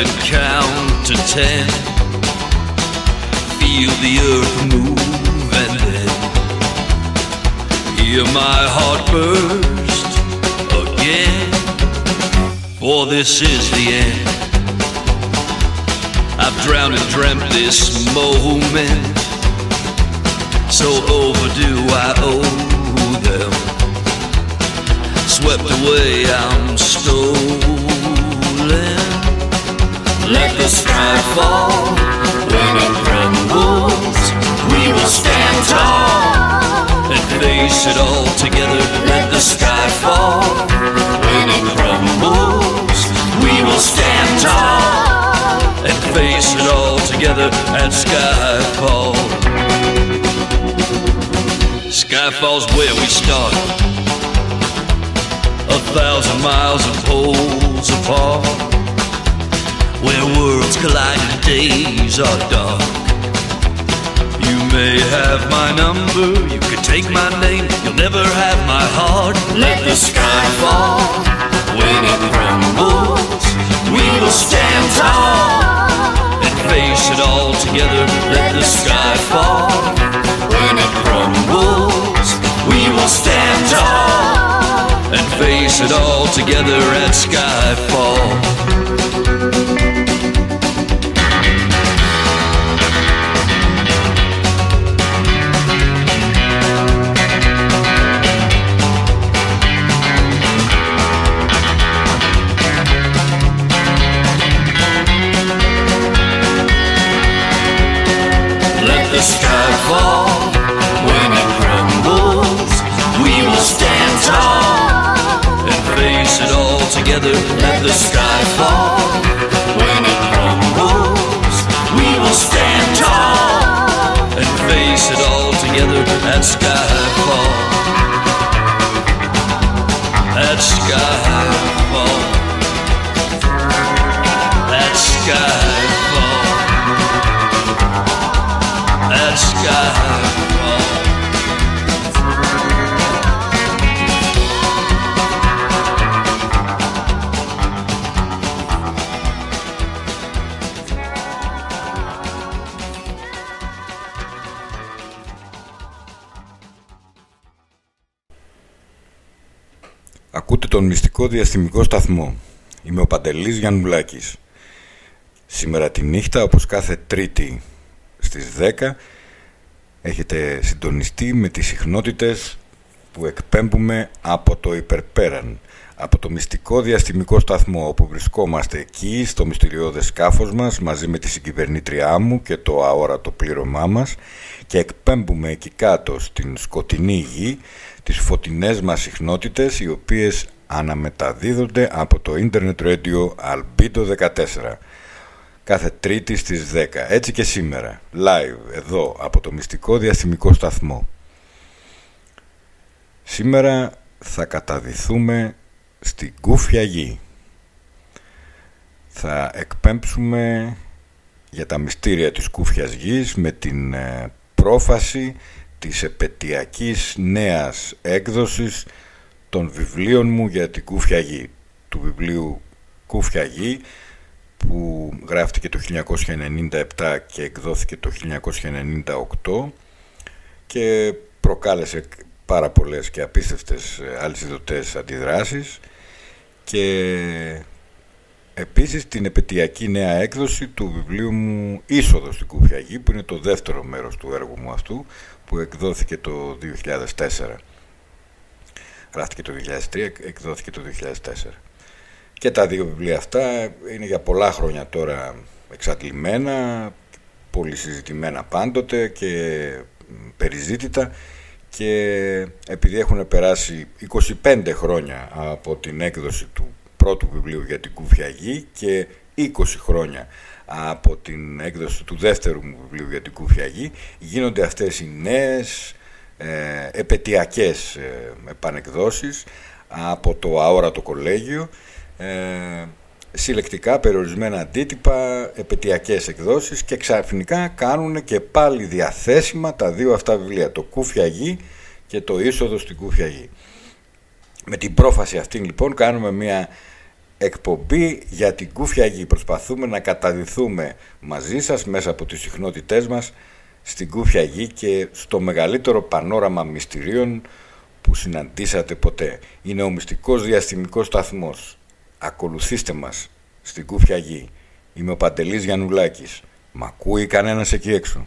and count to ten. Feel the earth move and then hear my heart burst again. For this is the end. I've drowned and dreamt this moment. So overdue I owe them. Swept away, I'm stolen. Let the sky fall when it crumbles. We will stand tall and face it all together. Let the sky fall when it crumbles. We will stand tall and face it all together at skyfall. Skyfall's where we start. A thousand miles of poles apart. Where worlds collide and days are dark. You may have my number, you could take my name, you'll never have my heart. Let the sky fall when it crumbles. We will stand tall and face it all together. Let the sky fall when it crumbles. We will stand tall and face it all together at skyfall. Together. Let the sky fall when it crumbles. We will stand tall and face it all together at skyfall. At skyfall. At skyfall. At skyfall. Ακούτε τον μυστικό διαστημικό σταθμό. Είμαι ο Παντελής Γιαννουλάκης. Σήμερα τη νύχτα, όπως κάθε τρίτη στις 10, έχετε συντονιστεί με τις συχνότητες που εκπέμπουμε από το υπερπέραν, από το μυστικό διαστημικό σταθμό όπου βρισκόμαστε εκεί στο μυστηριώδες σκάφος μας μαζί με τη συγκυβερνήτριά μου και το αόρατο πλήρωμά μας και εκπέμπουμε εκεί κάτω στην σκοτεινή γη τις φωτεινές μας συχνότητες οι οποίες αναμεταδίδονται από το Internet Radio Albedo 14 κάθε τρίτη στις 10 έτσι και σήμερα live εδώ από το μυστικό διαστημικό σταθμό. Σήμερα θα καταδυθούμε στην Κούφια Γη. Θα εκπέμψουμε για τα μυστήρια της Κούφιας Γης με την ε, πρόφαση της επαιτειακής νέας έκδοσης των βιβλίων μου για την Κούφια Γη του βιβλίου Κούφια Γη που γράφτηκε το 1997 και εκδόθηκε το 1998 και προκάλεσε πάρα πολλές και απίστευτες αλυσιδωτές αντιδράσεις και επίσης την επαιτειακή νέα έκδοση του βιβλίου μου «Είσοδος στην Κούφια Γη» που είναι το δεύτερο μέρος του έργου μου αυτού που εκδόθηκε το 2004 γράφτηκε το 2003, εκδόθηκε το 2004 και τα δύο βιβλία αυτά είναι για πολλά χρόνια τώρα εξαντλημένα, πολύ συζητημένα πάντοτε και περιζήτητα. Και επειδή έχουν περάσει 25 χρόνια από την έκδοση του πρώτου βιβλίου για την Κούφια Γη και 20 χρόνια από την έκδοση του δεύτερου μου βιβλίου για την Κουφιαγή γίνονται αυτές οι νέες ε, επαιτειακές ε, από το αόρατο κολέγιο ε, συλλεκτικά περιορισμένα αντίτυπα, επαιτειακές εκδόσεις και ξαφνικά κάνουν και πάλι διαθέσιμα τα δύο αυτά βιβλία, το Κουφιαγή και το Είσοδος στην Κουφιαγή Με την πρόφαση αυτή λοιπόν κάνουμε μια εκπομπή για την κούφια γη. Προσπαθούμε να καταδυθούμε μαζί σας μέσα από τις συχνότητές μας στην κούφια γη και στο μεγαλύτερο πανόραμα μυστηρίων που συναντήσατε ποτέ. Είναι ο μυστικός διαστημικός σταθμός. Ακολουθήστε μας στην κούφια γη. Είμαι ο Παντελής Γιαννουλάκης. Μ' ακούει κανένας εκεί έξω;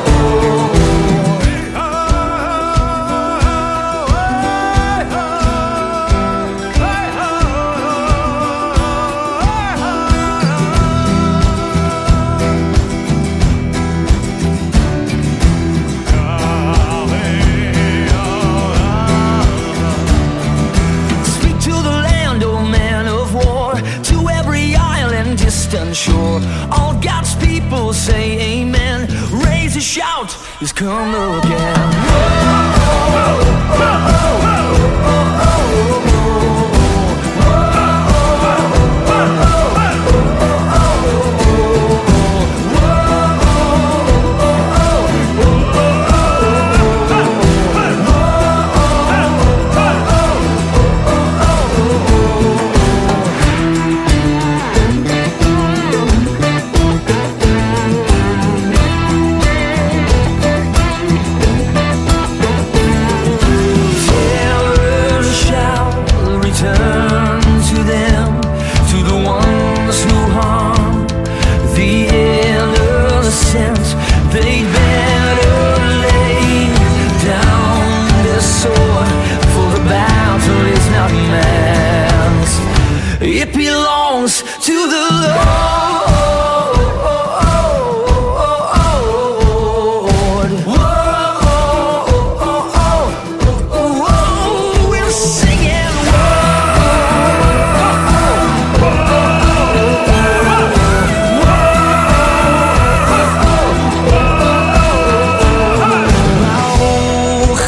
Just come again. Whoa, whoa, whoa,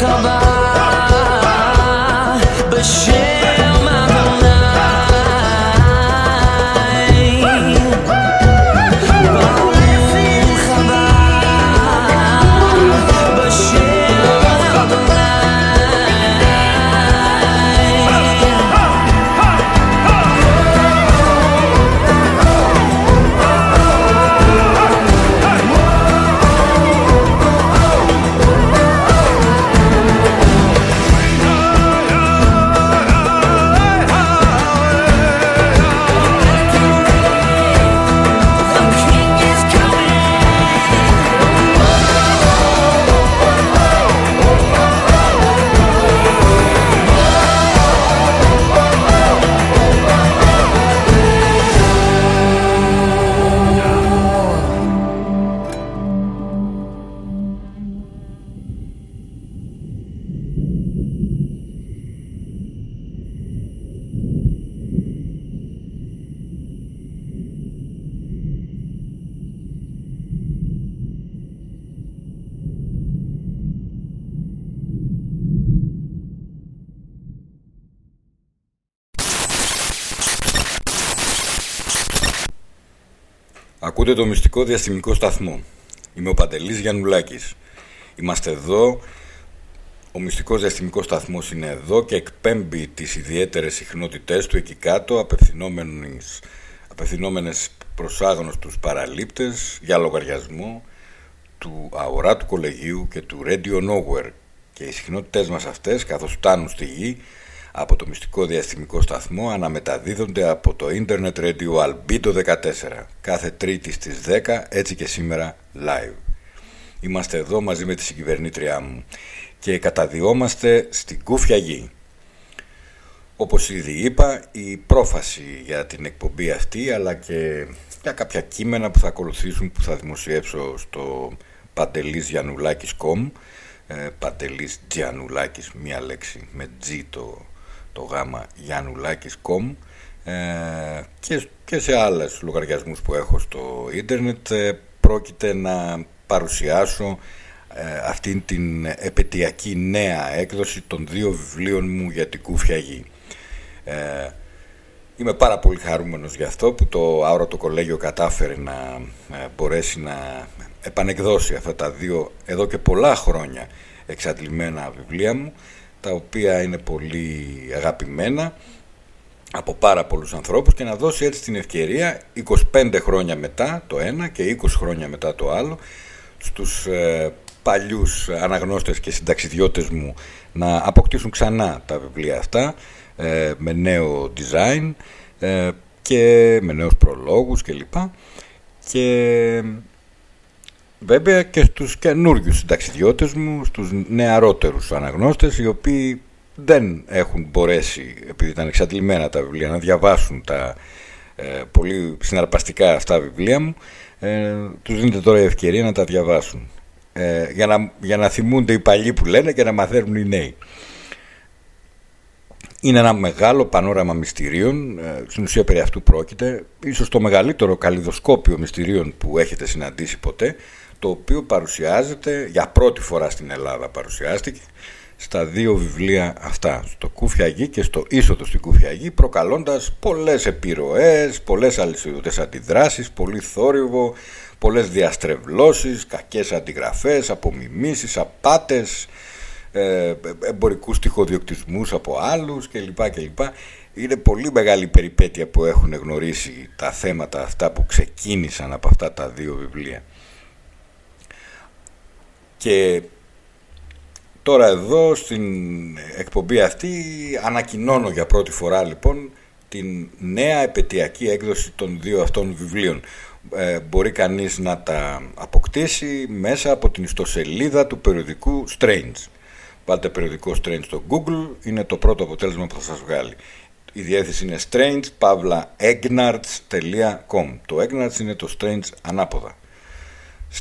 sabah Başım Αθλητικό Διαστημικό Σταθμό. Είμαι ο Παντελής Γιαννουλάκης. Είμαστε εδώ, ο Μυστικός Διαστημικός Σταθμός είναι εδώ και εκπέμπει τις ιδιαίτερες συχνότητές του εκεί κάτω, απευθυνόμενες, απευθυνόμενες προς άγνωστους παραλήπτες για λογαριασμό του αγορά του κολεγίου και του Radio Nowhere. Και οι συχνότητές μας αυτές, καθώς φτάνουν στη γη, από το μυστικό διαστημικό σταθμό αναμεταδίδονται από το Internet Radio Albedo 14 κάθε τρίτη στις 10 έτσι και σήμερα live. Είμαστε εδώ μαζί με τη συγκυβερνήτριά μου και καταδιόμαστε στην Κούφια Γη. Όπως ήδη είπα, η πρόφαση για την εκπομπή αυτή αλλά και για κάποια κείμενα που θα ακολουθήσουν που θα δημοσιεύσω στο παντελής ε, Παντελής Τζιανουλάκης, μία λέξη με G το το γάμα Γιαννουλάκης.com ε, και, και σε άλλες λογαριασμούς που έχω στο ίντερνετ ε, πρόκειται να παρουσιάσω ε, αυτήν την επαιτειακή νέα έκδοση των δύο βιβλίων μου για την Κούφια Γη. Ε, είμαι πάρα πολύ χαρούμενος για αυτό που το Άωρατο Κολέγιο κατάφερε να ε, μπορέσει να επανεκδώσει αυτά τα δύο εδώ και πολλά χρόνια εξαντλημένα βιβλία μου τα οποία είναι πολύ αγαπημένα από πάρα πολλούς ανθρώπους και να δώσει έτσι την ευκαιρία 25 χρόνια μετά το ένα και 20 χρόνια μετά το άλλο στους ε, παλιούς αναγνώστες και συνταξιδιώτες μου να αποκτήσουν ξανά τα βιβλία αυτά ε, με νέο design ε, και με νέους προλόγους κλπ. Και, και βέβαια και στους καινούριους συνταξιδιώτες μου, στους νεαρότερους αναγνώστες οι οποίοι δεν έχουν μπορέσει, επειδή ήταν εξαντλημένα τα βιβλία, να διαβάσουν τα ε, πολύ συναρπαστικά αυτά βιβλία μου, ε, τους δίνεται τώρα η ευκαιρία να τα διαβάσουν. Ε, για, να, για να θυμούνται οι παλιοί που λένε και να μαθαίνουν οι νέοι. Είναι ένα μεγάλο πανόραμα μυστηρίων, ε, στην ουσία περί αυτού πρόκειται, ίσως το μεγαλύτερο καλλιδοσκόπιο μυστηρίων που έχετε συναντήσει ποτέ, το οποίο παρουσιάζεται, για πρώτη φορά στην Ελλάδα παρουσιάστηκε, στα δύο βιβλία αυτά, στο Κούφια Γη και στο Είσοδος στην Κούφια Γη, προκαλώντας πολλές επιρροές, πολλές αλυσιδωτές αντιδράσεις, πολύ θόρυβο, πολλές διαστρεβλώσεις, κακές αντιγραφές, απομιμήσεις, απάτες, ε, εμπορικούς τυχοδιοκτισμούς από άλλους κλπ. κλπ. Είναι πολύ μεγάλη περιπέτεια που έχουν γνωρίσει τα θέματα αυτά που ξεκίνησαν από αυτά τα δύο βιβλία. Και τώρα εδώ στην εκπομπή αυτή ανακοινώνω για πρώτη φορά λοιπόν την νέα επαιτειακή έκδοση των δύο αυτών βιβλίων. Ε, μπορεί κανείς να τα αποκτήσει μέσα από την ιστοσελίδα του περιοδικού Strange. Βάλτε περιοδικό Strange στο Google, είναι το πρώτο αποτέλεσμα που θα σας βγάλει. Η διεύθυνση είναι strange.egnarts.com Το Egnarts είναι το Strange ανάποδα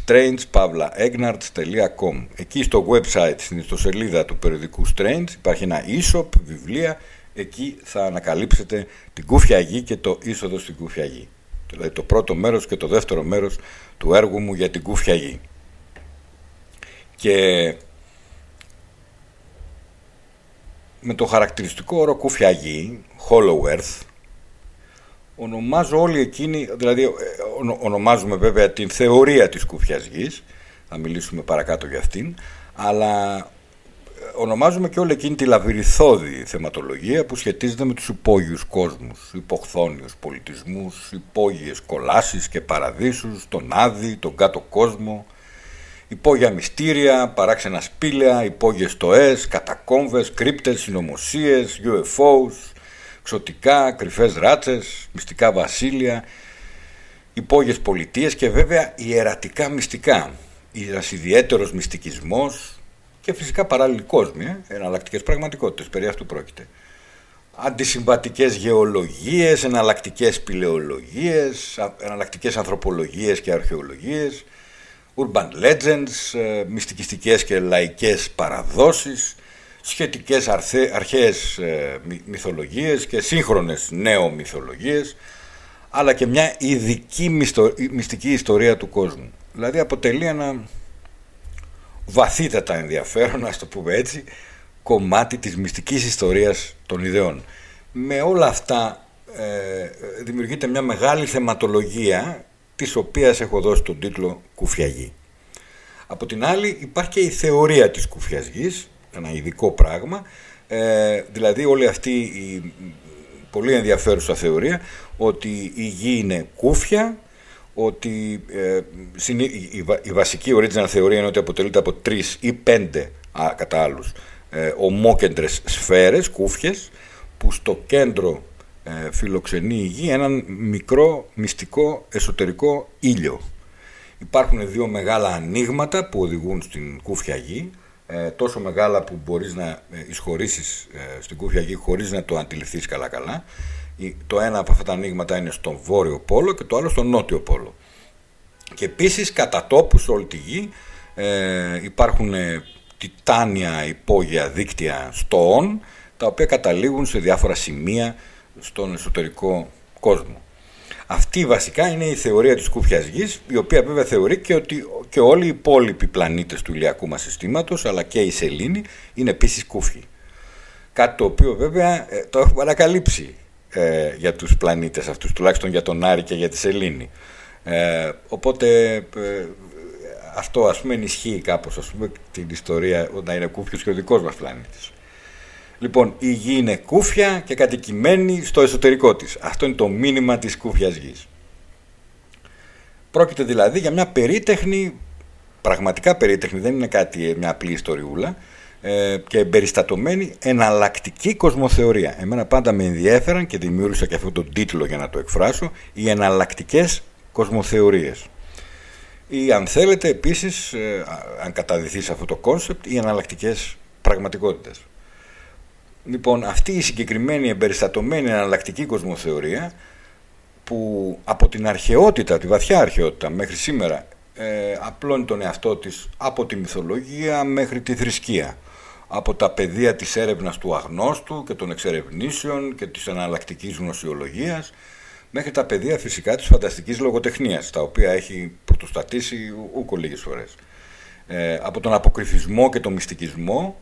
strange.egnarts.com Εκεί στο website, στην ιστοσελίδα του περιοδικού Strange υπάρχει ένα e-shop, βιβλία. Εκεί θα ανακαλύψετε την Κούφια Γη και το είσοδο στην Κούφια Γη. Δηλαδή το πρώτο μέρος και το δεύτερο μέρος του έργου μου για την Κούφια Γη. Και με το χαρακτηριστικό όρο Κούφια Γη Hollow Earth ονομάζω όλοι εκείνοι, δηλαδή ε, ονομάζουμε βέβαια την θεωρία της κουφιάς γης, θα μιλήσουμε παρακάτω για αυτήν, αλλά ε, ονομάζουμε και όλη εκείνη τη λαβυριθώδη θεματολογία που σχετίζεται με τους υπόγειους κόσμους, υποχθόνιους πολιτισμούς, υπόγειες κολάσεις και παραδείσους, τον Άδη, τον κάτω κόσμο, υπόγεια μυστήρια, παράξενα σπήλαια, υπόγειες στοές, κατακόμβες, κρύπτες, συνωμοσίες, UFOs, ξωτικά, κρυφές ράτσες, μυστικά βασίλεια, υπόγειες πολιτείες και βέβαια ιερατικά μυστικά. Ένας ιδιαίτερος μυστικισμός και φυσικά παράλληλοι κόσμοι, ε, εναλλακτικές πραγματικότητες, περί αυτού πρόκειται. Αντισυμβατικές γεωλογίες, εναλλακτικές πηλεολογίες, εναλλακτικές ανθρωπολογίες και αρχαιολογίες, urban legends, ε, μυστικιστικές και λαϊκές παραδόσεις, σχετικές αρθέ, αρχαίες ε, μυθολογίες και σύγχρονες νέο μυθολογίες αλλά και μια ειδική μυστική ιστορία του κόσμου. Δηλαδή αποτελεί ένα βαθύτατα ενδιαφέρον, ας το πούμε έτσι, κομμάτι της μυστικής ιστορίας των ιδεών. Με όλα αυτά ε, δημιουργείται μια μεγάλη θεματολογία της οποίας έχω δώσει τον τίτλο «Κουφιαγή». Από την άλλη υπάρχει και η θεωρία της κουφιαγής ένα ειδικό πράγμα. Ε, δηλαδή όλη αυτή η πολύ ενδιαφέρουσα θεωρία ότι η γη είναι κούφια, ότι ε, η, βασική original θεωρία είναι ότι αποτελείται από τρεις ή πέντε α, κατά άλλους ε, ομόκεντρες σφαίρες, κούφιες, που στο κέντρο ε, φιλοξενεί η γη έναν μικρό μυστικό εσωτερικό ήλιο. Υπάρχουν δύο μεγάλα ανοίγματα που οδηγούν στην κούφια γη, ε, τόσο μεγάλα που μπορείς να ε, εισχωρήσεις ε, στην κούφια γη χωρίς να το αντιληφθείς καλά καλά. Το ένα από αυτά τα ανοίγματα είναι στον βόρειο πόλο και το άλλο στον νότιο πόλο. Και επίσης κατά τόπους σε όλη τη γη ε, υπάρχουν τιτάνια υπόγεια δίκτυα στόων τα οποία καταλήγουν σε διάφορα σημεία στον εσωτερικό κόσμο. Αυτή βασικά είναι η θεωρία της κούφιας γης, η οποία βέβαια θεωρεί και ότι και όλοι οι υπόλοιποι πλανήτες του ηλιακού μας συστήματος, αλλά και η Σελήνη, είναι επίσης κούφιοι. Κάτι το οποίο βέβαια ε, το έχουμε ανακαλύψει ε, για τους πλανήτες αυτούς, τουλάχιστον για τον Άρη και για τη Σελήνη. Ε, οπότε ε, αυτό ας πούμε ενισχύει κάπως ας πούμε, την ιστορία όταν είναι κούφιος και ο δικός μας πλανήτης. Λοιπόν, η γη είναι κούφια και κατοικημένη στο εσωτερικό της. Αυτό είναι το μήνυμα της κούφιας γης. Πρόκειται δηλαδή για μια περίτεχνη, πραγματικά περίτεχνη, δεν είναι κάτι μια απλή ιστοριούλα, ε, και εμπεριστατωμένη εναλλακτική κοσμοθεωρία. Εμένα πάντα με ενδιέφεραν και δημιούργησα και αυτόν τον τίτλο για να το εκφράσω, οι εναλλακτικές κοσμοθεωρίες. Ή αν θέλετε επίσης, ε, αν καταδυθεί σε αυτό το κόνσεπτ, οι εναλλακτικές πραγματικότητες. Λοιπόν, αυτή η συγκεκριμένη εμπεριστατωμένη εναλλακτική κοσμοθεωρία που από την αρχαιότητα, τη βαθιά αρχαιότητα μέχρι σήμερα ε, απλώνει τον εαυτό της από τη μυθολογία μέχρι τη θρησκεία. Από τα πεδία της έρευνας του αγνώστου και των εξερευνήσεων και της εναλλακτικής γνωσιολογίας μέχρι τα πεδία φυσικά της φανταστικής λογοτεχνίας τα οποία έχει πρωτοστατήσει ούκο λίγες φορές. Ε, από τον αποκρυφισμό και τον μυστικισμό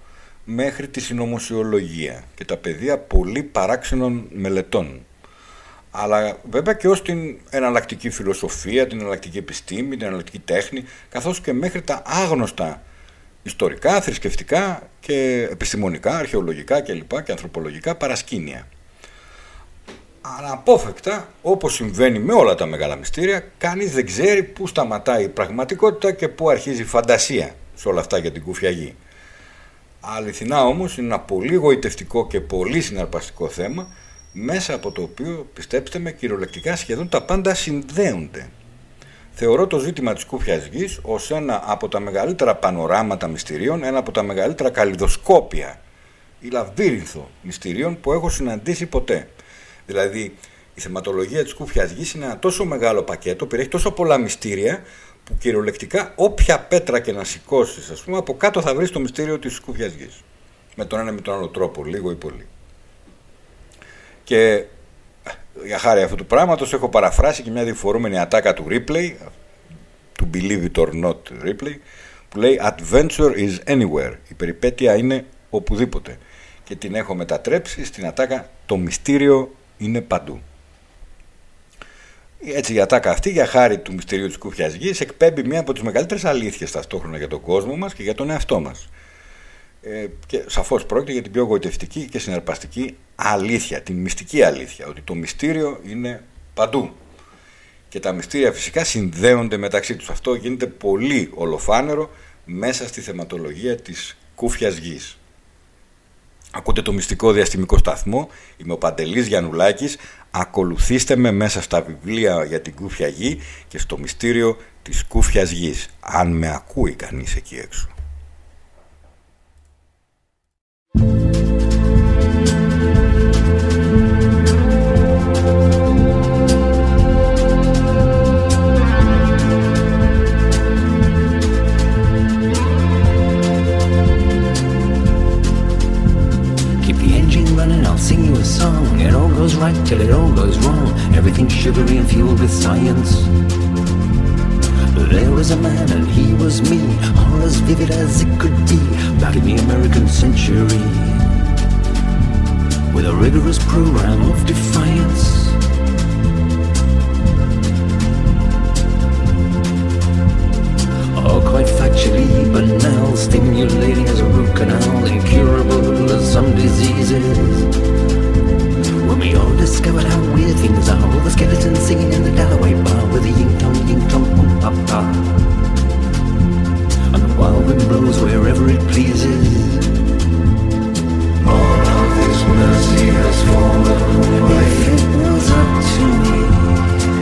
μέχρι τη συνωμοσιολογία και τα πεδία πολύ παράξενων μελετών. Αλλά βέβαια και ως την εναλλακτική φιλοσοφία, την εναλλακτική επιστήμη, την εναλλακτική τέχνη, καθώς και μέχρι τα άγνωστα ιστορικά, θρησκευτικά και επιστημονικά, αρχαιολογικά κλπ. και ανθρωπολογικά παρασκήνια. Αναπόφευκτα, όπως συμβαίνει με όλα τα μεγάλα μυστήρια, κανείς δεν ξέρει πού σταματάει η πραγματικότητα και πού αρχίζει η φαντασία σε όλα αυτά για την κούφια γη. Αληθινά όμως είναι ένα πολύ γοητευτικό και πολύ συναρπαστικό θέμα μέσα από το οποίο, πιστέψτε με, κυριολεκτικά σχεδόν τα πάντα συνδέονται. Θεωρώ το ζήτημα της κούφιας γης ως ένα από τα μεγαλύτερα πανοράματα μυστηρίων, ένα από τα μεγαλύτερα καλλιδοσκόπια ή λαβύρινθο μυστηρίων που έχω συναντήσει ποτέ. Δηλαδή, η θεματολογία της κούφιας γης είναι ένα τόσο μεγάλο πακέτο, περιέχει τόσο πολλά μυστήρια που κυριολεκτικά όποια πέτρα και να σηκώσεις, ας πούμε, από κάτω θα βρεις το μυστήριο της σκούφια γης. Με τον ένα ή με τον άλλο τρόπο, λίγο ή πολύ. Και για χάρη αυτού του πράγματος έχω παραφράσει και μια διφορούμενη ατάκα του Ripley, του Believe It or Not Ripley, που λέει Adventure is anywhere. Η περιπέτεια είναι οπουδήποτε. Και την έχω μετατρέψει στην ατάκα Το μυστήριο είναι παντού. Έτσι η ατάκα αυτή, για χάρη του μυστηρίου της κούφιας γης, εκπέμπει μία από τις μεγαλύτερες αλήθειες ταυτόχρονα για τον κόσμο μας και για τον εαυτό μας. Ε, και σαφώς πρόκειται για την πιο γοητευτική και συναρπαστική αλήθεια, την μυστική αλήθεια, ότι το μυστήριο είναι παντού. Και τα μυστήρια φυσικά συνδέονται μεταξύ τους. Αυτό γίνεται πολύ ολοφάνερο μέσα στη θεματολογία της κούφιας γης. Ακούτε το μυστικό διαστημικό σταθμό, είμαι ο Παντελής Γιαννουλάκης, ακολουθήστε με μέσα στα βιβλία για την κούφια γη και στο μυστήριο της κούφιας γης, αν με ακούει κανείς εκεί έξω. Till it all goes wrong. Everything sugary and fueled with science. There was a man and he was me, all as vivid as it could be, back in the American century. With a rigorous program of defiance. Oh, quite factually banal, stimulating as a root canal, incurable as some diseases we all discovered how weird things are. All the skeletons singing in the Dalloway bar with a ying tong, ying tong, boom, pop. And the wild wind blows wherever it pleases. All of this mercy has fallen away. If it was up to me,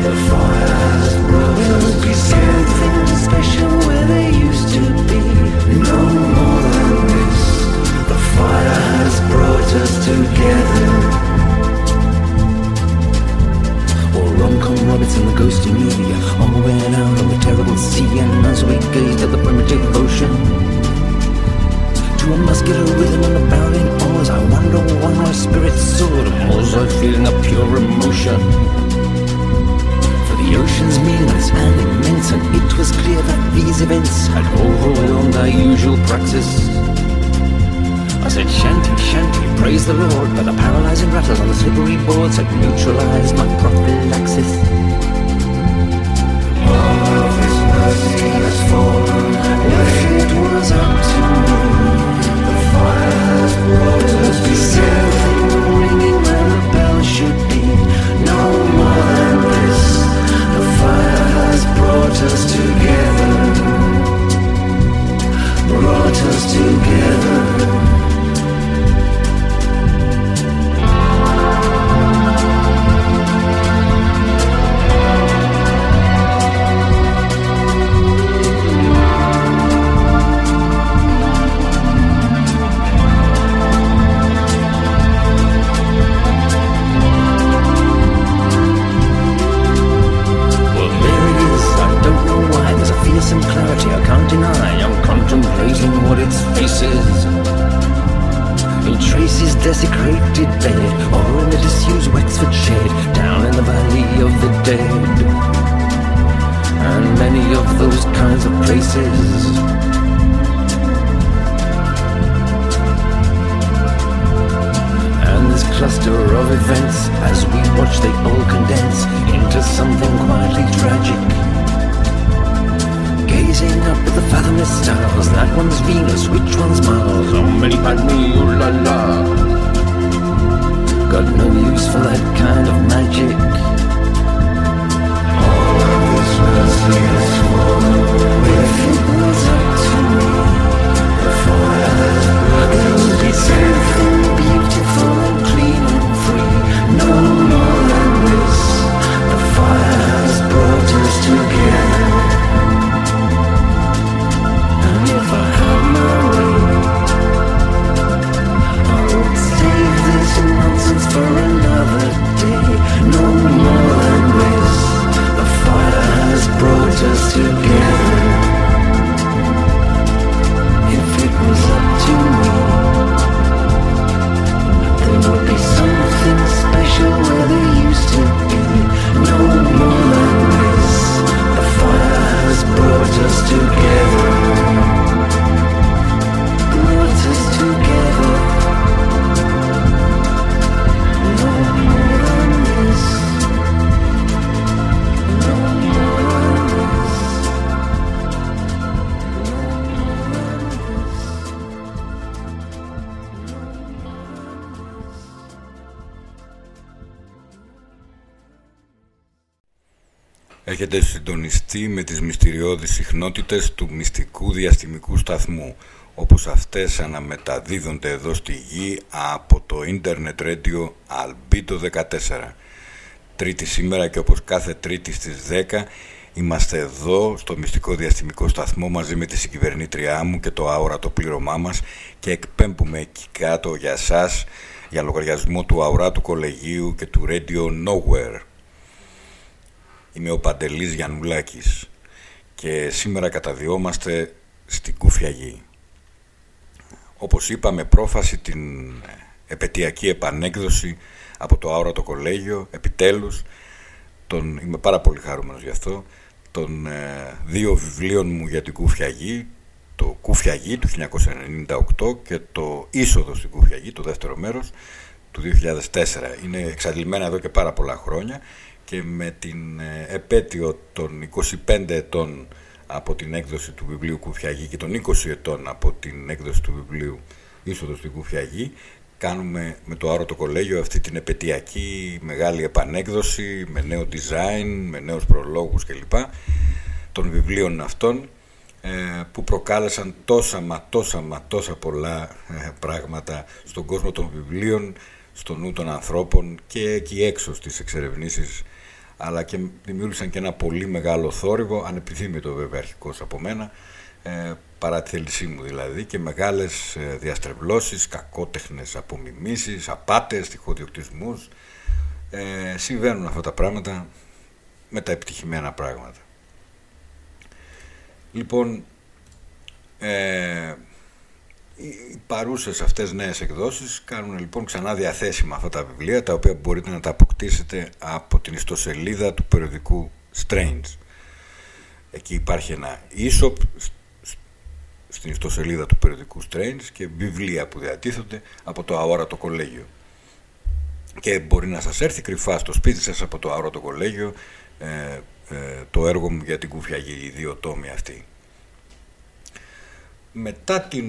the fire has brought Will us be something special where they used to be. No more than this. The fire has brought us together. Lincoln Roberts the ghost of media. All the way out on the terrible sea And as we gazed at the primitive ocean To a muscular rhythm and the bounding oars I wonder why my spirit soared was I feeling a pure emotion. For the ocean's meanness and immense And it was clear that these events Had overwhelmed our usual practice. I said, Shanty, Shanty, praise the Lord, but the paralyzing rattles on the slippery boards had neutralized my prophylaxis. All of His mercy has fallen, if it was up to me, the fire has brought us ringing bell should be. No more than this, the fire has brought us together, brought us together. Contemplating its face is. It traces desecrated bed, or in the disused Wexford shed, down in the valley of the dead. And many of those kinds of places. And this cluster of events, as we watch, they all condense into something quietly tragic. Gazing up at the fathomless stars, that one's Venus, which one's Mars? Oh, many Padme, ooh la la. Got no use for that kind of magic. All of this has fallen. If it was up to me, the There will be something beautiful and clean and free. No more than this. The fire has brought us together. Has brought us together. If it was up to me, there would be something special where there used to be. No more than this. The fire has brought us together. Έχετε συντονιστεί με τις μυστηριώδεις συχνότητες του μυστικού διαστημικού σταθμού, όπως αυτές αναμεταδίδονται εδώ στη γη από το ίντερνετ ρέντιο Albedo 14. Τρίτη σήμερα και όπως κάθε τρίτη στις 10 είμαστε εδώ στο μυστικό διαστημικό σταθμό μαζί με τη συγκυβερνήτριά μου και το αόρατο πλήρωμά μας και εκπέμπουμε εκεί κάτω για σας για λογαριασμό του αοράτου κολεγίου και του Radio Nowhere. Είμαι ο Παντελής Γιαννουλάκης και σήμερα καταδιόμαστε στην Κούφια Γη. Όπως είπαμε πρόφαση την επαιτειακή επανέκδοση από το Άορατο Κολέγιο, επιτέλους, τον, είμαι πάρα πολύ χαρούμενος γι' αυτό, των ε, δύο βιβλίων μου για την Κούφια Γη, το Κούφια Γη του 1998 και το Είσοδος στην Κούφια Γη, το δεύτερο μέρος, του 2004. Είναι εξαντλημένα εδώ και πάρα πολλά χρόνια και με την ε, επέτειο των 25 ετών από την έκδοση του βιβλίου Κουφιαγή και των 20 ετών από την έκδοση του βιβλίου Είσοδος στην Κουφιαγή κάνουμε με το Άρωτο Κολέγιο αυτή την επαιτειακή μεγάλη επανέκδοση με νέο design, με νέους προλόγους κλπ των βιβλίων αυτών ε, που προκάλεσαν τόσα μα τόσα μα τόσα πολλά ε, πράγματα στον κόσμο των βιβλίων στο νου των ανθρώπων και εκεί έξω στις εξερευνήσεις αλλά και δημιούργησαν και ένα πολύ μεγάλο θόρυβο, ανεπιθύμητο βέβαια αρχικώς από μένα, ε, παρά τη θέλησή μου δηλαδή, και μεγάλες ε, διαστρεβλώσεις, κακότεχνες απομιμήσεις, απάτες, τυχοδιοκτισμούς. Ε, συμβαίνουν αυτά τα πράγματα με τα επιτυχημένα πράγματα. Λοιπόν, ε, παρούσες αυτές νέες εκδόσεις κάνουν λοιπόν ξανά διαθέσιμα αυτά τα βιβλία τα οποία μπορείτε να τα αποκτήσετε από την ιστοσελίδα του περιοδικού Strange. Εκεί υπάρχει ένα e-shop στην ιστοσελίδα του περιοδικού Strange και βιβλία που διατίθονται από το αόρατο κολέγιο. Και μπορεί να σας έρθει κρυφά στο σπίτι σας από το αόρατο κολέγιο ε, ε, το έργο μου για την κουφιαγή, οι δύο τόμοι αυτοί. Μετά την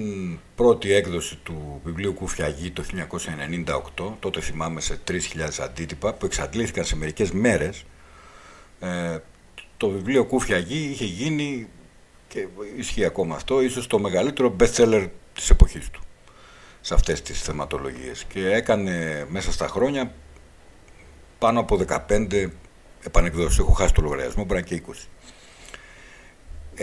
πρώτη έκδοση του βιβλίου Κουφιαγή το 1998, τότε θυμάμαι σε 3.000 αντίτυπα που εξαντλήθηκαν σε μερικές μέρες, ε, το βιβλίο Κουφιαγή είχε γίνει και ισχύει ακόμα αυτό, ίσως το μεγαλύτερο best-seller της εποχής του σε αυτές τις θεματολογίες και έκανε μέσα στα χρόνια πάνω από 15 επανεκδόσεις. Έχω χάσει το λογαριασμό, μπορεί και 20.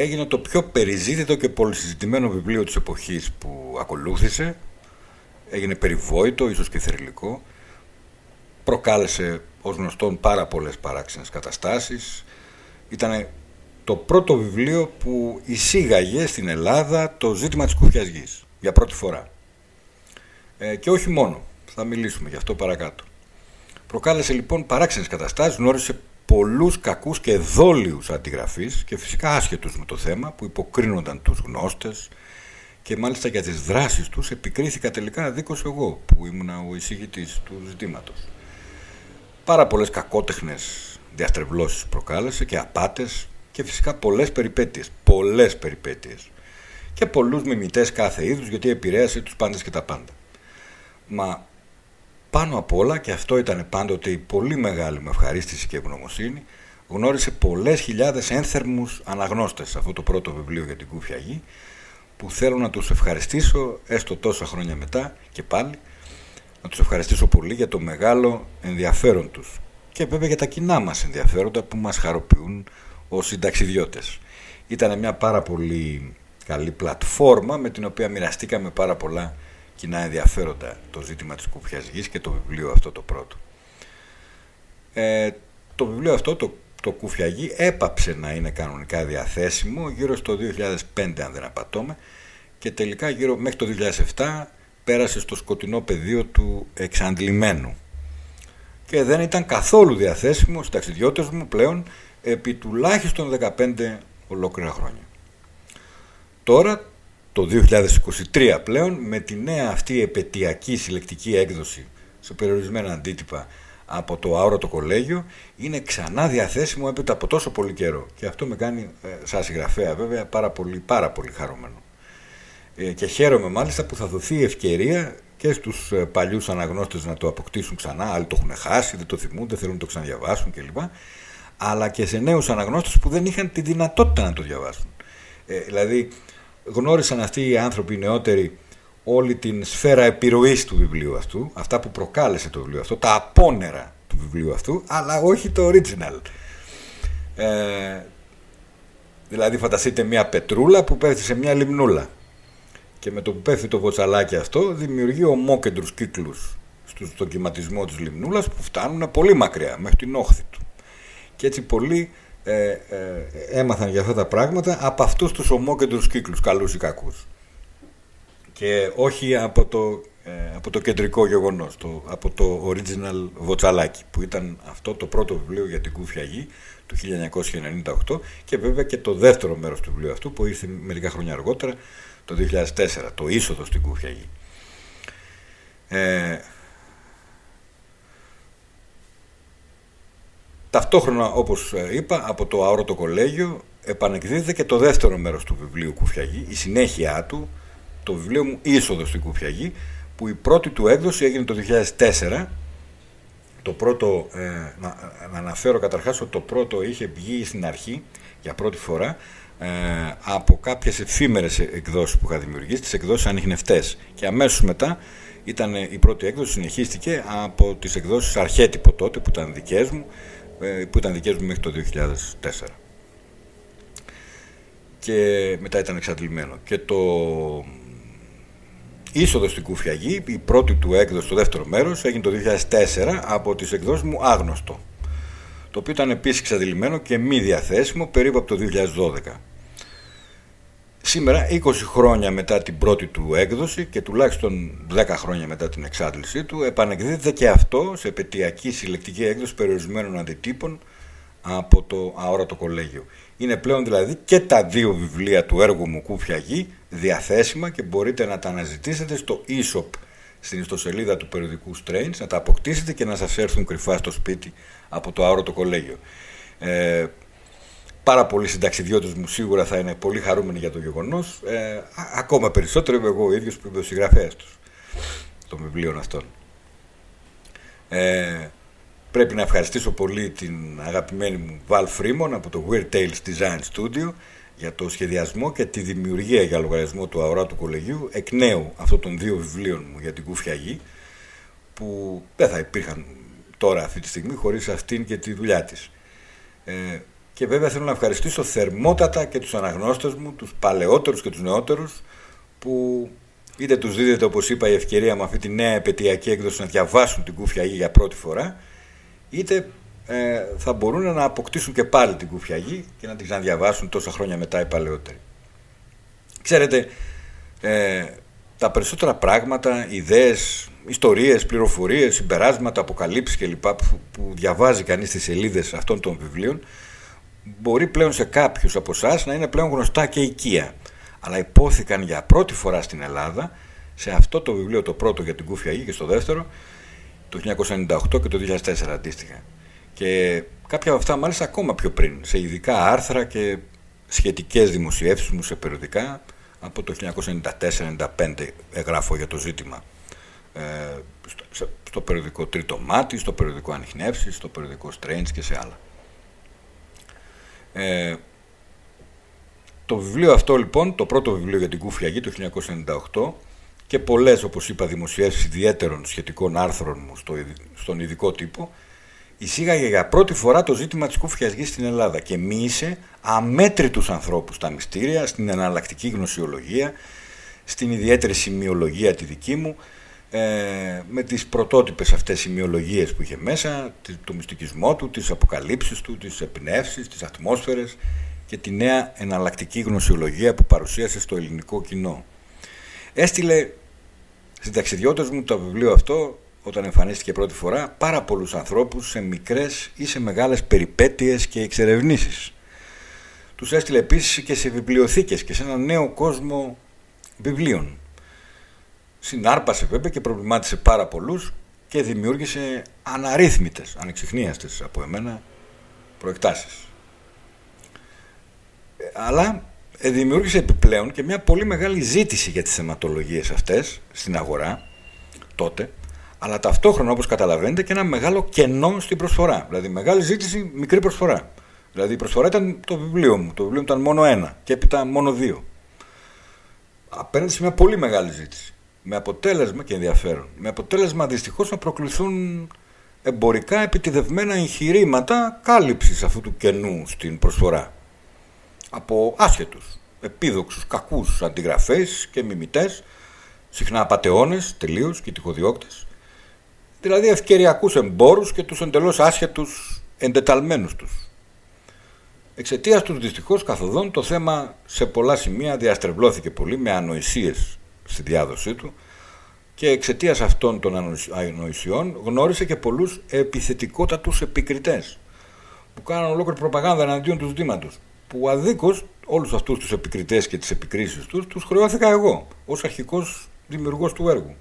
Έγινε το πιο περιζήτητο και πολυσυζητημένο βιβλίο της εποχής που ακολούθησε. Έγινε περιβόητο, ίσως και θερηλικό. Προκάλεσε ως γνωστόν πάρα πολλές παράξενες καταστάσεις. Ήταν το πρώτο βιβλίο που εισήγαγε στην Ελλάδα το ζήτημα της κουφιάς γης για πρώτη φορά. Ε, και όχι μόνο, θα μιλήσουμε γι' αυτό παρακάτω. Προκάλεσε λοιπόν παράξενες καταστάσεις, γνώρισε πολλούς κακούς και δόλιους αντιγραφείς και φυσικά άσχετους με το θέμα που υποκρίνονταν τους γνώστες και μάλιστα για τις δράσεις τους επικρίθηκα τελικά δίκως εγώ που ήμουνα ο εισηγητής του ζητήματος. Πάρα πολλές κακότεχνες διαστρεβλώσεις προκάλεσε και απάτες και φυσικά πολλές περιπέτειες, πολλές περιπέτειες και πολλούς μιμητές κάθε είδους γιατί επηρέασε τους πάντες και τα πάντα. Μα πάνω απ' όλα, και αυτό ήταν πάντοτε η πολύ μεγάλη μου ευχαρίστηση και ευγνωμοσύνη, γνώρισε πολλές χιλιάδες ένθερμους αναγνώστες σε αυτό το πρώτο βιβλίο για την Κούφια Γη, που θέλω να τους ευχαριστήσω έστω τόσα χρόνια μετά και πάλι, να τους ευχαριστήσω πολύ για το μεγάλο ενδιαφέρον τους και βέβαια για τα κοινά μας ενδιαφέροντα που μας χαροποιούν ως συνταξιδιώτες. Ήταν μια πάρα πολύ καλή πλατφόρμα με την οποία μοιραστήκαμε πάρα πολλά κοινά ενδιαφέροντα το ζήτημα της κουφιάς γης και το βιβλίο αυτό το πρώτο. Ε, το βιβλίο αυτό, το, το Κουφιαγή, έπαψε να είναι κανονικά διαθέσιμο γύρω στο 2005 αν δεν απατώμε και τελικά γύρω μέχρι το 2007 πέρασε στο σκοτεινό πεδίο του εξαντλημένου και δεν ήταν καθόλου διαθέσιμο στους ταξιδιώτες μου πλέον επί τουλάχιστον 15 ολόκληρα χρόνια. Τώρα το 2023 πλέον με τη νέα αυτή επαιτειακή συλλεκτική έκδοση σε περιορισμένα αντίτυπα από το αόρατο κολέγιο είναι ξανά διαθέσιμο έπειτα από τόσο πολύ καιρό. Και αυτό με κάνει ε, σαν συγγραφέα βέβαια πάρα πολύ, πάρα πολύ χαρούμενο. Ε, και χαίρομαι μάλιστα που θα δοθεί η ευκαιρία και στους ε, παλιούς αναγνώστες να το αποκτήσουν ξανά. Άλλοι το έχουν χάσει, δεν το θυμούν, δεν θέλουν να το ξαναδιαβάσουν κλπ. Αλλά και σε νέους αναγνώστες που δεν είχαν τη δυνατότητα να το διαβάσουν. Ε, δηλαδή γνώρισαν αυτοί οι άνθρωποι οι νεότεροι όλη την σφαίρα επιρροής του βιβλίου αυτού, αυτά που προκάλεσε το βιβλίο αυτό, τα απόνερα του βιβλίου αυτού, αλλά όχι το original. Ε, δηλαδή φανταστείτε μια πετρούλα που πέφτει σε μια λιμνούλα και με το που πέφτει το βοτσαλάκι αυτό δημιουργεί ομόκεντρους κύκλους στο δοκιματισμό της λιμνούλας που φτάνουν πολύ μακριά, μέχρι την όχθη του. Και έτσι πολλοί ε, ε, έμαθαν για αυτά τα πράγματα από αυτούς τους ομόκεντρους κύκλους, καλούς ή κακούς. Και όχι από το, ε, από το κεντρικό γεγονός, το, από το original βοτσαλάκι, που ήταν αυτό το πρώτο βιβλίο για την Κούφια Γη του 1998 και βέβαια και το δεύτερο μέρος του βιβλίου αυτού που ήρθε μερικά χρόνια αργότερα, το 2004, το είσοδος στην Κούφια Γη. Ε, Ταυτόχρονα, όπως ε, είπα, από το αόρατο κολέγιο επανεκδίδεται και το δεύτερο μέρος του βιβλίου Κουφιαγή, η συνέχεια του, το βιβλίο μου «Είσοδος στην Κουφιαγή», που η πρώτη του έκδοση έγινε το 2004. Το πρώτο, ε, να, να, αναφέρω καταρχάς ότι το πρώτο είχε βγει στην αρχή για πρώτη φορά ε, από κάποιες εφήμερες εκδόσεις που είχα δημιουργήσει, τις εκδόσεις ανιχνευτές. Και αμέσως μετά ήταν η πρώτη έκδοση, συνεχίστηκε από τις εκδόσεις Αρχέτυπο τότε που ήταν δικές μου, ε, που ήταν δικές μου μέχρι το 2004 και μετά ήταν εξαντλημένο. Και το είσοδος στην Κουφιαγή η πρώτη του έκδοση, το δεύτερο μέρος έγινε το 2004 από τις εκδόσεις μου άγνωστο το οποίο ήταν επίσης εξαντλημένο και μη διαθέσιμο περίπου από το 2012 Σήμερα, 20 χρόνια μετά την πρώτη του έκδοση και τουλάχιστον 10 χρόνια μετά την εξάντλησή του, επανεκδίδεται και αυτό σε επαιτειακή συλλεκτική έκδοση περιορισμένων αντιτύπων από το αόρατο κολέγιο. Είναι πλέον δηλαδή και τα δύο βιβλία του έργου μου Κούφια Γη διαθέσιμα και μπορείτε να τα αναζητήσετε στο e-shop στην ιστοσελίδα του περιοδικού Strange, να τα αποκτήσετε και να σας έρθουν κρυφά στο σπίτι από το αόρατο κολέγιο. Ε, πάρα πολλοί συνταξιδιώτες μου σίγουρα θα είναι πολύ χαρούμενοι για το γεγονός. Ε, ακόμα περισσότερο είμαι εγώ ο ίδιος που είμαι ο συγγραφέας τους των βιβλίων αυτών. Ε, πρέπει να ευχαριστήσω πολύ την αγαπημένη μου Val Freeman από το Weird Tales Design Studio για το σχεδιασμό και τη δημιουργία για λογαριασμό του Αοράτου Κολεγίου εκ νέου αυτών των δύο βιβλίων μου για την Κούφια Γη που δεν θα υπήρχαν τώρα αυτή τη στιγμή χωρίς αυτήν και τη δουλειά της. Ε, και βέβαια θέλω να ευχαριστήσω θερμότατα και τους αναγνώστες μου, τους παλαιότερους και τους νεότερους που είτε τους δίδεται όπως είπα η ευκαιρία με αυτή τη νέα επαιτειακή έκδοση να διαβάσουν την Κούφια Γη για πρώτη φορά είτε ε, θα μπορούν να αποκτήσουν και πάλι την Κούφια Γη και να την ξαναδιαβάσουν τόσα χρόνια μετά οι παλαιότεροι. Ξέρετε, ε, τα περισσότερα πράγματα, ιδέες, ιστορίες, πληροφορίες, συμπεράσματα, αποκαλύψεις κλπ. Που, που διαβάζει κανείς στις σελίδες αυτών των βιβλίων μπορεί πλέον σε κάποιους από εσάς να είναι πλέον γνωστά και οικία. Αλλά υπόθηκαν για πρώτη φορά στην Ελλάδα σε αυτό το βιβλίο το πρώτο για την Κούφια Γη και στο δεύτερο το 1998 και το 2004 αντίστοιχα. Και κάποια από αυτά μάλιστα ακόμα πιο πριν, σε ειδικά άρθρα και σχετικές δημοσιεύσεις μου σε περιοδικά από το 1994-1995 εγγράφω για το ζήτημα. Ε, στο, στο περιοδικό Τρίτο Μάτι, στο περιοδικό Ανιχνεύσεις, στο περιοδικό Strange και σε άλλα. Ε, το βιβλίο αυτό λοιπόν, το πρώτο βιβλίο για την Κούφια Γη το 1998 και πολλές όπως είπα δημοσιεύσεις ιδιαίτερων σχετικών άρθρων μου στο, στον ειδικό τύπο εισήγαγε για πρώτη φορά το ζήτημα της κούφιας γης στην Ελλάδα και μίλησε αμέτρητους ανθρώπους στα μυστήρια, στην εναλλακτική γνωσιολογία, στην ιδιαίτερη σημειολογία τη δική μου, ε, με τις πρωτότυπες αυτές σημειολογίες που είχε μέσα, το μυστικισμό του, τις αποκαλύψεις του, τις εμπνεύσεις, τις ατμόσφαιρες και τη νέα εναλλακτική γνωσιολογία που παρουσίασε στο ελληνικό κοινό. Έστειλε συνταξιδιώτες μου το βιβλίο αυτό όταν εμφανίστηκε πρώτη φορά πάρα πολλούς ανθρώπους σε μικρές ή σε μεγάλες περιπέτειες και εξερευνήσεις. Τους έστειλε επίσης και σε βιβλιοθήκες και σε ένα νέο κόσμο βιβλίων. Συνάρπασε βέβαια και προβλημάτισε πάρα πολλούς και δημιούργησε αναρρύθμιτες, ανεξιχνίαστες από εμένα, προεκτάσεις. Ε, αλλά ε, δημιούργησε επιπλέον και μια πολύ μεγάλη ζήτηση για τις θεματολογίες αυτές στην αγορά τότε αλλά ταυτόχρονα όπως καταλαβαίνετε και ένα μεγάλο κενό στην προσφορά. Δηλαδή μεγάλη ζήτηση, μικρή προσφορά. Δηλαδή η προσφορά ήταν το βιβλίο μου. Το βιβλίο μου ήταν μόνο ένα και έπειτα μόνο δύο. Απέναντι σε μια πολύ μεγάλη ζήτηση. Με αποτέλεσμα και ενδιαφέρον. Με αποτέλεσμα δυστυχώς να προκληθούν εμπορικά επιτιδευμένα εγχειρήματα κάλυψης αυτού του κενού στην προσφορά. Από άσχετους, επίδοξους, κακούς αντιγραφές και μιμητές, συχνά απαταιώνες τελείως και τυχοδιώκτες, δηλαδή ευκαιριακούς εμπόρους και τους εντελώς άσχετους εντεταλμένους τους. Εξαιτίας τους δυστυχώς καθοδόν το θέμα σε πολλά σημεία διαστρεβλώθηκε πολύ με ανοησίες στη διάδοσή του και εξαιτίας αυτών των ανοησιών γνώρισε και πολλούς επιθετικότατους επικριτές που κάναν ολόκληρη προπαγάνδα εναντίον τους ζητήματος που αδίκως όλους αυτούς τους επικριτές και τις επικρίσεις τους τους χρεώθηκα εγώ ως αρχικός δημιουργός του έργου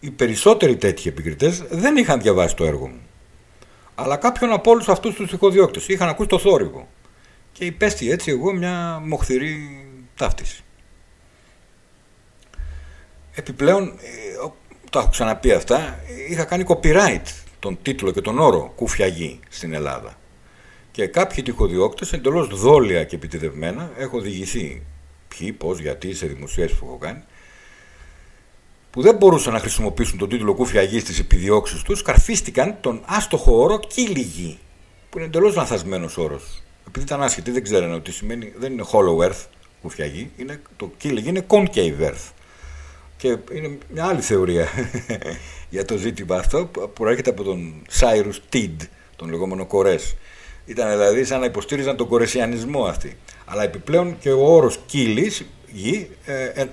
οι περισσότεροι τέτοιοι επικριτές δεν είχαν διαβάσει το έργο μου. Αλλά κάποιον από όλους αυτούς τους τυχοδιώκτε είχαν ακούσει το θόρυβο. Και υπέστη έτσι εγώ μια μοχθηρή ταύτιση. Επιπλέον, ε, το έχω ξαναπεί αυτά, είχα κάνει copyright τον τίτλο και τον όρο «Κουφιαγή» στην Ελλάδα. Και κάποιοι τυχοδιώκτες εντελώς δόλια και επιτεδευμένα έχω οδηγηθεί ποιοι, πώς, γιατί, σε δημοσίευσεις που έχω κάνει που δεν μπορούσαν να χρησιμοποιήσουν τον τίτλο Κούφια Γη στις επιδιώξεις τους, καρφίστηκαν τον άστοχο όρο Κύλιγη, που είναι εντελώς λανθασμένος όρος. Επειδή ήταν άσχετοι, δεν ξέρανε ότι σημαίνει, δεν είναι Hollow Earth, Κούφια Γη, είναι, το Κύλιγη είναι Concave Earth. Και είναι μια άλλη θεωρία για το ζήτημα αυτό που προέρχεται από τον Cyrus Tid, τον λεγόμενο Κορές. Ήταν δηλαδή σαν να υποστήριζαν τον κορεσιανισμό αυτοί. Αλλά επιπλέον και ο όρος κύλης, γη, ε, ε,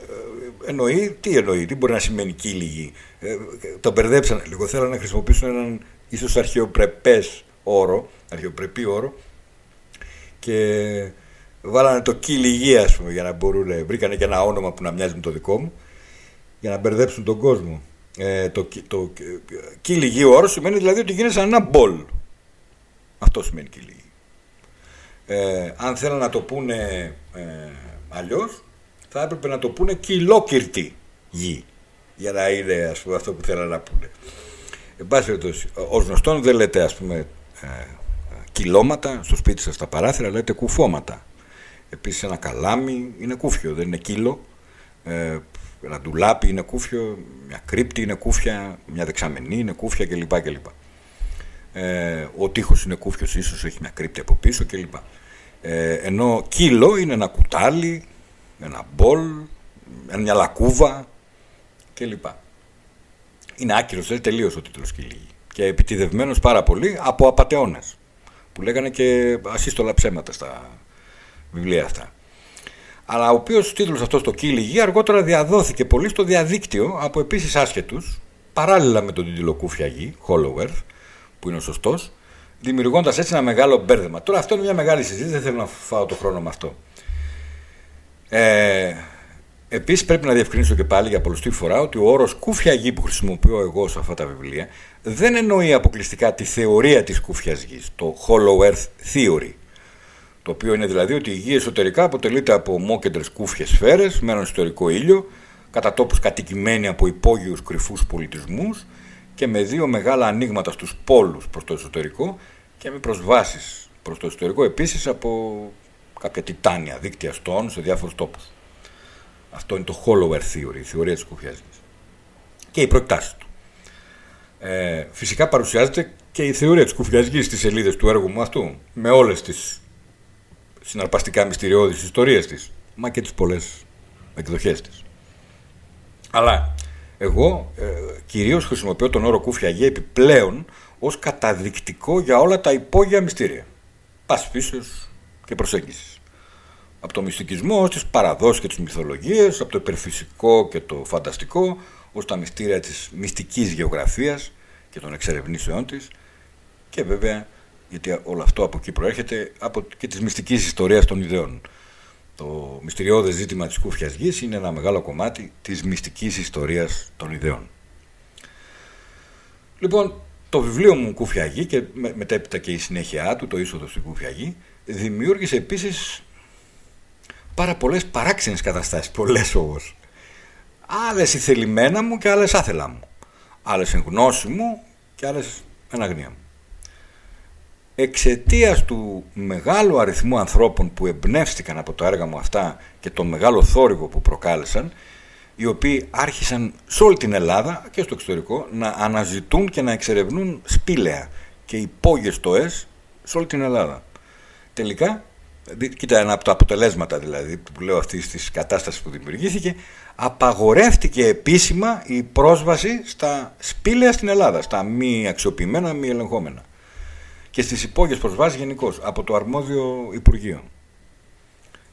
εννοεί, τι εννοεί, τι μπορεί να σημαίνει κύλη γη. Ε, το μπερδέψαν λίγο, θέλανε να χρησιμοποιήσουν έναν ίσως αρχαιοπρεπές όρο, αρχαιοπρεπή όρο και βάλανε το κύλη γη ας πούμε για να μπορούν, βρήκανε και ένα όνομα που να μοιάζει με το δικό μου για να μπερδέψουν τον κόσμο. Ε, το, το, το κύλη γη όρος σημαίνει δηλαδή ότι γίνεσαι ένα μπολ. Αυτό σημαίνει κύλη γη. Ε, αν θέλουν να το πούνε ε, αλλιώς θα έπρεπε να το πούνε κιλόκυρτη γη για να είναι ας πούμε, αυτό που θέλουν να πούνε. Εν πάση περιπτώσει, ως γνωστόν δεν λέτε ας πούμε ε, κιλώματα στο σπίτι σας στα παράθυρα, λέτε κουφώματα. Επίσης ένα καλάμι είναι κούφιο, δεν είναι κύλο. Ε, ένα ντουλάπι είναι κούφιο, μια κρύπτη είναι κούφια, μια δεξαμενή είναι κούφια κλπ. κλπ. Ε, ο τείχος είναι κούφιος ίσως, έχει μια κρύπτη από πίσω κλπ. Ε, ενώ κύλο είναι ένα κουτάλι, ένα μπολ, μια λακκούβα κλπ. Είναι άκυρος, δεν τελείως ο τίτλος κύλι. Και επιτιδευμένος πάρα πολύ από απαταιώνες που λέγανε και ασύστολα ψέματα στα βιβλία αυτά. Αλλά ο οποίος τίτλος αυτός το Κύλι Γη αργότερα διαδόθηκε πολύ στο διαδίκτυο από επίσης άσχετους, παράλληλα με τον τίτλο Κούφια Γη, Hollow Earth, που είναι ο σωστός, δημιουργώντας έτσι ένα μεγάλο μπέρδεμα. Τώρα αυτό είναι μια μεγάλη συζήτηση, δεν θέλω να φάω το χρόνο με αυτό. Ε, Επίσης πρέπει να διευκρινίσω και πάλι για πολλωστή φορά ότι ο όρος κούφια γη που χρησιμοποιώ εγώ σε αυτά τα βιβλία δεν εννοεί αποκλειστικά τη θεωρία της κούφιας γης, το Hollow Earth Theory. Το οποίο είναι δηλαδή ότι η γη εσωτερικά αποτελείται από μόκεντρε κούφιες σφαίρες με έναν ιστορικό ήλιο, κατά τόπους κατοικημένοι από υπόγειους κρυφούς πολιτισμούς και με δύο μεγάλα ανοίγματα στους πόλους προς το εσωτερικό και με προσβάσεις προς το εσωτερικό επίσης από κάποια τιτάνια δίκτυα στών σε διάφορους τόπους. Αυτό είναι το Hollow Earth Theory, η θεωρία της κούφια γη. Και η προεκτάση του. Ε, φυσικά παρουσιάζεται και η θεωρία της κούφια γη στις σελίδες του έργου μου αυτού, με όλες τις συναρπαστικά μυστηριώδεις ιστορίες της, μα και τις πολλές εκδοχές της. Αλλά εγώ ε, κυρίως χρησιμοποιώ τον όρο κούφια επιπλέον ως καταδεικτικό για όλα τα υπόγεια μυστήρια. Πας φύσεως και προσέγγισης. Από το μυστικισμό ως τις παραδόσεις και τις μυθολογίες, από το υπερφυσικό και το φανταστικό, ως τα μυστήρια της μυστικής γεωγραφίας και των εξερευνήσεών της και βέβαια γιατί όλο αυτό από εκεί προέρχεται από και της μυστικής ιστορίας των ιδεών. Το μυστηριώδες ζήτημα της κούφιας γης είναι ένα μεγάλο κομμάτι της μυστικής ιστορίας των ιδεών. Λοιπόν, το βιβλίο μου Κούφια Γη και μετέπειτα και η συνέχεια του, το είσοδο στην Κούφια Γη, δημιούργησε επίσης πάρα πολλές παράξενες καταστάσεις, πολλές όμως. Άλλες ηθελημένα μου και άλλες άθελά μου. Άλλες εν γνώση μου και άλλες εν αγνία μου εξαιτίας του μεγάλου αριθμού ανθρώπων που εμπνεύστηκαν από τα έργα μου αυτά και το μεγάλο θόρυβο που προκάλεσαν, οι οποίοι άρχισαν σε όλη την Ελλάδα και στο εξωτερικό να αναζητούν και να εξερευνούν σπήλαια και υπόγειες τοές σε όλη την Ελλάδα. Τελικά, κοίτα ένα από τα αποτελέσματα δηλαδή που λέω αυτή τη κατάσταση που δημιουργήθηκε, απαγορεύτηκε επίσημα η πρόσβαση στα σπήλαια στην Ελλάδα, στα μη αξιοποιημένα, μη ελεγχόμενα και στις υπόγειες προσβάσεις γενικώ από το αρμόδιο Υπουργείο.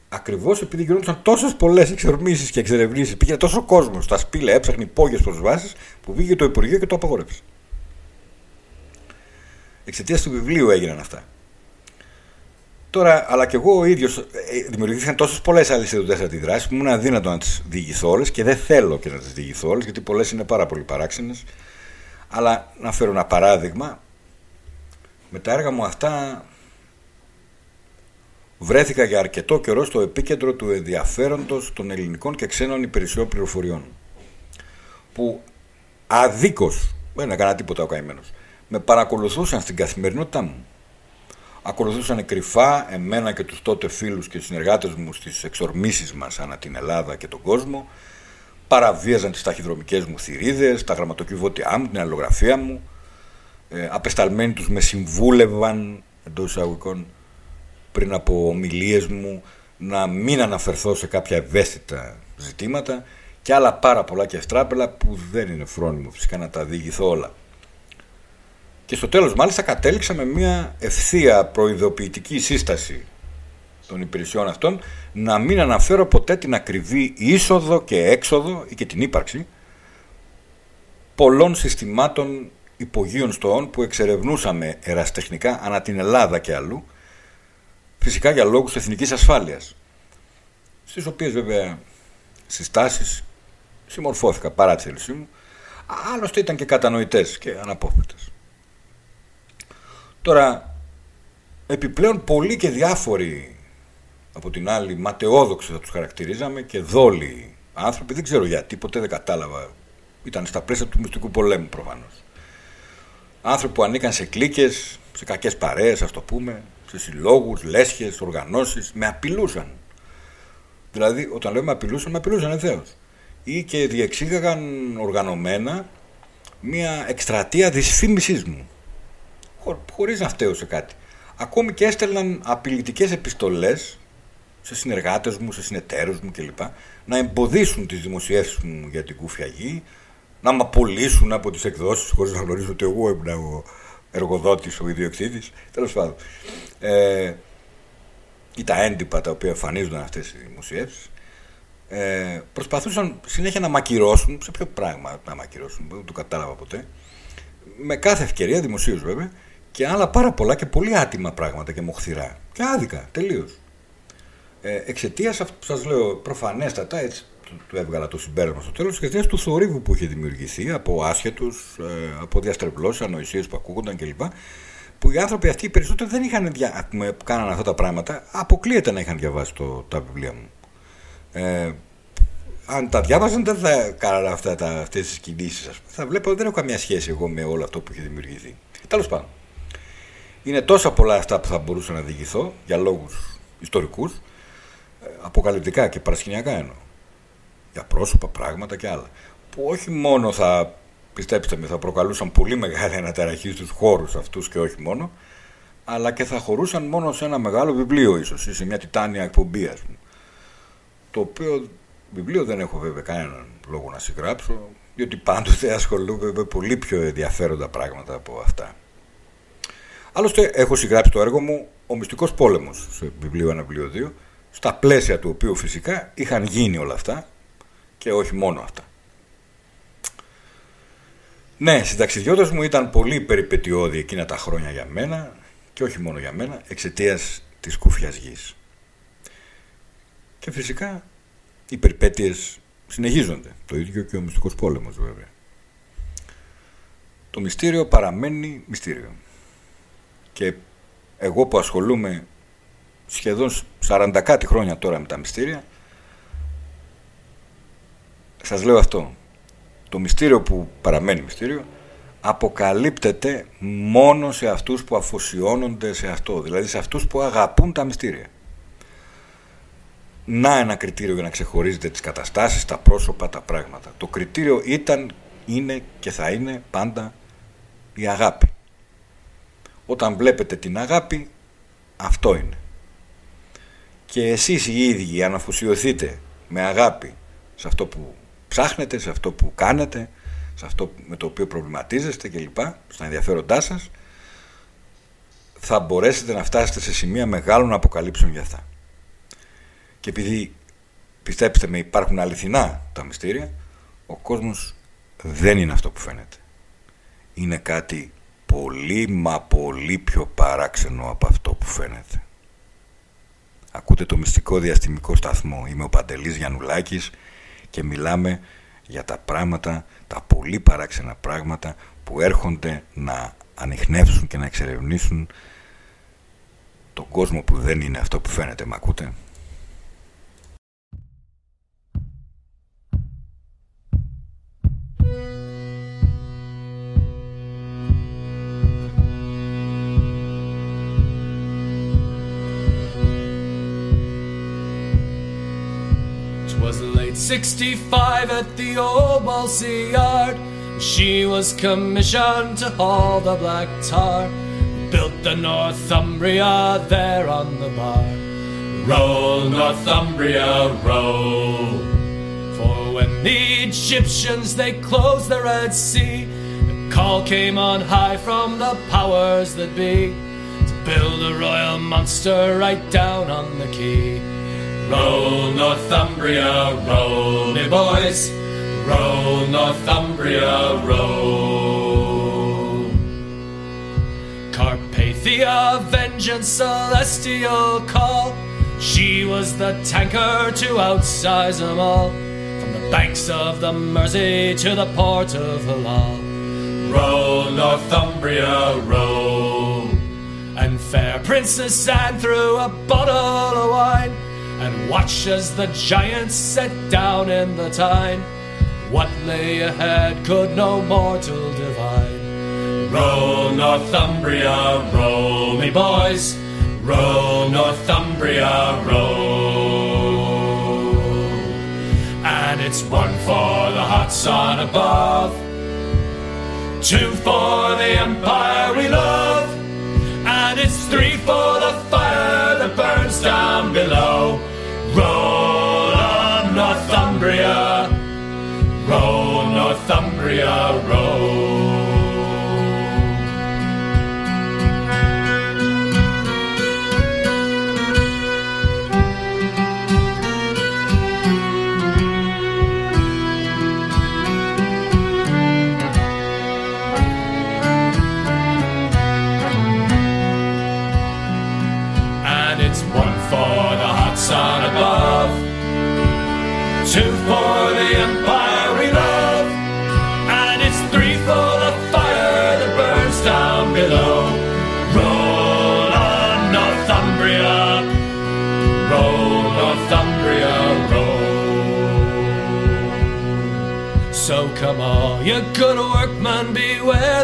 Ακριβώς επειδή γινόντουσαν τόσες πολλές εξορμήσεις και εξερευνήσεις, πήγε τόσο κόσμος στα σπήλαια, έψαχνε υπόγειες προσβάσεις, που βγήκε το Υπουργείο και το απαγόρευσε. Εξαιτίας του βιβλίου έγιναν αυτά. Τώρα, αλλά και εγώ ο ίδιος ε, δημιουργήθηκαν τόσες πολλές αλυσίδε αντιδράσεις που ήμουν αδύνατο να τις διηγηθώ όλες και δεν θέλω και να τις διηγηθώ όλες γιατί πολλές είναι πάρα πολύ παράξενες. Αλλά να φέρω ένα παράδειγμα με τα έργα μου αυτά βρέθηκα για αρκετό καιρό στο επίκεντρο του ενδιαφέροντος των ελληνικών και ξένων υπηρεσιών πληροφοριών που αδίκως, δεν έκανα τίποτα ο καημένος, με παρακολουθούσαν στην καθημερινότητά μου. Ακολουθούσαν κρυφά εμένα και τους τότε φίλους και συνεργάτες μου στις εξορμήσεις μας ανά την Ελλάδα και τον κόσμο, παραβίαζαν τις ταχυδρομικές μου θηρίδες, τα γραμματοκιβώτια μου, την αλληλογραφία μου, ε, απεσταλμένοι τους με συμβούλευαν εντός εισαγωγικών πριν από ομιλίες μου να μην αναφερθώ σε κάποια ευαίσθητα ζητήματα και άλλα πάρα πολλά και αστράπελα που δεν είναι φρόνιμο φυσικά να τα διηγηθώ όλα. Και στο τέλος μάλιστα κατέληξα με μια ευθεία προειδοποιητική σύσταση των υπηρεσιών αυτών να μην αναφέρω ποτέ την ακριβή είσοδο και έξοδο ή και την ύπαρξη πολλών συστημάτων υπογείων στοών που εξερευνούσαμε εραστεχνικά ανά την Ελλάδα και αλλού φυσικά για λόγους εθνικής ασφάλειας στις οποίες βέβαια συστάσεις συμμορφώθηκα παρά τη θέλησή μου άλλωστε ήταν και κατανοητές και αναπόφευκτες. Τώρα επιπλέον πολλοί και διάφοροι από την άλλη ματαιόδοξοι θα τους χαρακτηρίζαμε και δόλοι άνθρωποι δεν ξέρω γιατί ποτέ δεν κατάλαβα ήταν στα πλαίσια του μυστικού πολέμου προφανώς άνθρωποι που ανήκαν σε κλίκες σε κακές παρέες ας το πούμε σε συλλόγους, λέσχες, οργανώσεις με απειλούσαν. Δηλαδή όταν λέμε απειλούσαν με απειλούσαν ευθέως. Ή και διεξήγαγαν οργανωμένα μια εκστρατεία δυσφήμισής μου. Χω, χωρίς να φταίω σε κάτι. Ακόμη και έστελναν απειλητικές επιστολές σε συνεργάτες μου, σε συνεταίρους μου κλπ. Να εμποδίσουν τις δημοσιεύσεις μου για την κούφια γη, να με απολύσουν από τις εκδόσεις χωρίς να γνωρίζω ότι εγώ ήμουν ο εργοδότης, ο ιδιοκτήτης. Τέλος πάντων. Ε, ή τα έντυπα τα οποία εμφανίζουν αυτές οι δημοσιεύσεις. Ε, προσπαθούσαν συνέχεια να μακυρώσουν, σε ποιο πράγμα να μακυρώσουν, δεν το κατάλαβα ποτέ, με κάθε ευκαιρία, δημοσίως βέβαια, και άλλα πάρα πολλά και πολύ άτιμα πράγματα και μοχθηρά. Και άδικα, τελείως. Ε, εξαιτίας αυτού που σας λέω προφανέστατα, έτσι του έβγαλα το συμπέρασμα στο τέλος, εξαιτία του θορύβου που είχε δημιουργηθεί από άσχετους, ε, από διαστρεβλώσεις, ανοησίες που ακούγονταν κλπ. Που οι άνθρωποι αυτοί οι περισσότεροι δεν είχαν δια... που κάνανε αυτά τα πράγματα, αποκλείεται να είχαν διαβάσει το, τα βιβλία μου. Ε, αν τα διάβαζαν δεν θα κάνανε αυτά τα, αυτές τις κινήσεις Θα βλέπω ότι δεν έχω καμία σχέση εγώ με όλο αυτό που είχε δημιουργηθεί. Τέλος πάντων. Είναι τόσα πολλά αυτά που θα μπορούσα να διηγηθώ για λόγους ιστορικούς αποκαλυπτικά και παρασκηνιακά εννοώ. Για πρόσωπα, πράγματα και άλλα. Που όχι μόνο θα, πιστέψτε με, θα προκαλούσαν πολύ μεγάλη αναταραχή στους χώρους αυτούς και όχι μόνο, αλλά και θα χωρούσαν μόνο σε ένα μεγάλο βιβλίο ίσως ή σε μια τιτάνια εκπομπή ας πούμε. Το οποίο βιβλίο δεν έχω βέβαια κανέναν λόγο να συγγράψω, διότι πάντοτε ασχολούμαι με πολύ πιο ενδιαφέροντα πράγματα από αυτά. Άλλωστε έχω συγγράψει το έργο μου «Ο μυστικός πόλεμος» σε βιβλίο 1, βιβλίο 2, στα πλαίσια του οποίου φυσικά είχαν γίνει όλα αυτά και όχι μόνο αυτά. Ναι, συνταξιδιώτες μου ήταν πολύ περιπετειώδη εκείνα τα χρόνια για μένα και όχι μόνο για μένα, εξαιτίας της κούφιας γης. Και φυσικά οι περιπέτειες συνεχίζονται. Το ίδιο και ο μυστικός πόλεμος βέβαια. Το μυστήριο παραμένει μυστήριο. Και εγώ που ασχολούμαι σχεδόν 40 κάτι χρόνια τώρα με τα μυστήρια σας λέω αυτό. Το μυστήριο που παραμένει μυστήριο αποκαλύπτεται μόνο σε αυτούς που αφοσιώνονται σε αυτό δηλαδή σε αυτούς που αγαπούν τα μυστήρια. Να ένα κριτήριο για να ξεχωρίζετε τις καταστάσεις, τα πρόσωπα, τα πράγματα. Το κριτήριο ήταν, είναι και θα είναι πάντα η αγάπη. Όταν βλέπετε την αγάπη αυτό είναι. Και εσείς οι ίδιοι αν αφοσιωθείτε με αγάπη σε αυτό που ψάχνετε, σε αυτό που κάνετε, σε αυτό με το οποίο προβληματίζεστε κλπ, στα ενδιαφέροντά σας, θα μπορέσετε να φτάσετε σε σημεία μεγάλων αποκαλύψεων για αυτά. Και επειδή, πιστέψτε με, υπάρχουν αληθινά τα μυστήρια, ο κόσμος δεν είναι αυτό που φαίνεται. Είναι κάτι πολύ μα πολύ πιο παράξενο από αυτό που φαίνεται. Ακούτε το μυστικό διαστημικό σταθμό. Είμαι ο Παντελής Γιαννουλάκης και μιλάμε για τα πράγματα, τα πολύ παράξενα πράγματα που έρχονται να ανοιχνεύσουν και να εξερευνήσουν τον κόσμο που δεν είναι αυτό που φαίνεται. Μ' ακούτε; Was 65 at the old Balsy Yard. She was commissioned to haul the black tar. Built the Northumbria there on the bar. Roll, Northumbria, roll. For when the Egyptians they closed the Red Sea, a call came on high from the powers that be to build a royal monster right down on the quay. Roll Northumbria, roll me boys, roll Northumbria, roll. Carpathia, vengeance, celestial call. She was the tanker to outsize them all. From the banks of the Mersey to the port of Halal. Roll, Northumbria, roll. And fair Princess Anne threw a bottle of wine and watch as the giants set down in the Tyne. What lay ahead could no mortal divine. Roll, Northumbria, roll, me boys. Roll, Northumbria, roll. And it's one for the hot sun above, two for the empire we love, for the fire that burns down below.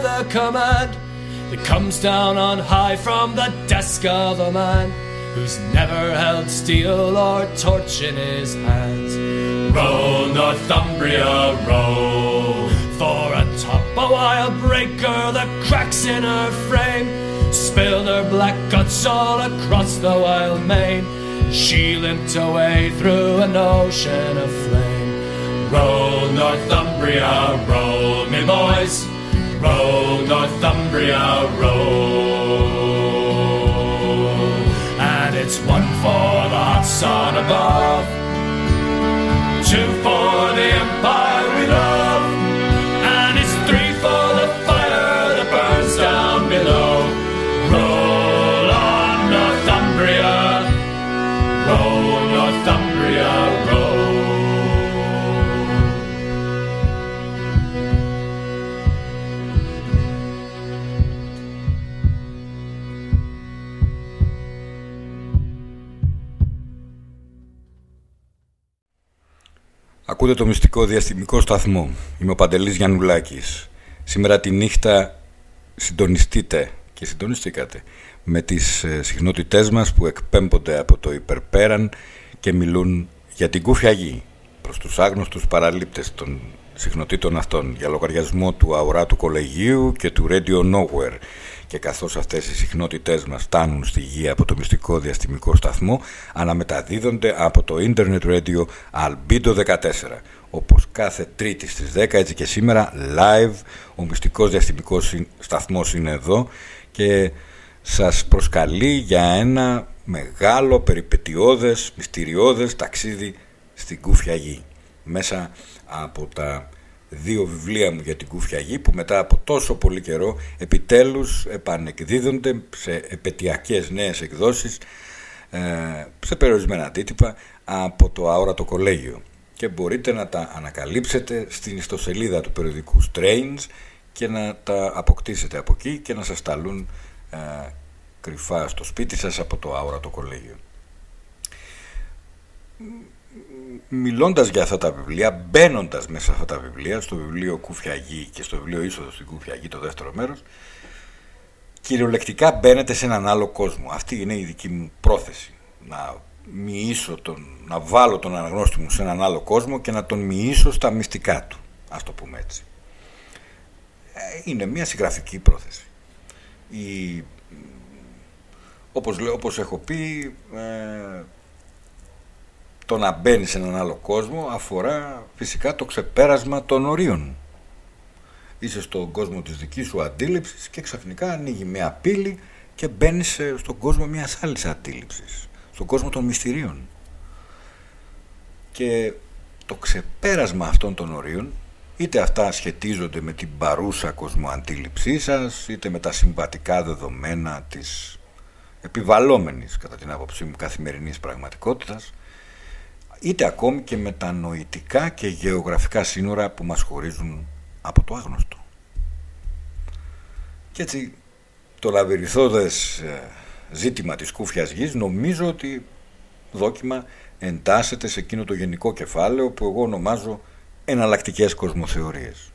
The command that comes down on high from the desk of a man who's never held steel or torch in his hands. Roll, Northumbria, roll. For atop a wild breaker that cracks in her frame, spilled her black guts all across the wild main. She limped away through an ocean of flame. Roll, Northumbria, roll, me boys. Roll, Northumbria, roll. And it's one for the hot sun above, two for the empire we love, Ακούτε το μυστικό διαστημικό σταθμό. Είμαι ο Παντελής Γιαννουλάκης. Σήμερα τη νύχτα συντονιστείτε και συντονιστήκατε με τις ε, συχνότητές μας που εκπέμπονται από το υπερπέραν και μιλούν για την κούφια γη προς τους άγνωστους παραλήπτες των συχνοτήτων αυτών για λογαριασμό του αοράτου κολεγίου και του Radio Nowhere και καθώς αυτές οι συχνότητές μας φτάνουν στη γη από το μυστικό διαστημικό σταθμό αναμεταδίδονται από το Internet Radio Albedo 14 όπως κάθε τρίτη στις 10 έτσι και σήμερα live ο μυστικός διαστημικός σταθμός είναι εδώ και σας προσκαλεί για ένα μεγάλο περιπετειώδες, μυστηριώδες ταξίδι στην Κούφια Γη μέσα από τα δύο βιβλία μου για την Κούφια Γη που μετά από τόσο πολύ καιρό επιτέλους επανεκδίδονται σε επαιτειακές νέες εκδόσεις ε, σε περιορισμένα αντίτυπα από το αόρατο κολέγιο. Και μπορείτε να τα ανακαλύψετε στην ιστοσελίδα του περιοδικού Strains και να τα αποκτήσετε από εκεί και να σας ταλούν ε, κρυφά στο σπίτι σας από το αόρατο κολέγιο μιλώντας για αυτά τα βιβλία, μπαίνοντας μέσα σε αυτά τα βιβλία, στο βιβλίο Κούφια Γη και στο βιβλίο Είσοδος στην Κούφια Γη, το δεύτερο μέρος, κυριολεκτικά μπαίνετε σε έναν άλλο κόσμο. Αυτή είναι η δική μου πρόθεση. Να μοιήσω τον, να βάλω τον αναγνώστη μου σε έναν άλλο κόσμο και να τον μοιήσω στα μυστικά του. Ας το πούμε έτσι. Είναι μια συγγραφική πρόθεση. Η, όπως, λέω, όπως έχω πει, ε, το να μπαίνει σε έναν άλλο κόσμο αφορά φυσικά το ξεπέρασμα των ορίων. είσαι στον κόσμο της δικής σου αντίληψης και ξαφνικά ανοίγει μια πύλη και μπαίνει στον κόσμο μιας άλλης αντίληψης, στον κόσμο των μυστηρίων. Και το ξεπέρασμα αυτών των ορίων, είτε αυτά σχετίζονται με την παρούσα κοσμοαντίληψή σας, είτε με τα συμβατικά δεδομένα της επιβαλλόμενης, κατά την άποψή μου, καθημερινής πραγματικότητας, είτε ακόμη και με τα νοητικά και γεωγραφικά σύνορα που μας χωρίζουν από το άγνωστο. Και έτσι το λαβυριθώδες ε, ζήτημα της κούφιας γης νομίζω ότι δόκιμα εντάσσεται σε εκείνο το γενικό κεφάλαιο που εγώ ονομάζω εναλλακτικές κοσμοθεωρίες.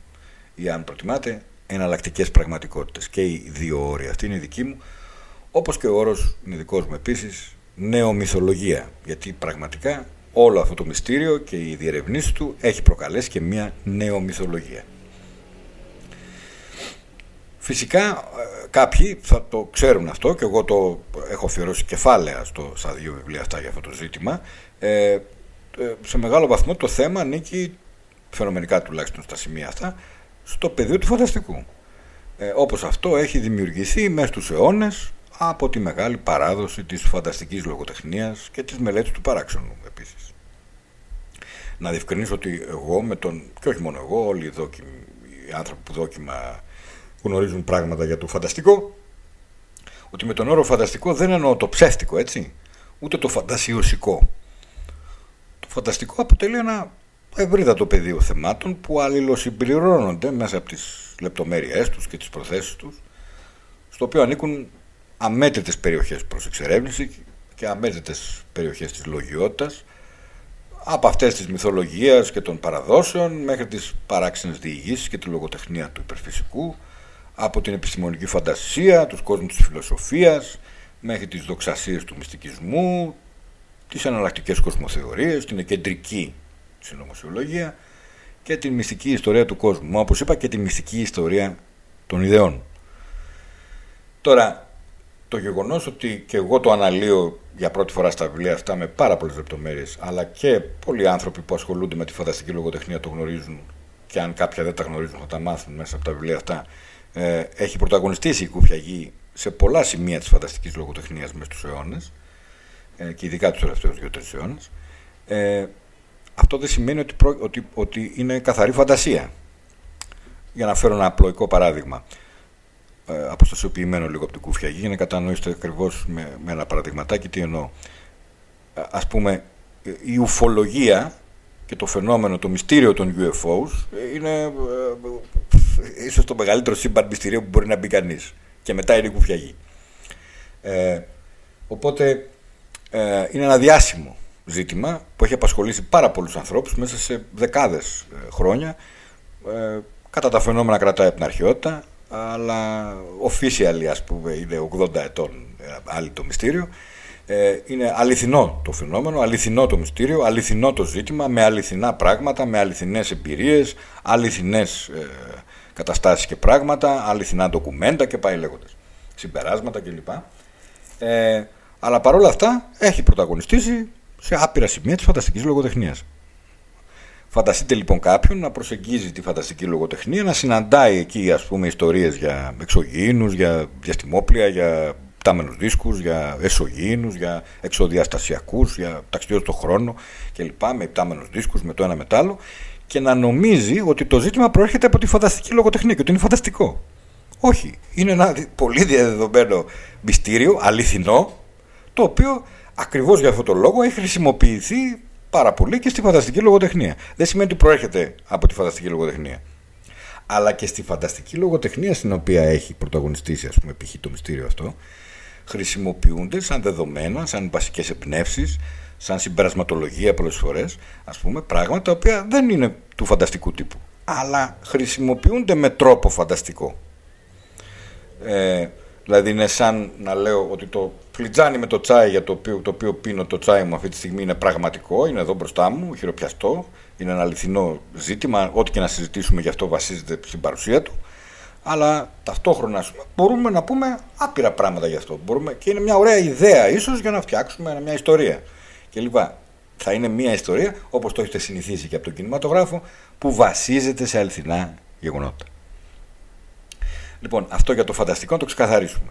Ή αν προτιμάτε εναλλακτικές πραγματικότητες. Και οι δύο όρια αυτή είναι η δική μου όπως και ο όρος είναι δικός μου επίσης νεομυθολογία. Γιατί πραγματικά όλο αυτό το μυστήριο και η διερευνήση του έχει προκαλέσει και μια νεομυθολογία. Φυσικά ε, κάποιοι θα το ξέρουν αυτό και εγώ το έχω αφιερώσει κεφάλαια στο, στα δύο βιβλία αυτά για αυτό το ζήτημα. Ε, ε, σε μεγάλο βαθμό το θέμα ανήκει, φαινομενικά τουλάχιστον στα σημεία αυτά, στο πεδίο του φανταστικού. Ε, όπως αυτό έχει δημιουργηθεί μέσα στους αιώνες από τη μεγάλη παράδοση της φανταστικής λογοτεχνίας και της μελέτης του παράξενου επίσης. Να διευκρινίσω ότι εγώ με τον, και όχι μόνο εγώ, όλοι οι, δόκιμοι, οι άνθρωποι που δόκιμα γνωρίζουν πράγματα για το φανταστικό, ότι με τον όρο φανταστικό δεν εννοώ το ψεύτικο, έτσι, ούτε το φαντασιωσικό. Το φανταστικό αποτελεί ένα ευρύδατο πεδίο θεμάτων που αλληλοσυμπληρώνονται μέσα από τις λεπτομέρειές τους και τις προθέσεις τους, στο οποίο ανήκουν αμέτρητες περιοχές προς εξερεύνηση και αμέτρητες περιοχές της λογιότητας, από αυτές της μυθολογίας και των παραδόσεων μέχρι τις παράξενες διηγήσεις και τη λογοτεχνία του υπερφυσικού, από την επιστημονική φαντασία, τους κόσμους της φιλοσοφίας, μέχρι τις δοξασίες του μυστικισμού, τις αναλλακτικές κοσμοθεωρίες, την κεντρική συνωμοσιολογία και την μυστική ιστορία του κόσμου. Όπως είπα και τη μυστική ιστορία των ιδεών. Τώρα, το γεγονός ότι και εγώ το αναλύω για πρώτη φορά στα βιβλία αυτά με πάρα πολλές λεπτομέρειες, αλλά και πολλοί άνθρωποι που ασχολούνται με τη φανταστική λογοτεχνία το γνωρίζουν και αν κάποια δεν τα γνωρίζουν θα τα μάθουν μέσα από τα βιβλία αυτά. Ε, έχει πρωταγωνιστήσει η Κούφια Γη σε πολλά σημεία της φανταστικής λογοτεχνίας μέσα στους αιώνες ε, και ειδικά τους τελευταίους δύο-τρεις αιώνες. Ε, αυτό δεν σημαίνει ότι, ότι, ότι είναι καθαρή φαντασία. Για να φέρω ένα απλοϊκό παράδειγμα. ε, αποστασιοποιημένο λίγο από την Κούφια Γη για να κατανοήσετε ακριβώς με, με ένα παραδειγματάκι τι εννοώ ε, ας πούμε η ουφολογία και το φαινόμενο, το μυστήριο των UFOs είναι ε, ίσως το μεγαλύτερο σύμπαν μυστηρίο που μπορεί να μπει κανείς. Και μετά είναι η κουφιαγή. Ε, οπότε ε, είναι ένα διάσημο ζήτημα που έχει απασχολήσει πάρα πολλούς ανθρώπους μέσα σε δεκάδες ε, χρόνια. Ε, κατά τα φαινόμενα κρατάει από την αρχαιότητα, αλλά officially ας πούμε είναι 80 ετών ε, άλλη το μυστήριο. Ε, είναι αληθινό το φαινόμενο, αληθινό το μυστήριο, αληθινό το ζήτημα, με αληθινά πράγματα, με αληθινές εμπειρίες, αληθινές ε, καταστάσεις και πράγματα, αληθινά ντοκουμέντα και πάει λέγοντας. Συμπεράσματα κλπ. Ε, αλλά παρόλα αυτά έχει πρωταγωνιστήσει σε άπειρα σημεία της φανταστικής λογοτεχνίας. Φανταστείτε λοιπόν κάποιον να προσεγγίζει τη φανταστική λογοτεχνία, να συναντάει εκεί ας πούμε ιστορίες για εξωγήινους, για διαστημόπλια, για πτάμενους δίσκους, για εσωγήινους, για εξοδιαστασιακούς, για ταξιδιώτες στον χρόνο κλπ. Με πτάμενους δίσκους, με το ένα με το άλλο και να νομίζει ότι το ζήτημα προέρχεται από τη φανταστική λογοτεχνία και ότι είναι φανταστικό. Όχι. Είναι ένα πολύ διαδεδομένο μυστήριο, αληθινό, το οποίο ακριβώς για αυτόν τον λόγο έχει χρησιμοποιηθεί πάρα πολύ και στη φανταστική λογοτεχνία. Δεν σημαίνει ότι προέρχεται από τη φανταστική λογοτεχνία. Αλλά και στη φανταστική λογοτεχνία στην οποία έχει πρωταγωνιστήσει, ας πούμε, π.χ. το μυστήριο αυτό, χρησιμοποιούνται σαν δεδομένα, σαν βασικές εμπνεύσεις, σαν συμπερασματολογία πολλές φορές, ας πούμε, πράγματα τα οποία δεν είναι του φανταστικού τύπου, αλλά χρησιμοποιούνται με τρόπο φανταστικό. Ε, δηλαδή είναι σαν να λέω ότι το φλιτζάνι με το τσάι για το οποίο, το οποίο πίνω το τσάι μου αυτή τη στιγμή είναι πραγματικό, είναι εδώ μπροστά μου, χειροπιαστό, είναι ένα αληθινό ζήτημα, ό,τι και να συζητήσουμε γι' αυτό βασίζεται στην παρουσία του αλλά ταυτόχρονα μπορούμε να πούμε άπειρα πράγματα γι' αυτό. Μπορούμε, και είναι μια ωραία ιδέα ίσως για να φτιάξουμε μια ιστορία κλπ. Θα είναι μια ιστορία, όπως το έχετε συνηθίσει και από τον κινηματογράφο, που βασίζεται σε αληθινά γεγονότα. Λοιπόν, αυτό για το φανταστικό να το ξεκαθαρίσουμε.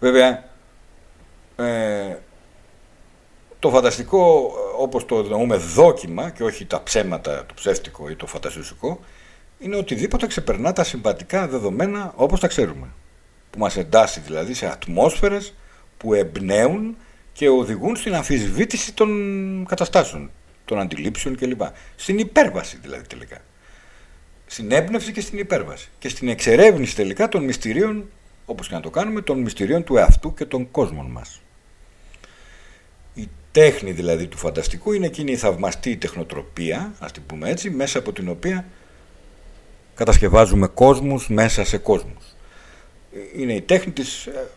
Βέβαια, ε, το φανταστικό όπως το εννοούμε δόκιμα και όχι τα ψέματα, το ψεύτικο ή το φανταστικό είναι οτιδήποτε ξεπερνά τα συμβατικά δεδομένα όπως τα ξέρουμε. Που μας εντάσσει δηλαδή σε ατμόσφαιρες που εμπνέουν και οδηγούν στην αμφισβήτηση των καταστάσεων, των αντιλήψεων κλπ. Στην υπέρβαση δηλαδή τελικά. Στην έμπνευση και στην υπέρβαση. Και στην εξερεύνηση τελικά των μυστηρίων, όπως και να το κάνουμε, των μυστηρίων του εαυτού και των κόσμων μας. Η τέχνη δηλαδή του φανταστικού είναι εκείνη η θαυμαστή τεχνοτροπία, ας την πούμε έτσι, μέσα από την οποία κατασκευάζουμε κόσμους μέσα σε κόσμους. Είναι η τέχνη της, ε,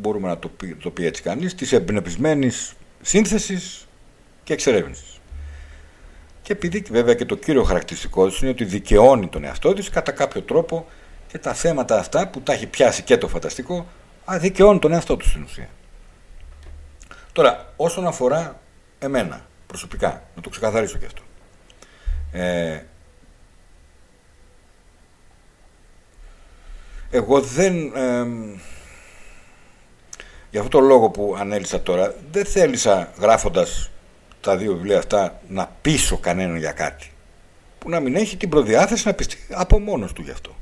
μπορούμε να το πει, το πει έτσι κανείς, της εμπνευσμένης σύνθεσης και εξερεύνησης. Και επειδή βέβαια και το κύριο χαρακτηριστικό της είναι ότι δικαιώνει τον εαυτό της κατά κάποιο τρόπο και τα θέματα αυτά που τα έχει πιάσει και το φανταστικό δικαιώνει τον εαυτό του στην ουσία. Τώρα, όσον αφορά εμένα προσωπικά, να το ξεκαθαρίσω και αυτό. Ε, εγώ δεν... Ε, για αυτό το λόγο που ανέλησα τώρα, δεν θέλησα γράφοντας τα δύο βιβλία αυτά να πείσω κανέναν για κάτι. Που να μην έχει την προδιάθεση να πιστεί από μόνος του γι' αυτό.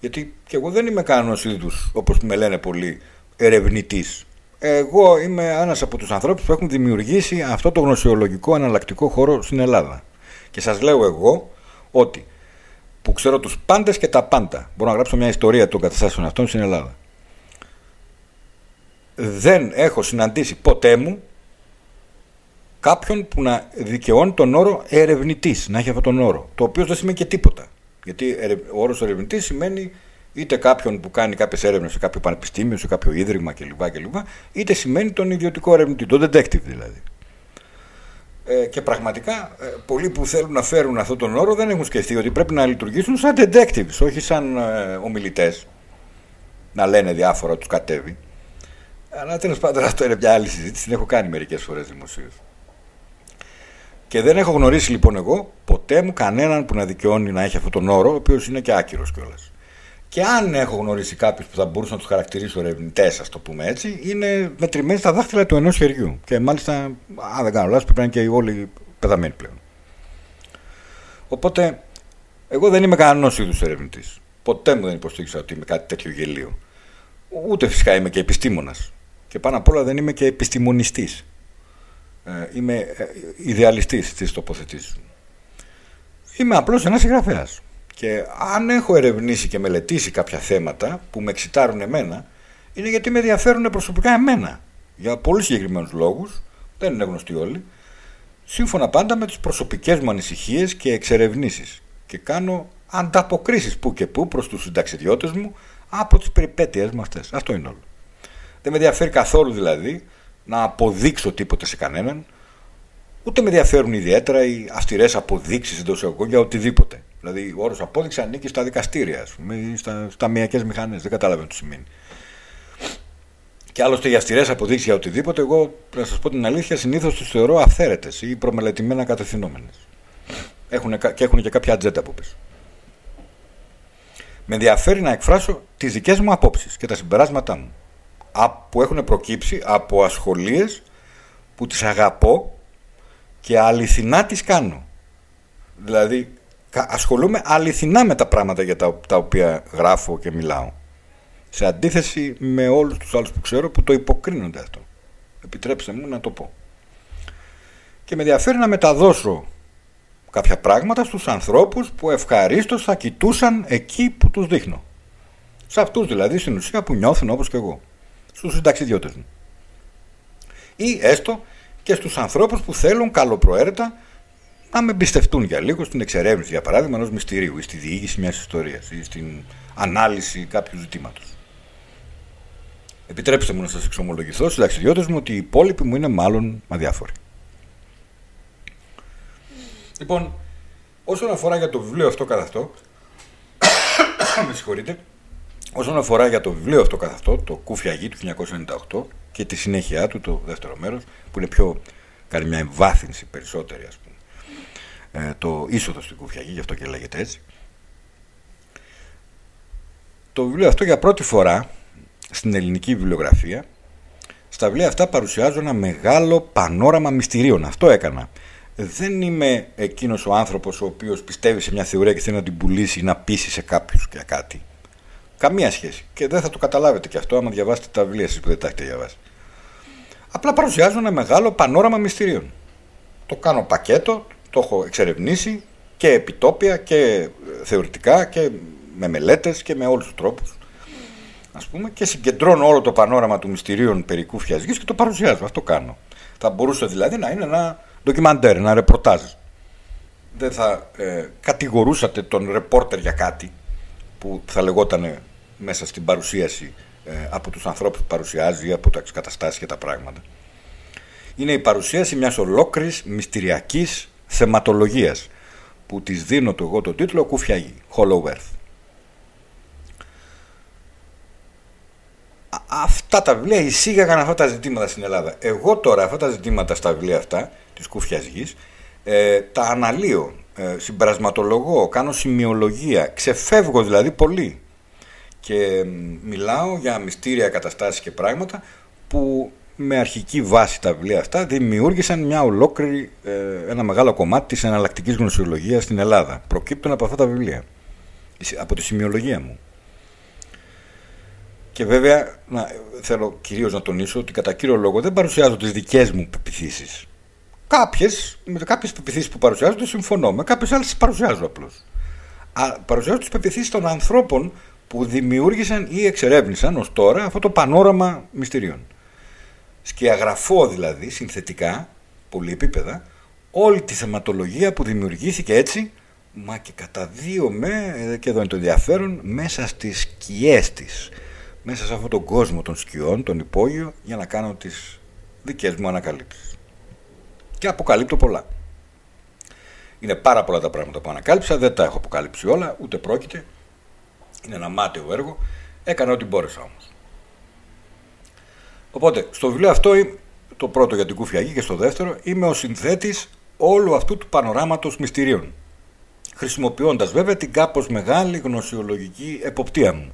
Γιατί και εγώ δεν είμαι κανένας είδους, όπως με λένε πολλοί, ερευνητής. Εγώ είμαι ένας από τους ανθρώπους που έχουν δημιουργήσει αυτό το γνωσιολογικό αναλλακτικό χώρο στην Ελλάδα. Και σας λέω εγώ ότι που ξέρω τους πάντες και τα πάντα. Μπορώ να γράψω μια ιστορία των καταστάσεων αυτών στην Ελλάδα. Δεν έχω συναντήσει ποτέ μου κάποιον που να δικαιώνει τον όρο ερευνητής, να έχει αυτόν τον όρο. Το οποίο δεν σημαίνει και τίποτα. Γιατί ο όρος ερευνητής σημαίνει είτε κάποιον που κάνει κάποιες έρευνες σε κάποιο πανεπιστήμιο, σε κάποιο ίδρυμα κλπ. κλπ είτε σημαίνει τον ιδιωτικό ερευνητή, τον detective δηλαδή. Ε, και πραγματικά ε, πολλοί που θέλουν να φέρουν αυτόν τον όρο δεν έχουν σκεφτεί ότι πρέπει να λειτουργήσουν σαν detectives, όχι σαν ε, ομιλητές. Να λένε διάφορα, τους κατέβει. Αλλά τέλος πάντων αυτό είναι μια άλλη συζήτηση, την έχω κάνει μερικές φορές δημοσίως. Και δεν έχω γνωρίσει λοιπόν εγώ ποτέ μου κανέναν που να δικαιώνει να έχει αυτόν τον όρο, ο οποίος είναι και άκυρος κιόλας. Και αν έχω γνωρίσει κάποιους που θα μπορούσα να τους χαρακτηρίσω ερευνητές, ας το πούμε έτσι, είναι μετρημένοι στα δάχτυλα του ενός χεριού. Και μάλιστα, αν δεν κάνω λάθος, πρέπει να είναι και όλοι πεθαμένοι πλέον. Οπότε, εγώ δεν είμαι κανένας είδους ερευνητής. Ποτέ μου δεν υποστήριξα ότι είμαι κάτι τέτοιο γελίο. Ούτε φυσικά είμαι και επιστήμονας. Και πάνω απ' όλα δεν είμαι και επιστημονιστής. Ε, είμαι ε, ιδεαλιστής τη τοποθετήση Είμαι απλώς ένας συγγραφέας. Και αν έχω ερευνήσει και μελετήσει κάποια θέματα που με εξητάρουν εμένα, είναι γιατί με ενδιαφέρουν προσωπικά εμένα. Για πολύ συγκεκριμένους λόγους, δεν είναι γνωστοί όλοι, σύμφωνα πάντα με τις προσωπικές μου ανησυχίες και εξερευνήσεις. Και κάνω ανταποκρίσεις που και που προς τους συνταξιδιώτες μου από τις περιπέτειές μου αυτές. Αυτό είναι όλο. Δεν με ενδιαφέρει καθόλου δηλαδή να αποδείξω τίποτε σε κανέναν, ούτε με ενδιαφέρουν ιδιαίτερα οι αυστηρές αποδείξεις εντός εισαγωγικών για οτιδήποτε. Δηλαδή, ο όρος απόδειξη ανήκει στα δικαστήρια, ας πούμε, ή στα, στα μιακέ μηχανές. Δεν καταλαβαίνω τι σημαίνει. Και άλλωστε οι αυστηρές αποδείξεις για οτιδήποτε, εγώ να σας πω την αλήθεια, συνήθως τις θεωρώ αυθαίρετες ή προμελετημένα κατευθυνόμενες. Έχουν, και έχουν και κάποια ατζέντα που πες. Με ενδιαφέρει να εκφράσω τις δικές μου απόψεις και τα συμπεράσματά μου που έχουν προκύψει από ασχολίες που τις αγαπώ και αληθινά τις κάνω. Δηλαδή ασχολούμαι αληθινά με τα πράγματα για τα, τα οποία γράφω και μιλάω. Σε αντίθεση με όλους τους άλλους που ξέρω που το υποκρίνονται αυτό. Επιτρέψτε μου να το πω. Και με ενδιαφέρει να μεταδώσω κάποια πράγματα στους ανθρώπους που ευχαρίστως θα κοιτούσαν εκεί που τους δείχνω. Σε αυτούς δηλαδή στην ουσία που νιώθουν όπως και εγώ. Στους συνταξιδιώτες μου. Ή έστω και στους ανθρώπους που θέλουν καλοπροαίρετα να με εμπιστευτούν για λίγο στην εξερεύνηση, για παράδειγμα, ενός μυστηρίου ή στη διήγηση μιας ιστορίας ή στην ανάλυση κάποιου ζητήματος. Επιτρέψτε μου να σας εξομολογηθώ στου ταξιδιώτε μου ότι οι υπόλοιποι μου είναι μάλλον αδιάφοροι. Λοιπόν, όσον αφορά για το βιβλίο αυτό καθ' αυτό, με συγχωρείτε, όσον αφορά για το βιβλίο αυτό καθ' αυτό, το Κούφια Γη του 1998 και τη συνέχεια του, το δεύτερο μέρος, που είναι πιο, κάνει μια εμβάθυνση περισσότερη ας πούμε ε, το είσοδος στην Κουφιαγή, γι' αυτό και λέγεται έτσι. το βιβλίο αυτό για πρώτη φορά στην ελληνική βιβλιογραφία στα βιβλία αυτά παρουσιάζω ένα μεγάλο πανόραμα μυστηρίων. Αυτό έκανα. Δεν είμαι εκείνος ο άνθρωπος ο οποίος πιστεύει σε μια θεωρία και θέλει να την πουλήσει ή να πείσει σε κάποιους για κάτι. Καμία σχέση. Και δεν θα το καταλάβετε και αυτό άμα διαβάσετε τα βιβλία σας που δεν τα έχετε διαβάσει. Απλά παρουσιάζω ένα μεγάλο πανόραμα μυστηρίων. Το κάνω πακέτο, το έχω εξερευνήσει και επιτόπια και θεωρητικά και με μελέτες και με όλους τους τρόπους ας πούμε, και συγκεντρώνω όλο το πανόραμα του μυστηρίων περί κούφιας γης και το παρουσιάζω. Αυτό κάνω. Θα μπορούσε δηλαδή να είναι ένα ντοκιμαντέρ, ένα ρεπορτάζ. Δεν θα ε, κατηγορούσατε τον ρεπόρτερ για κάτι που θα λεγόταν μέσα στην παρουσίαση ε, από τους ανθρώπους που παρουσιάζει ή από τα καταστάσεις και τα πράγματα. Είναι η παρουσίαση μιας ολόκληρης μυστηριακής θεματολογίας που της δίνω το εγώ το τίτλο «Κούφια γη», Hollow Earth. αυτά τα βιβλία εισήγαγαν αυτά τα ζητήματα στην Ελλάδα. Εγώ τώρα αυτά τα ζητήματα στα βιβλία αυτά της κούφιας γης ε, τα αναλύω, ε, συμπερασματολογώ, κάνω σημειολογία, ξεφεύγω δηλαδή πολύ και μιλάω για μυστήρια καταστάσεις και πράγματα που με αρχική βάση τα βιβλία αυτά δημιούργησαν μια ολόκληρη, ε, ένα μεγάλο κομμάτι της εναλλακτικής γνωσιολογίας στην Ελλάδα. Προκύπτουν από αυτά τα βιβλία, από τη σημειολογία μου. Και βέβαια να, θέλω κυρίως να τονίσω ότι κατά κύριο λόγο δεν παρουσιάζω τις δικές μου πεπιθήσεις. Κάποιες, με κάποιες πεπιθήσεις που παρουσιάζονται συμφωνώ, με κάποιες άλλες τις παρουσιάζω απλώς. Α, παρουσιάζω τις πεπιθήσεις των ανθρώπων που δημιούργησαν ή εξερεύνησαν ως τώρα αυτό το πανόραμα μυστηρίων. Σκιαγραφώ δηλαδή συνθετικά, πολύ επίπεδα, όλη τη θεματολογία που δημιουργήθηκε έτσι, μα και καταδύομαι, και εδώ είναι το ενδιαφέρον, μέσα στις σκιές της μέσα σε αυτόν τον κόσμο των σκιών, τον υπόγειο, για να κάνω τις δικές μου ανακαλύψεις. Και αποκαλύπτω πολλά. Είναι πάρα πολλά τα πράγματα που ανακάλυψα, δεν τα έχω αποκαλύψει όλα, ούτε πρόκειται. Είναι ένα μάταιο έργο. Έκανα ό,τι μπόρεσα όμως. Οπότε, στο βιβλίο αυτό, το πρώτο για την Κουφιαγή και στο δεύτερο, είμαι ο συνθέτης όλου αυτού του πανοράματος μυστηρίων. Χρησιμοποιώντας βέβαια την κάπως μεγάλη γνωσιολογική εποπτεία μου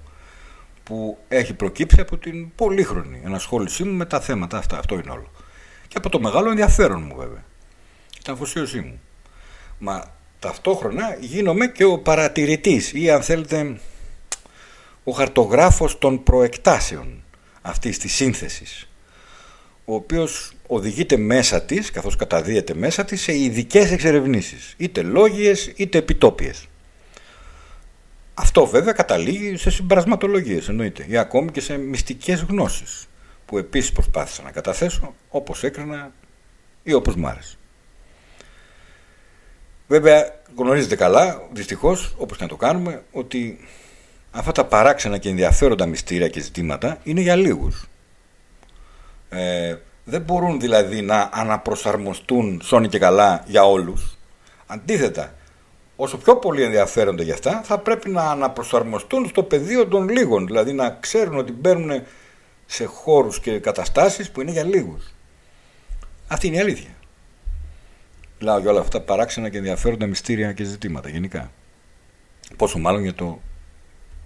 που έχει προκύψει από την πολύχρονη ενασχόλησή μου με τα θέματα αυτά. Αυτό είναι όλο. Και από το μεγάλο ενδιαφέρον μου βέβαια. Και την αφοσίωσή μου. Μα ταυτόχρονα γίνομαι και ο παρατηρητής ή αν θέλετε ο χαρτογράφος των προεκτάσεων αυτής της σύνθεσης ο οποίος οδηγείται μέσα της, καθώς καταδύεται μέσα της, σε ειδικές εξερευνήσεις, είτε λόγιες είτε επιτόπιες. Αυτό βέβαια καταλήγει σε συμπρασματολογίες εννοείται ή ακόμη και σε μυστικές γνώσεις που επίσης προσπάθησα να καταθέσω όπως έκρινα ή όπως μ' άρεσε. Βέβαια γνωρίζετε καλά, δυστυχώς όπως και να το κάνουμε, ότι αυτά τα παράξενα και ενδιαφέροντα μυστήρια και ζητήματα είναι για λίγους. Ε, δεν μπορούν δηλαδή να αναπροσαρμοστούν σώνει και καλά για όλους. Αντίθετα, όσο πιο πολύ ενδιαφέρονται για αυτά, θα πρέπει να αναπροσαρμοστούν στο πεδίο των λίγων. Δηλαδή να ξέρουν ότι μπαίνουν σε χώρους και καταστάσεις που είναι για λίγους. Αυτή είναι η αλήθεια. Μιλάω για όλα αυτά παράξενα και ενδιαφέροντα μυστήρια και ζητήματα γενικά. Πόσο μάλλον για το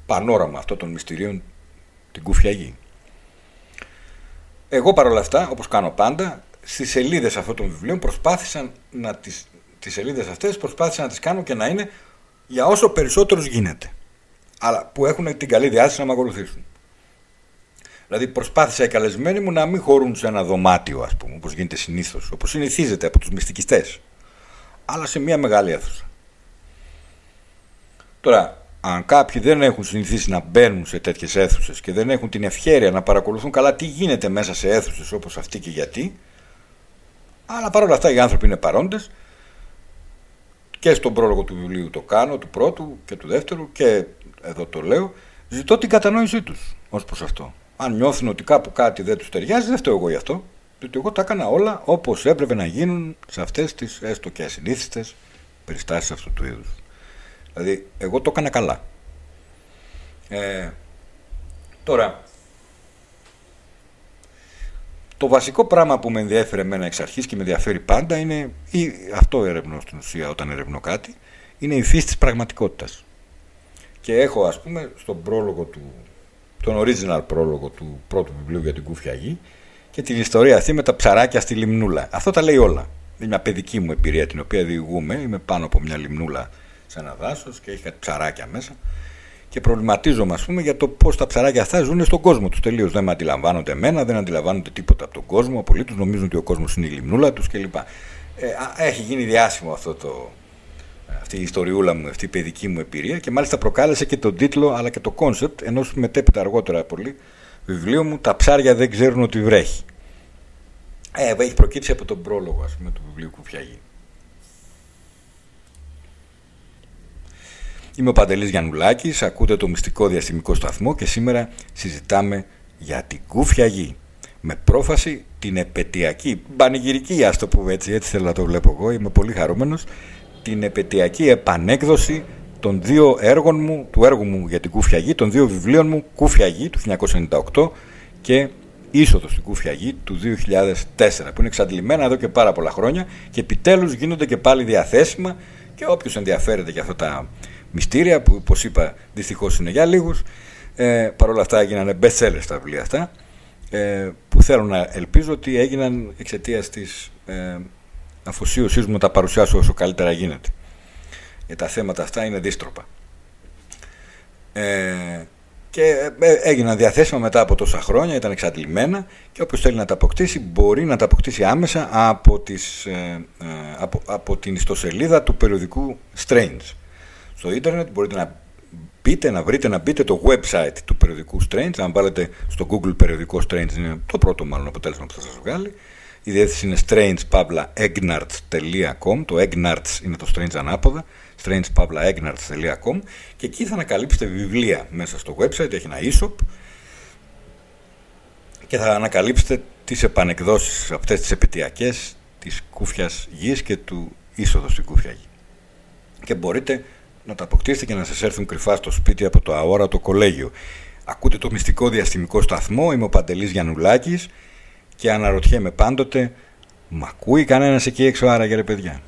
πανόραμα αυτό των μυστηρίων την κουφιαγή. Εγώ παρόλα αυτά, όπως κάνω πάντα, στις σελίδες αυτών των βιβλίων προσπάθησα να τις τις σελίδες αυτές προσπάθησα να τις κάνω και να είναι για όσο περισσότερους γίνεται. Αλλά που έχουν την καλή διάθεση να με ακολουθήσουν. Δηλαδή προσπάθησα οι καλεσμένοι μου να μην χωρούν σε ένα δωμάτιο, ας πούμε, όπως γίνεται συνήθως, όπως συνηθίζεται από τους μυστικιστές. Αλλά σε μια μεγάλη αίθουσα. Τώρα, αν κάποιοι δεν έχουν συνηθίσει να μπαίνουν σε τέτοιες αίθουσες και δεν έχουν την ευχαίρεια να παρακολουθούν καλά τι γίνεται μέσα σε αίθουσες όπως αυτή και γιατί, αλλά παρόλα αυτά οι άνθρωποι είναι παρόντες, και στον πρόλογο του βιβλίου το κάνω, του πρώτου και του δεύτερου και εδώ το λέω, ζητώ την κατανόησή τους ως προς αυτό. Αν νιώθουν ότι κάπου κάτι δεν τους ταιριάζει, δεν φταίω εγώ γι' αυτό. Διότι εγώ τα έκανα όλα όπως έπρεπε να γίνουν σε αυτές τις έστω και ασυνήθιστες περιστάσεις αυτού του είδους. Δηλαδή, εγώ το έκανα καλά. Ε, τώρα, το βασικό πράγμα που με ενδιαφέρει εμένα εξ αρχής και με ενδιαφέρει πάντα είναι, ή αυτό ερευνώ στην ουσία όταν ερευνώ κάτι, είναι η φύση της πραγματικότητας. Και έχω ας πούμε στον πρόλογο του, τον original πρόλογο του πρώτου βιβλίου για την Κούφια Γη και την ιστορία αυτή με τα ψαράκια στη λιμνούλα. Αυτό τα λέει όλα. Είναι μια παιδική μου εμπειρία την οποία διηγούμε. Είμαι πάνω από μια λιμνούλα σε ένα δάσος και έχει κάτι ψαράκια μέσα. Και προβληματίζομαι, ας πούμε, για το πώς τα ψαράκια αυτά ζουν στον κόσμο τους τελείως. Δεν με αντιλαμβάνονται εμένα, δεν αντιλαμβάνονται τίποτα από τον κόσμο. Απολύτως νομίζουν ότι ο κόσμος είναι η λιμνούλα τους κλπ. Ε, έχει γίνει διάσημο αυτό το, αυτή η ιστοριούλα μου, αυτή η παιδική μου εμπειρία και μάλιστα προκάλεσε και τον τίτλο αλλά και το κόνσεπτ ενός μετέπειτα αργότερα πολύ βιβλίου μου «Τα ψάρια δεν ξέρουν ότι βρέχει». Ε, έχει προκύψει από τον πρόλογο ας πούμε, του βιβλίου Κούφια Γη. Είμαι ο Παντελής Γιαννουλάκης, ακούτε το μυστικό διαστημικό σταθμό και σήμερα συζητάμε για την Κούφια Γη. Με πρόφαση την επαιτειακή, πανηγυρική ας το πούμε έτσι, έτσι θέλω να το βλέπω εγώ, είμαι πολύ χαρούμενος, την επαιτειακή επανέκδοση των δύο έργων μου, του έργου μου για την Κούφια Γη, των δύο βιβλίων μου, Κούφια Γη του 1998 και Είσοδος στην Κούφια Γη του 2004, που είναι εξαντλημένα εδώ και πάρα πολλά χρόνια και επιτέλους γίνονται και πάλι διαθέσιμα και όποιος ενδιαφέρεται για αυτά τα μυστήρια, που όπως είπα δυστυχώς είναι για λίγους, ε, παρόλα αυτά έγιναν best sellers τα βιβλία αυτά, ε, που θέλω να ελπίζω ότι έγιναν εξαιτίας της ε, αφοσίωσής μου να τα παρουσιάσω όσο καλύτερα γίνεται. Για τα θέματα αυτά είναι δίστροπα. Ε, και ε, έγιναν διαθέσιμα μετά από τόσα χρόνια, ήταν εξαντλημένα και όποιος θέλει να τα αποκτήσει μπορεί να τα αποκτήσει άμεσα από, τις, ε, ε, από, από την ιστοσελίδα του περιοδικού Strange. Στο ίντερνετ μπορείτε να πείτε, να βρείτε, να μπείτε το website του περιοδικού Strange, αν βάλετε στο Google περιοδικό Strange είναι το πρώτο μάλλον αποτέλεσμα που θα σας βγάλει. Η διεύθυνση είναι strangepavlaegnarts.com, το Egnarts είναι το Strange ανάποδα, strangepavlaegnarts.com και εκεί θα ανακαλύψετε βιβλία μέσα στο website, έχει ένα e-shop. Και θα ανακαλύψετε τις επανεκδόσεις αυτές τις επαιτειακές της κούφιας γης και του είσοδο στην κούφια γη. Και μπορείτε να τα αποκτήσετε και να σας έρθουν κρυφά στο σπίτι από το αόρατο κολέγιο. Ακούτε το μυστικό διαστημικό σταθμό, είμαι ο Παντελής Γιαννουλάκης και αναρωτιέμαι πάντοτε, μα ακούει κανένας εκεί έξω άραγε ρε παιδιά.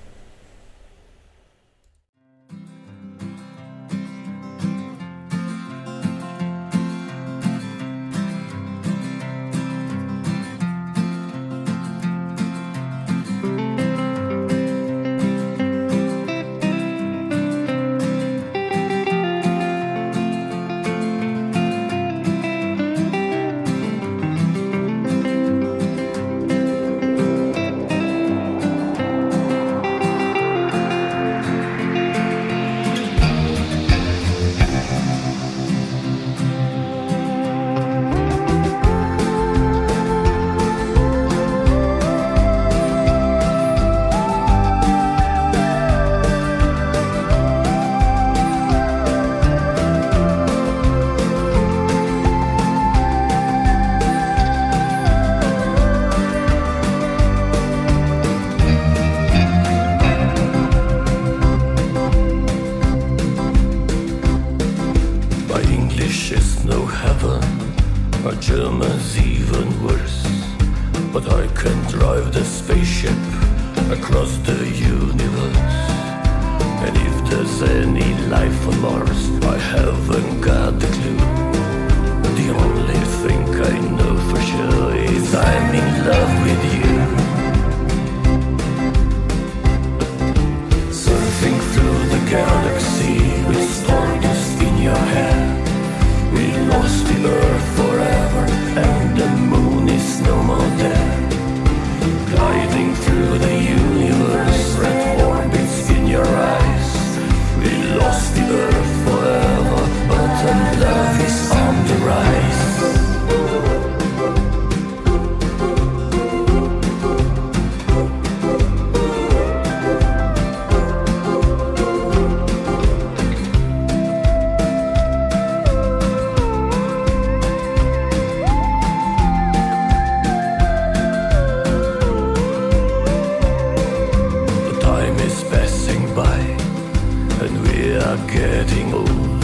we are getting old.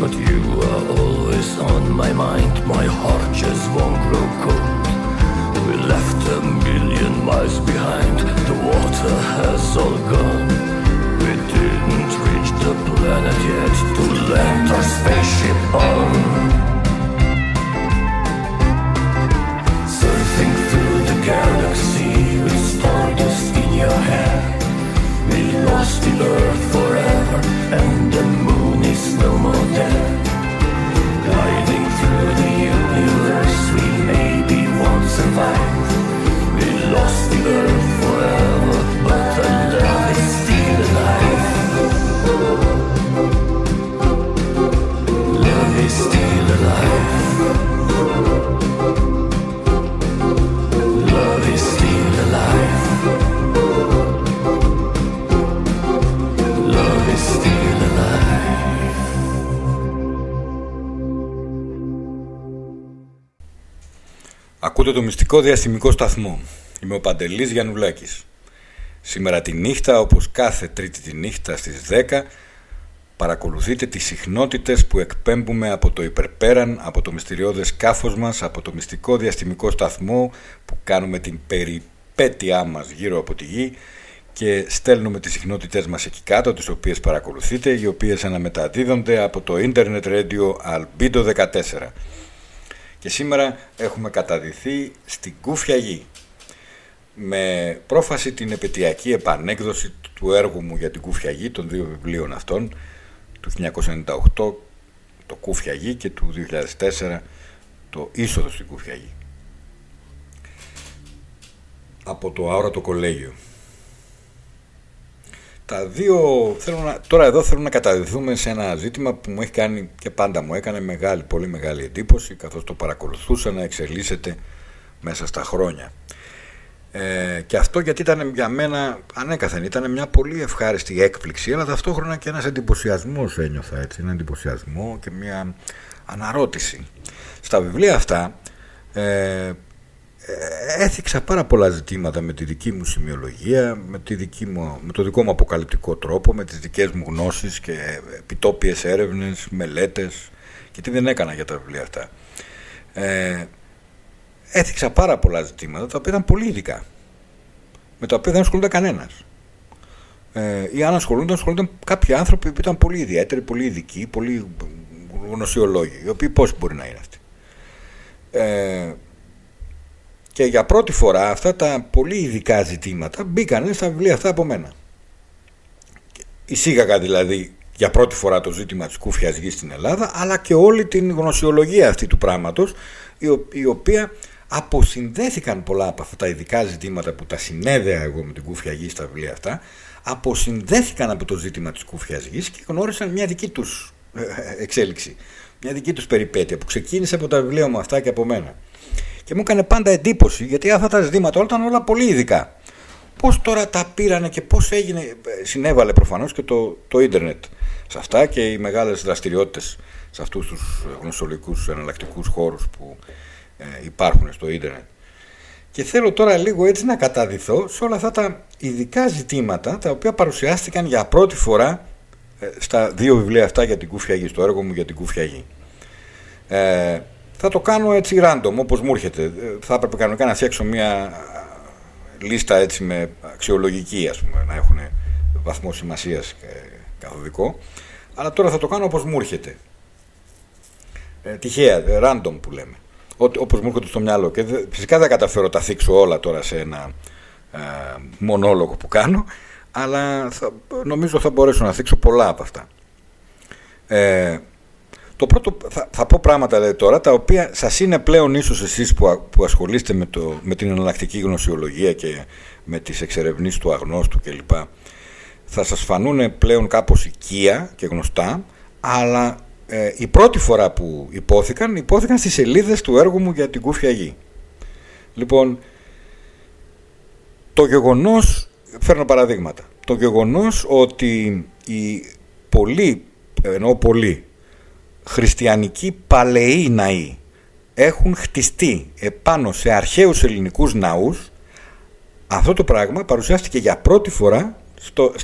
But you are always on my mind, my heart just won't grow cold. We left a million miles behind, the water has all gone. We didn't reach the planet yet to land our spaceship on. Surfing through the galaxy with stardust in your hair, we lost the earth forever and the moon is no more there. Gliding through the universe, we maybe won't survive. We lost the earth Ακούτε το μυστικό διαστημικό σταθμό. Είμαι ο Παντελής Γιαννουλάκης. Σήμερα τη νύχτα, όπως κάθε τρίτη τη νύχτα στις 10, παρακολουθείτε τις συχνότητες που εκπέμπουμε από το υπερπέραν, από το μυστηριώδες σκάφος μας, από το μυστικό διαστημικό σταθμό που κάνουμε την περιπέτειά μας γύρω από τη γη και στέλνουμε τις συχνότητες μας εκεί κάτω, τις οποίες παρακολουθείτε, οι οποίες αναμεταδίδονται από το Internet Radio Albedo 14. Και σήμερα έχουμε καταδυθεί στην Κούφια Γη με πρόφαση την επαιτειακή επανέκδοση του έργου μου για την Κούφια Γη, των δύο βιβλίων αυτών, του 1998 το Κούφια Γη και του 2004 το Είσοδο στην Κούφια Γη. Από το Αόρατο Κολέγιο. Τα δύο, θέλω να, τώρα εδώ θέλω να καταδεθούμε σε ένα ζήτημα που μου έχει κάνει και πάντα μου έκανε μεγάλη, πολύ μεγάλη εντύπωση καθώς το παρακολουθούσα να εξελίσσεται μέσα στα χρόνια. Ε, και αυτό γιατί ήταν για μένα ανέκαθεν, ήταν μια πολύ ευχάριστη έκπληξη αλλά ταυτόχρονα και ένας εντυπωσιασμός ένιωθα έτσι, ένα εντυπωσιασμό και μια αναρώτηση. Στα βιβλία αυτά ε, έθιξα πάρα πολλά ζητήματα με τη δική μου σημειολογία, με, τη δική μου, με το δικό μου αποκαλυπτικό τρόπο, με τις δικές μου γνώσεις και επιτόπιες έρευνες, μελέτες και τι δεν έκανα για τα βιβλία αυτά. Ε, έθιξα πάρα πολλά ζητήματα τα οποία ήταν πολύ ειδικά, με τα οποία δεν ασχολούνται κανένας. Ε, ή αν ασχολούνταν, ασχολούνταν κάποιοι άνθρωποι που ήταν πολύ ιδιαίτεροι, πολύ ειδικοί, πολύ γνωσιολόγοι, οι οποίοι πώς μπορεί να είναι αυτοί. Ε, και για πρώτη φορά αυτά τα πολύ ειδικά ζητήματα μπήκαν στα βιβλία αυτά από μένα. Εισήγαγα δηλαδή για πρώτη φορά το ζήτημα της κούφιας γης στην Ελλάδα, αλλά και όλη την γνωσιολογία αυτή του πράγματος, η οποία αποσυνδέθηκαν πολλά από αυτά τα ειδικά ζητήματα που τα συνέδεα εγώ με την κούφια γη στα βιβλία αυτά, αποσυνδέθηκαν από το ζήτημα της κούφιας γης και γνώρισαν μια δική τους ε, εξέλιξη, μια δική τους περιπέτεια που ξεκίνησε από τα βιβλία μου αυτά και από μένα. Και μου έκανε πάντα εντύπωση γιατί αυτά τα ζητήματα όλα ήταν όλα πολύ ειδικά. Πώς τώρα τα πήρανε και πώς έγινε, συνέβαλε προφανώς και το, το ίντερνετ σε αυτά και οι μεγάλες δραστηριότητες σε αυτούς τους γνωσολικού εναλλακτικούς χώρους που ε, υπάρχουν στο ίντερνετ. Και θέλω τώρα λίγο έτσι να καταδυθώ σε όλα αυτά τα ειδικά ζητήματα τα οποία παρουσιάστηκαν για πρώτη φορά ε, στα δύο βιβλία αυτά για την Κούφια Γη, στο έργο μου για την Κούφια Γη. Ε, θα το κάνω έτσι random, όπως μου έρχεται. Ε, θα έπρεπε κανονικά να φτιάξω μια λίστα έτσι με αξιολογική, ας πούμε, να έχουν βαθμό σημασίας και καθοδικό. Αλλά τώρα θα το κάνω όπως μου έρχεται. Ε, τυχαία, ε, random που λέμε. Ό, όπως μου έρχεται στο μυαλό. Και φυσικά δεν καταφέρω τα θίξω όλα τώρα σε ένα ε, μονόλογο που κάνω, αλλά θα, νομίζω θα μπορέσω να θίξω πολλά από αυτά. Ε, το πρώτο, θα, θα πω πράγματα λέει, τώρα, τα οποία σας είναι πλέον ίσως εσείς που, που ασχολείστε με, το, με την εναλλακτική γνωσιολογία και με τις εξερευνήσεις του αγνώστου κλπ. Θα σας φανούν πλέον κάπως οικία και γνωστά, αλλά ε, η πρώτη φορά που υπόθηκαν, υπόθηκαν στις σελίδες του έργου μου για την Κούφια Γη. Λοιπόν, το γεγονός, φέρνω παραδείγματα, το γεγονός ότι οι πολλοί, εννοώ πολλοί, χριστιανικοί παλαιοί ναοί έχουν χτιστεί επάνω σε αρχαίους ελληνικούς ναούς αυτό το πράγμα παρουσιάστηκε για πρώτη φορά στο,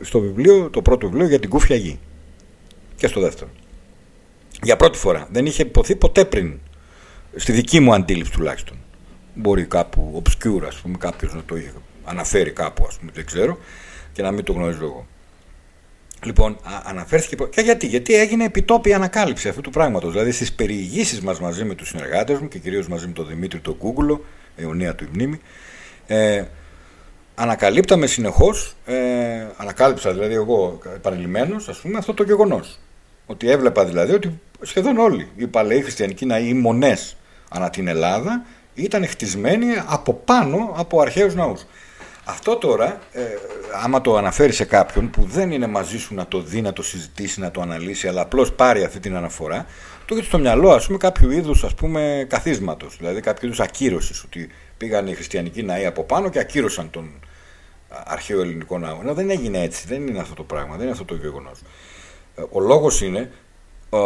στο βιβλίο, το πρώτο βιβλίο για την Κούφια Γη και στο δεύτερο. Για πρώτη φορά. Δεν είχε υποθεί ποτέ πριν στη δική μου αντίληψη τουλάχιστον. Μπορεί κάπου obscure ας πούμε κάποιος να το είχε αναφέρει κάπου ας πούμε δεν ξέρω και να μην το γνωρίζω εγώ Λοιπόν, α, αναφέρθηκε. Και γιατί, γιατί έγινε επιτόπια ανακάλυψη αυτού του πράγματος. Δηλαδή στις περιηγήσεις μας μαζί με τους συνεργάτες μου και κυρίως μαζί με τον Δημήτρη τον Κούγκουλο, αιωνία του η μνήμη, ε, ανακαλύπταμε συνεχώς, ε, ανακάλυψα δηλαδή εγώ επανειλημμένος, ας πούμε, αυτό το γεγονός. Ότι έβλεπα δηλαδή ότι σχεδόν όλοι οι παλαιοί χριστιανικοί ναοί, οι μονές ανά την Ελλάδα, ήταν χτισμένοι από πάνω από αρχαίους ναούς. Αυτό τώρα, ε, άμα το αναφέρει σε κάποιον που δεν είναι μαζί σου να το δει, να το συζητήσει, να το αναλύσει, αλλά απλώς πάρει αυτή την αναφορά, το έχεις στο μυαλό, ας πούμε, κάποιο είδους καθίσματος, δηλαδή κάποιο είδους ακύρωσης. Ότι πήγαν οι χριστιανικοί ναοί από πάνω και ακύρωσαν τον αρχαίο ελληνικό ναό. Ενώ δεν έγινε έτσι, δεν είναι αυτό το πράγμα, δεν είναι αυτό το γεγονός. Ε, ο λόγος είναι, ο,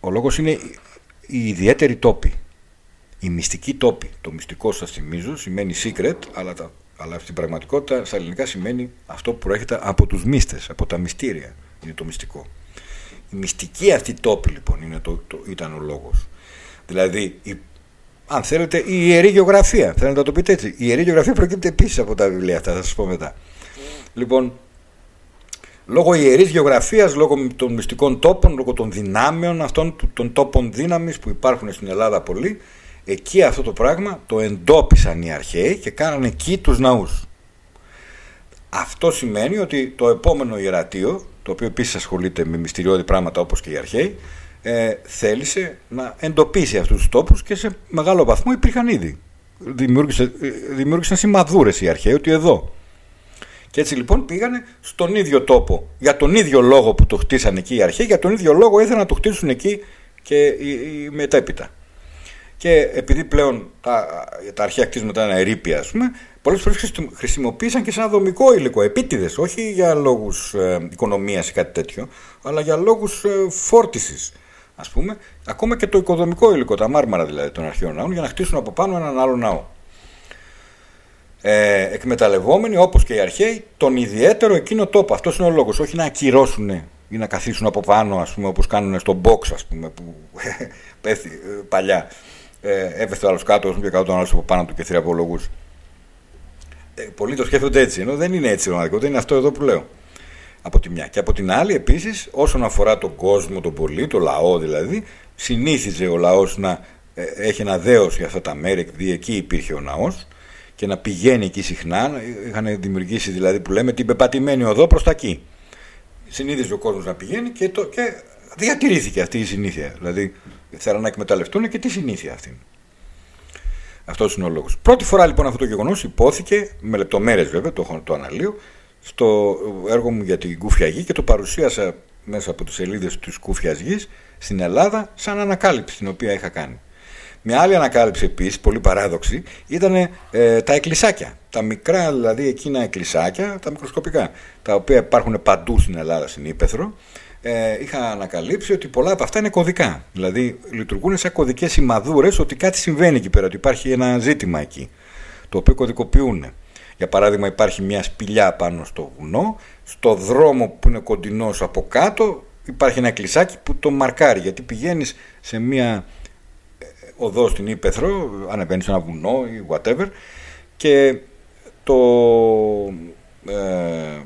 ο λόγος είναι η ιδιαίτερη τόπη. Η μυστική τόπη. Το μυστικό σας θυμίζω σημαίνει secret, αλλά τα αλλά στην πραγματικότητα στα ελληνικά σημαίνει αυτό που προέρχεται από τους μύστες, από τα μυστήρια. Είναι το μυστικό. Η μυστική αυτή τόπη λοιπόν είναι το, το, ήταν ο λόγος. Δηλαδή, η, αν θέλετε, η ιερή γεωγραφία. Θέλετε να το πείτε έτσι. Η ιερή γεωγραφία προκύπτει επίσης από τα βιβλία αυτά, θα σας πω μετά. Λοιπόν, λόγω ιερής γεωγραφίας, λόγω των μυστικών τόπων, λόγω των δυνάμεων αυτών, των τόπων δύναμης που υπάρχουν στην Ελλάδα πολύ, Εκεί αυτό το πράγμα το εντόπισαν οι αρχαίοι και κάνανε εκεί τους ναούς. Αυτό σημαίνει ότι το επόμενο ιερατείο, το οποίο επίσης ασχολείται με μυστηριώδη πράγματα όπως και οι αρχαίοι, ε, θέλησε να εντοπίσει αυτούς τους τόπους και σε μεγάλο βαθμό υπήρχαν ήδη. Δημιούργησε, ε, δημιούργησαν σημαδούρες οι αρχαίοι ότι εδώ. Και έτσι λοιπόν πήγανε στον ίδιο τόπο. Για τον ίδιο λόγο που το χτίσαν εκεί οι αρχαίοι, για τον ίδιο λόγο ήθελαν να το χτίσουν εκεί και οι μετέπειτα. Και επειδή πλέον τα, τα αρχαία κτίσματα είναι ερήπια, ας πούμε, πολλές φορές χρησιμοποίησαν και σαν δομικό υλικό, επίτηδες, όχι για λόγους ε, οικονομίας ή κάτι τέτοιο, αλλά για λόγους ε, φόρτισης. Α πούμε, ακόμα και το οικοδομικό υλικό, τα μάρμαρα δηλαδή των αρχαίων ναών, για να χτίσουν από πάνω έναν άλλο ναό. Ε, εκμεταλλευόμενοι όπως και οι αρχαίοι τον ιδιαίτερο εκείνο τόπο. Αυτός είναι ο λόγος. Όχι να ακυρώσουν ή να καθίσουν από πάνω, ας πούμε, όπως κάνουν στο box, ας πούμε, που πέφτει ε, παλιά ε, έπεθε ο άλλος κάτω, και κάτω τον άλλος από πάνω του και θριαπολογού. Ε, πολλοί το σκέφτονται έτσι, ενώ δεν είναι έτσι ρομαντικό, δεν είναι αυτό εδώ που λέω. Από τη μια. Και από την άλλη, επίσης, όσον αφορά τον κόσμο, τον πολύ, το λαό δηλαδή, συνήθιζε ο λαός να ε, έχει ένα δέος για αυτά τα μέρη, επειδή εκεί υπήρχε ο ναός και να πηγαίνει εκεί συχνά. Είχαν δημιουργήσει δηλαδή που λέμε την πεπατημένη οδό προς τα εκεί. Συνήθιζε ο κόσμος να πηγαίνει και, το, και διατηρήθηκε αυτή η συνήθεια. Δηλαδή θέλουν να εκμεταλλευτούν και τη συνήθεια αυτή. Αυτός είναι ο λόγος. Πρώτη φορά λοιπόν αυτό το γεγονός υπόθηκε, με λεπτομέρειες βέβαια, το, το αναλύω, στο έργο μου για την Κούφια Γη και το παρουσίασα μέσα από τις σελίδες της Κούφιας Γης στην Ελλάδα, σαν ανακάλυψη την οποία είχα κάνει. Μια άλλη ανακάλυψη επίσης, πολύ παράδοξη, ήταν ε, τα εκκλησάκια. Τα μικρά δηλαδή εκείνα εκκλησάκια, τα μικροσκοπικά, τα οποία υπάρχουν παντού στην Ελλάδα, στην Ήπεθρο, ε, είχα ανακαλύψει ότι πολλά από αυτά είναι κωδικά. Δηλαδή λειτουργούν σαν κωδικές σημαδούρες ότι κάτι συμβαίνει εκεί πέρα, ότι υπάρχει ένα ζήτημα εκεί, το οποίο κωδικοποιούν. Για παράδειγμα, υπάρχει μια σπηλιά πάνω στο βουνό, στο δρόμο που είναι κοντινός από κάτω υπάρχει ένα κλεισάκι που το μαρκάρει. Γιατί πηγαίνεις σε μια ε, οδό στην Ήπεθρο, ανεβαίνεις σε ένα βουνό ή whatever, και το. Ε,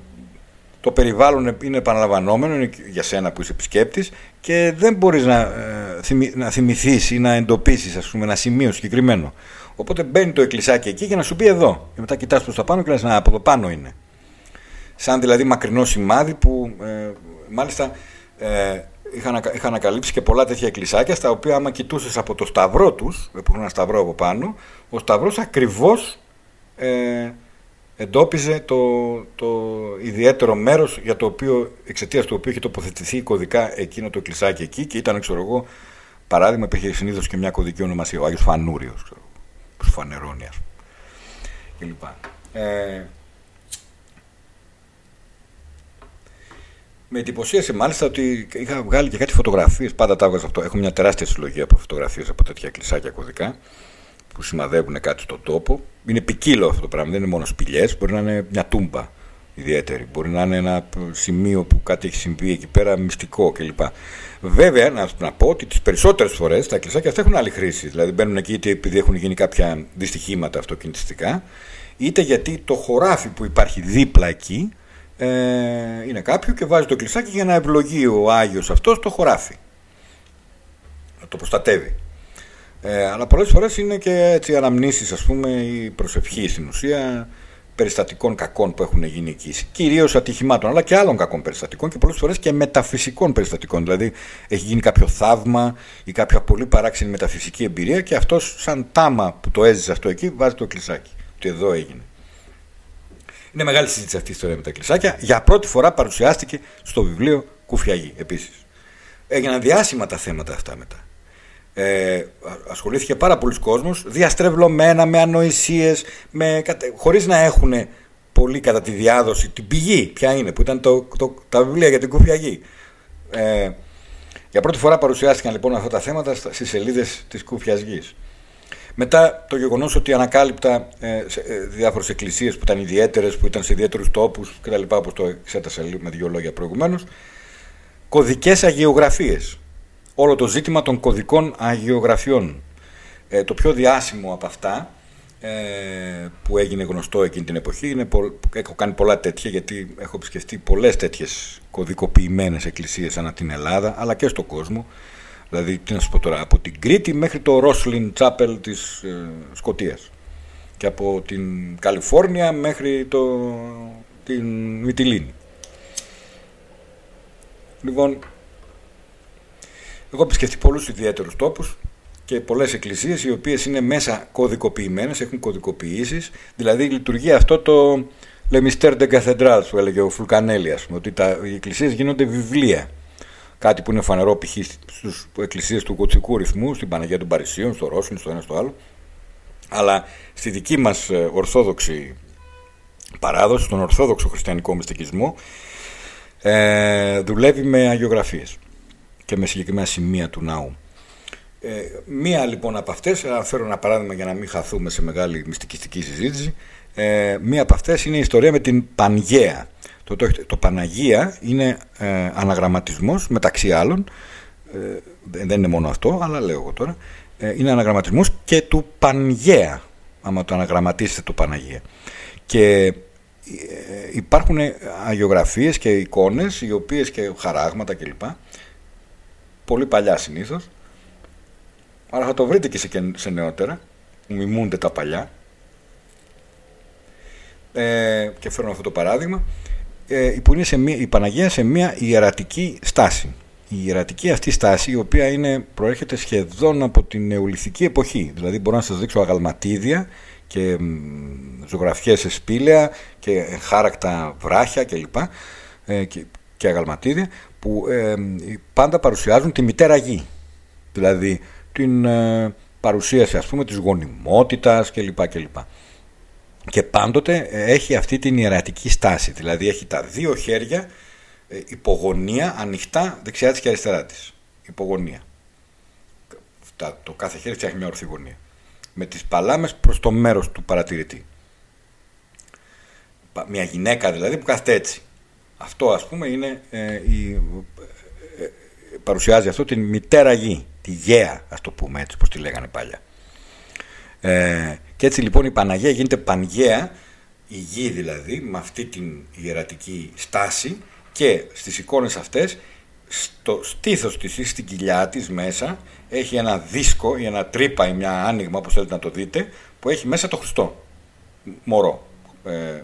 το περιβάλλον είναι επαναλαμβανόμενο είναι για σένα που είσαι επισκέπτης και δεν μπορείς να, ε, να θυμηθείς ή να εντοπίσεις ένα σημείο συγκεκριμένο. Οπότε μπαίνει το εκκλησάκι εκεί για να σου πει εδώ. Και μετά κοιτάς προς τα πάνω και λες: Να, από εδώ πάνω είναι. Σαν δηλαδή μακρινό σημάδι που ε, μάλιστα ε, είχα, είχα ανακαλύψει και πολλά τέτοια εκκλησάκια στα οποία άμα κοιτούσες από το σταυρό τους, που έχουν ένα σταυρό από πάνω, ο σταυρός ακριβώς ε, εντόπιζε το, το ιδιαίτερο μέρος για το οποίο, εξαιτίας του οποίου είχε τοποθετηθεί κωδικά εκείνο το κλεισάκι εκεί και ήταν, ξέρω εγώ, παράδειγμα, υπήρχε συνήθως και μια κωδική ονομασία, ο Άγιος Φανούριο, ξέρω του Φανερώνια κλπ. Ε, με εντυπωσίασε μάλιστα ότι είχα βγάλει και κάτι φωτογραφίες. Πάντα τα έβγαζα αυτό. Έχω μια τεράστια συλλογή από φωτογραφίες από τέτοια κλεισάκια κωδικά που σημαδεύουν κάτι στον τόπο. Είναι ποικίλο αυτό το πράγμα, δεν είναι μόνο σπηλιές, μπορεί να είναι μια τούμπα ιδιαίτερη. Μπορεί να είναι ένα σημείο που κάτι έχει συμβεί εκεί πέρα, μυστικό κλπ. Βέβαια, να, να πω ότι τις περισσότερες φορές τα κλεισάκια αυτά έχουν άλλη χρήση. Δηλαδή μπαίνουν εκεί είτε επειδή έχουν γίνει κάποια δυστυχήματα αυτοκινητιστικά, είτε γιατί το χωράφι που υπάρχει δίπλα εκεί ε, είναι κάποιο και βάζει το κλεισάκι για να ευλογεί ο Άγιος αυτός το χωράφι. Να το προστατεύει. Ε, αλλά πολλές φορές είναι και έτσι αναμνήσεις ας πούμε η προσευχή στην ουσία περιστατικών κακών που έχουν γίνει εκεί. Κυρίως ατυχημάτων, αλλά και άλλων κακών περιστατικών και πολλές φορές και μεταφυσικών περιστατικών. Δηλαδή, έχει γίνει κάποιο θαύμα ή κάποια πολύ παράξενη μεταφυσική εμπειρία και αυτός, σαν τάμα που το έζησε αυτό εκεί, βάζει το κλεισάκι. Ότι εδώ έγινε. Είναι μεγάλη συζήτηση αυτή η ιστορία με τα κλεισάκια. Για πρώτη φορά παρουσιάστηκε στο βιβλίο Κουφιαγή επίσης. Έγιναν διάσημα τα θέματα αυτά μετά. Ε, ασχολήθηκε πάρα πολλοί κόσμος, διαστρεβλωμένα, με ανοησίες, με, χωρίς να έχουν πολύ κατά τη διάδοση την πηγή, ποια είναι, που ήταν το, το, τα βιβλία για την Κουφιαγή. Ε, για πρώτη φορά παρουσιάστηκαν λοιπόν αυτά τα θέματα στις σελίδες της Κούφιας Γης. Μετά το γεγονός ότι ανακάλυπτα ε, σε, ε, διάφορες εκκλησίες που ήταν ιδιαίτερες, που ήταν σε ιδιαίτερους τόπους κτλ. όπως το εξέτασα με δύο λόγια προηγουμένως, κωδικές αγιογραφίες όλο το ζήτημα των κωδικών αγιογραφιών. Ε, το πιο διάσημο από αυτά ε, που έγινε γνωστό εκείνη την εποχή είναι, έχω κάνει πολλά τέτοια γιατί έχω επισκεφτεί πολλές τέτοιες κωδικοποιημένες εκκλησίες ανά την Ελλάδα αλλά και στον κόσμο δηλαδή τι να σου πω τώρα, από την Κρήτη μέχρι το Ρόσλιν Τσάπελ της ε, Σκοτίας και από την Καλιφόρνια μέχρι το, την Μυτιλίνη. Λοιπόν, εγώ επισκεφτεί πολλούς ιδιαίτερους τόπους και πολλές εκκλησίες οι οποίες είναι μέσα κωδικοποιημένες, έχουν κωδικοποιήσεις. Δηλαδή λειτουργεί αυτό το Le Mystère de Cathedral που έλεγε ο Φουλκανέλη, ότι τα, οι εκκλησίες γίνονται βιβλία. Κάτι που είναι φανερό π.χ. στι εκκλησίες του κοτσικού ρυθμού, στην Παναγία των Παρισίων, στο Ρώσιν, στο ένα στο άλλο. Αλλά στη δική μας ε, ορθόδοξη παράδοση, στον ορθόδοξο χριστιανικό μυστικισμό, ε, δουλεύει με αγιογραφίες και με συγκεκριμένα σημεία του ναού. Ε, μία λοιπόν από αυτές, να φέρω ένα παράδειγμα για να μην χαθούμε σε μεγάλη μυστικιστική συζήτηση, ε, μία από αυτές είναι η ιστορία με την Πανγέα. Το, το, το Παναγία είναι ε, αναγραμματισμός μεταξύ άλλων, ε, δεν είναι μόνο αυτό, αλλά λέω εγώ τώρα, ε, είναι αναγραμματισμός και του Πανγέα, άμα το αναγραμματίσετε το Παναγία. Και ε, υπάρχουν αγιογραφίες και εικόνες, οι οποίες και χαράγματα κλπ πολύ παλιά συνήθως. Άρα θα το βρείτε και σε, σε νεότερα, που μιμούνται τα παλιά. Ε, και φέρνω αυτό το παράδειγμα. Ε, που είναι σε μια, η Παναγία σε μια ιερατική στάση. Η ιερατική αυτή στάση, η οποία είναι, προέρχεται σχεδόν από την νεολιθική εποχή. Δηλαδή μπορώ να σας δείξω αγαλματίδια και ζωγραφιές σε σπήλαια και χάρακτα βράχια κλπ. Ε, και, και αγαλματίδια που ε, πάντα παρουσιάζουν τη μητέρα γη. Δηλαδή την ε, παρουσίαση ας πούμε της γονιμότητας κλπ. κλπ. Και πάντοτε ε, έχει αυτή την ιερατική στάση, δηλαδή έχει τα δύο χέρια ε, υπογωνία ανοιχτά δεξιά της και αριστερά της. Υπογωνία. Το κάθε χέρι φτιάχνει μια ορθή γωνία. Με τις παλάμες προς το μέρος του παρατηρητή. Μια γυναίκα δηλαδή που κάθεται έτσι. Αυτό ας πούμε είναι ε, η, ε, ε, παρουσιάζει αυτό την μητέρα γη, τη γέα ας το πούμε έτσι πως τη λέγανε παλιά. Ε, και έτσι λοιπόν η Παναγία γίνεται Πανγέα, η γη δηλαδή, με αυτή την ιερατική στάση και στις εικόνες αυτές στο στήθος της ή στην κοιλιά της μέσα έχει ένα δίσκο ή ένα τρύπα ή μια άνοιγμα όπως θέλετε να το δείτε που έχει μέσα το Χριστό μωρό ε,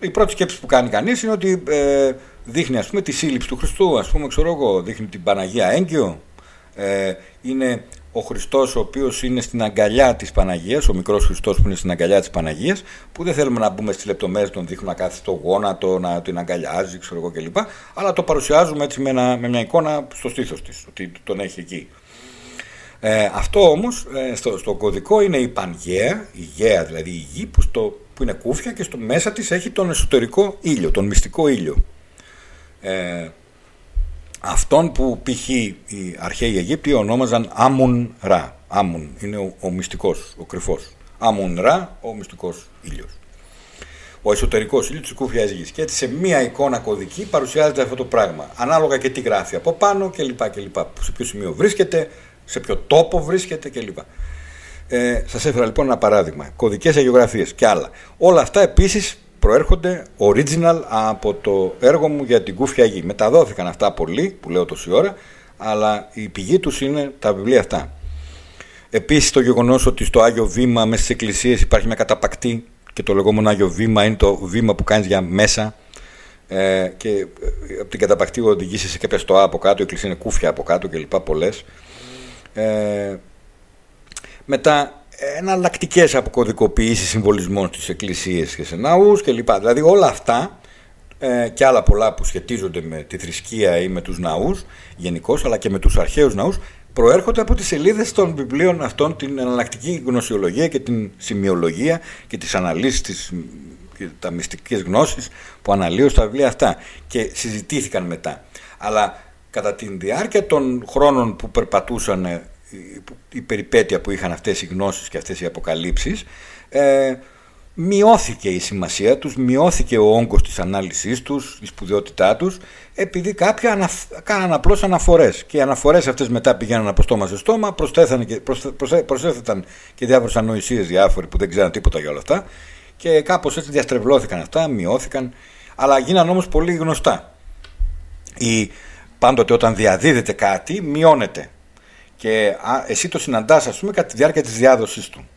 η πρώτη σκέψη που κάνει κανείς είναι ότι ε, δείχνει ας πούμε, τη σύλληψη του Χριστού, ας πούμε, ξέρω εγώ, δείχνει την Παναγία έγκυο. Ε, είναι ο Χριστός ο οποίος είναι στην αγκαλιά της Παναγίας, ο μικρός Χριστός που είναι στην αγκαλιά της Παναγίας, που δεν θέλουμε να μπούμε στις λεπτομέρειες, τον δείχνουμε να κάθεται στο γόνατο, να την αγκαλιάζει, ξέρω εγώ κλπ. Αλλά το παρουσιάζουμε έτσι με, ένα, με μια εικόνα στο στήθος της, ότι τον έχει εκεί. Ε, αυτό όμως ε, στο, στο κωδικό είναι η Πανγέα, η γέα δηλαδή η γη, που στο που είναι κούφια και στο μέσα της έχει τον εσωτερικό ήλιο, τον μυστικό ήλιο. Ε, αυτόν που π.χ. οι αρχαίοι Αιγύπτιοι ονόμαζαν Άμουν Ρα. Άμουν είναι ο, ο μυστικός, ο κρυφός. Άμουν Ρα, ο μυστικός ήλιος. Ο εσωτερικός ήλιος της κούφιας γης. Και έτσι σε μία εικόνα κωδική παρουσιάζεται αυτό το πράγμα. Ανάλογα και τι γράφει από πάνω κλπ. Σε ποιο σημείο βρίσκεται, σε ποιο τόπο βρίσκεται κλπ. Ε, Σας έφερα λοιπόν ένα παράδειγμα. Κωδικές αγιογραφίε και άλλα. Όλα αυτά επίσης προέρχονται original από το έργο μου για την Κούφια Γη. Μεταδόθηκαν αυτά πολύ, που λέω τόση ώρα, αλλά η πηγή τους είναι τα βιβλία αυτά. Επίσης το γεγονός ότι στο Άγιο Βήμα μέσα στις εκκλησίες υπάρχει μια καταπακτή και το λεγόμενο Άγιο Βήμα είναι το βήμα που κάνεις για μέσα ε, και ε, από την καταπακτή οδηγήσεις σε κάποια στοά από κάτω, η εκκλησία είναι κούφια από κάτω κλπ. Πολλές. Ε, μετά εναλλακτικές αποκωδικοποιήσεις συμβολισμών στις εκκλησίες και σε ναού κλπ. Δηλαδή όλα αυτά ε, και άλλα πολλά που σχετίζονται με τη θρησκεία ή με τους ναούς γενικώς, αλλά και με τους αρχαίους ναούς, προέρχονται από τις σελίδες των βιβλίων αυτών, την εναλλακτική γνωσιολογία και την σημειολογία και τις αναλύσεις και τα μυστικές γνώσεις που αναλύω στα βιβλία αυτά και συζητήθηκαν μετά. Αλλά κατά τη διάρκεια των χρόνων που περπατούσαν ε, η περιπέτεια που είχαν αυτές οι γνώσεις και αυτές οι αποκαλύψεις ε, μειώθηκε η σημασία τους, μειώθηκε ο όγκος της ανάλυσης τους, η σπουδαιότητά τους επειδή κάποιοι αναφ... κάναν απλώς αναφορές και οι αναφορές αυτές μετά πηγαίναν από στόμα σε στόμα και, προσέθεταν και διάφορες ανοησίες διάφοροι που δεν ξέραν τίποτα για όλα αυτά και κάπως έτσι διαστρεβλώθηκαν αυτά, μειώθηκαν, αλλά γίναν όμως πολύ γνωστά. Η, πάντοτε όταν διαδίδεται κάτι, μειώνεται. Και εσύ το συναντάς, ας πούμε, κατά τη διάρκεια της διάδοσης του.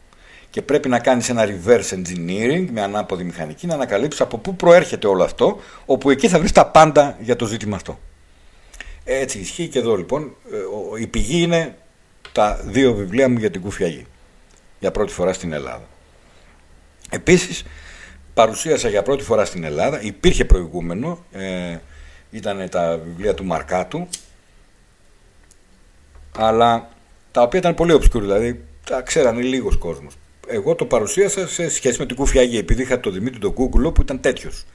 Και πρέπει να κάνεις ένα reverse engineering με ανάποδη μηχανική, να ανακαλύψεις από πού προέρχεται όλο αυτό, όπου εκεί θα βρεις τα πάντα για το ζήτημα αυτό. Έτσι ισχύει και εδώ λοιπόν. Ε, η πηγή είναι τα δύο βιβλία μου για την Κουφιαγή. Για πρώτη φορά στην Ελλάδα. Επίσης παρουσίασα για πρώτη φορά στην Ελλάδα, υπήρχε προηγούμενο, ε, ήταν τα βιβλία του Μαρκάτου, αλλά τα οποία ήταν πολύ obscure, δηλαδή τα ξέρανε λίγος κόσμος. Εγώ το παρουσίασα σε σχέση με την Κουφιαγή, επειδή είχα το Δημήτρη τον Κούκουλο που ήταν τέτοιος.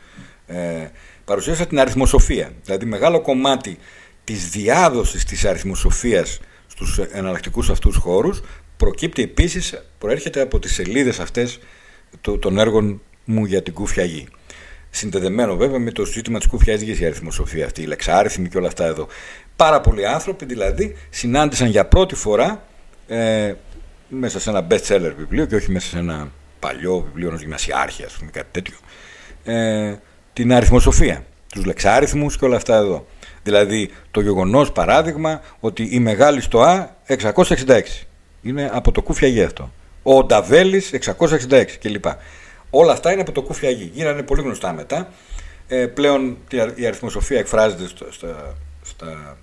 Ε, παρουσίασα την αριθμοσοφία, δηλαδή μεγάλο κομμάτι της διάδοσης της αριθμοσοφίας στους εναλλακτικούς αυτούς χώρους προκύπτει επίσης, προέρχεται από τις σελίδες αυτές των έργων μου για την κούφια γη. Συνδεδεμένο βέβαια με το ζήτημα της κούφια γη η αριθμοσοφία αυτή, η λεξάριθμη και όλα αυτά εδώ. Πάρα πολλοί άνθρωποι δηλαδή συνάντησαν για πρώτη φορά ε, μέσα σε ένα best seller βιβλίο και όχι μέσα σε ένα παλιό βιβλίο ενός γυμνασιάρχη, ας πούμε, κάτι τέτοιο. Ε, την αριθμοσοφία, τους λεξάριθμους και όλα αυτά εδώ. Δηλαδή το γεγονός παράδειγμα ότι η μεγάλη στοά 666 είναι από το κούφια γη αυτό ο Νταβέλης 666 κλπ. Όλα αυτά είναι από το Κούφια Γη. Γίνανε πολύ γνωστά μετά. Ε, πλέον η αριθμοσοφία εκφράζεται στο, στα, στα,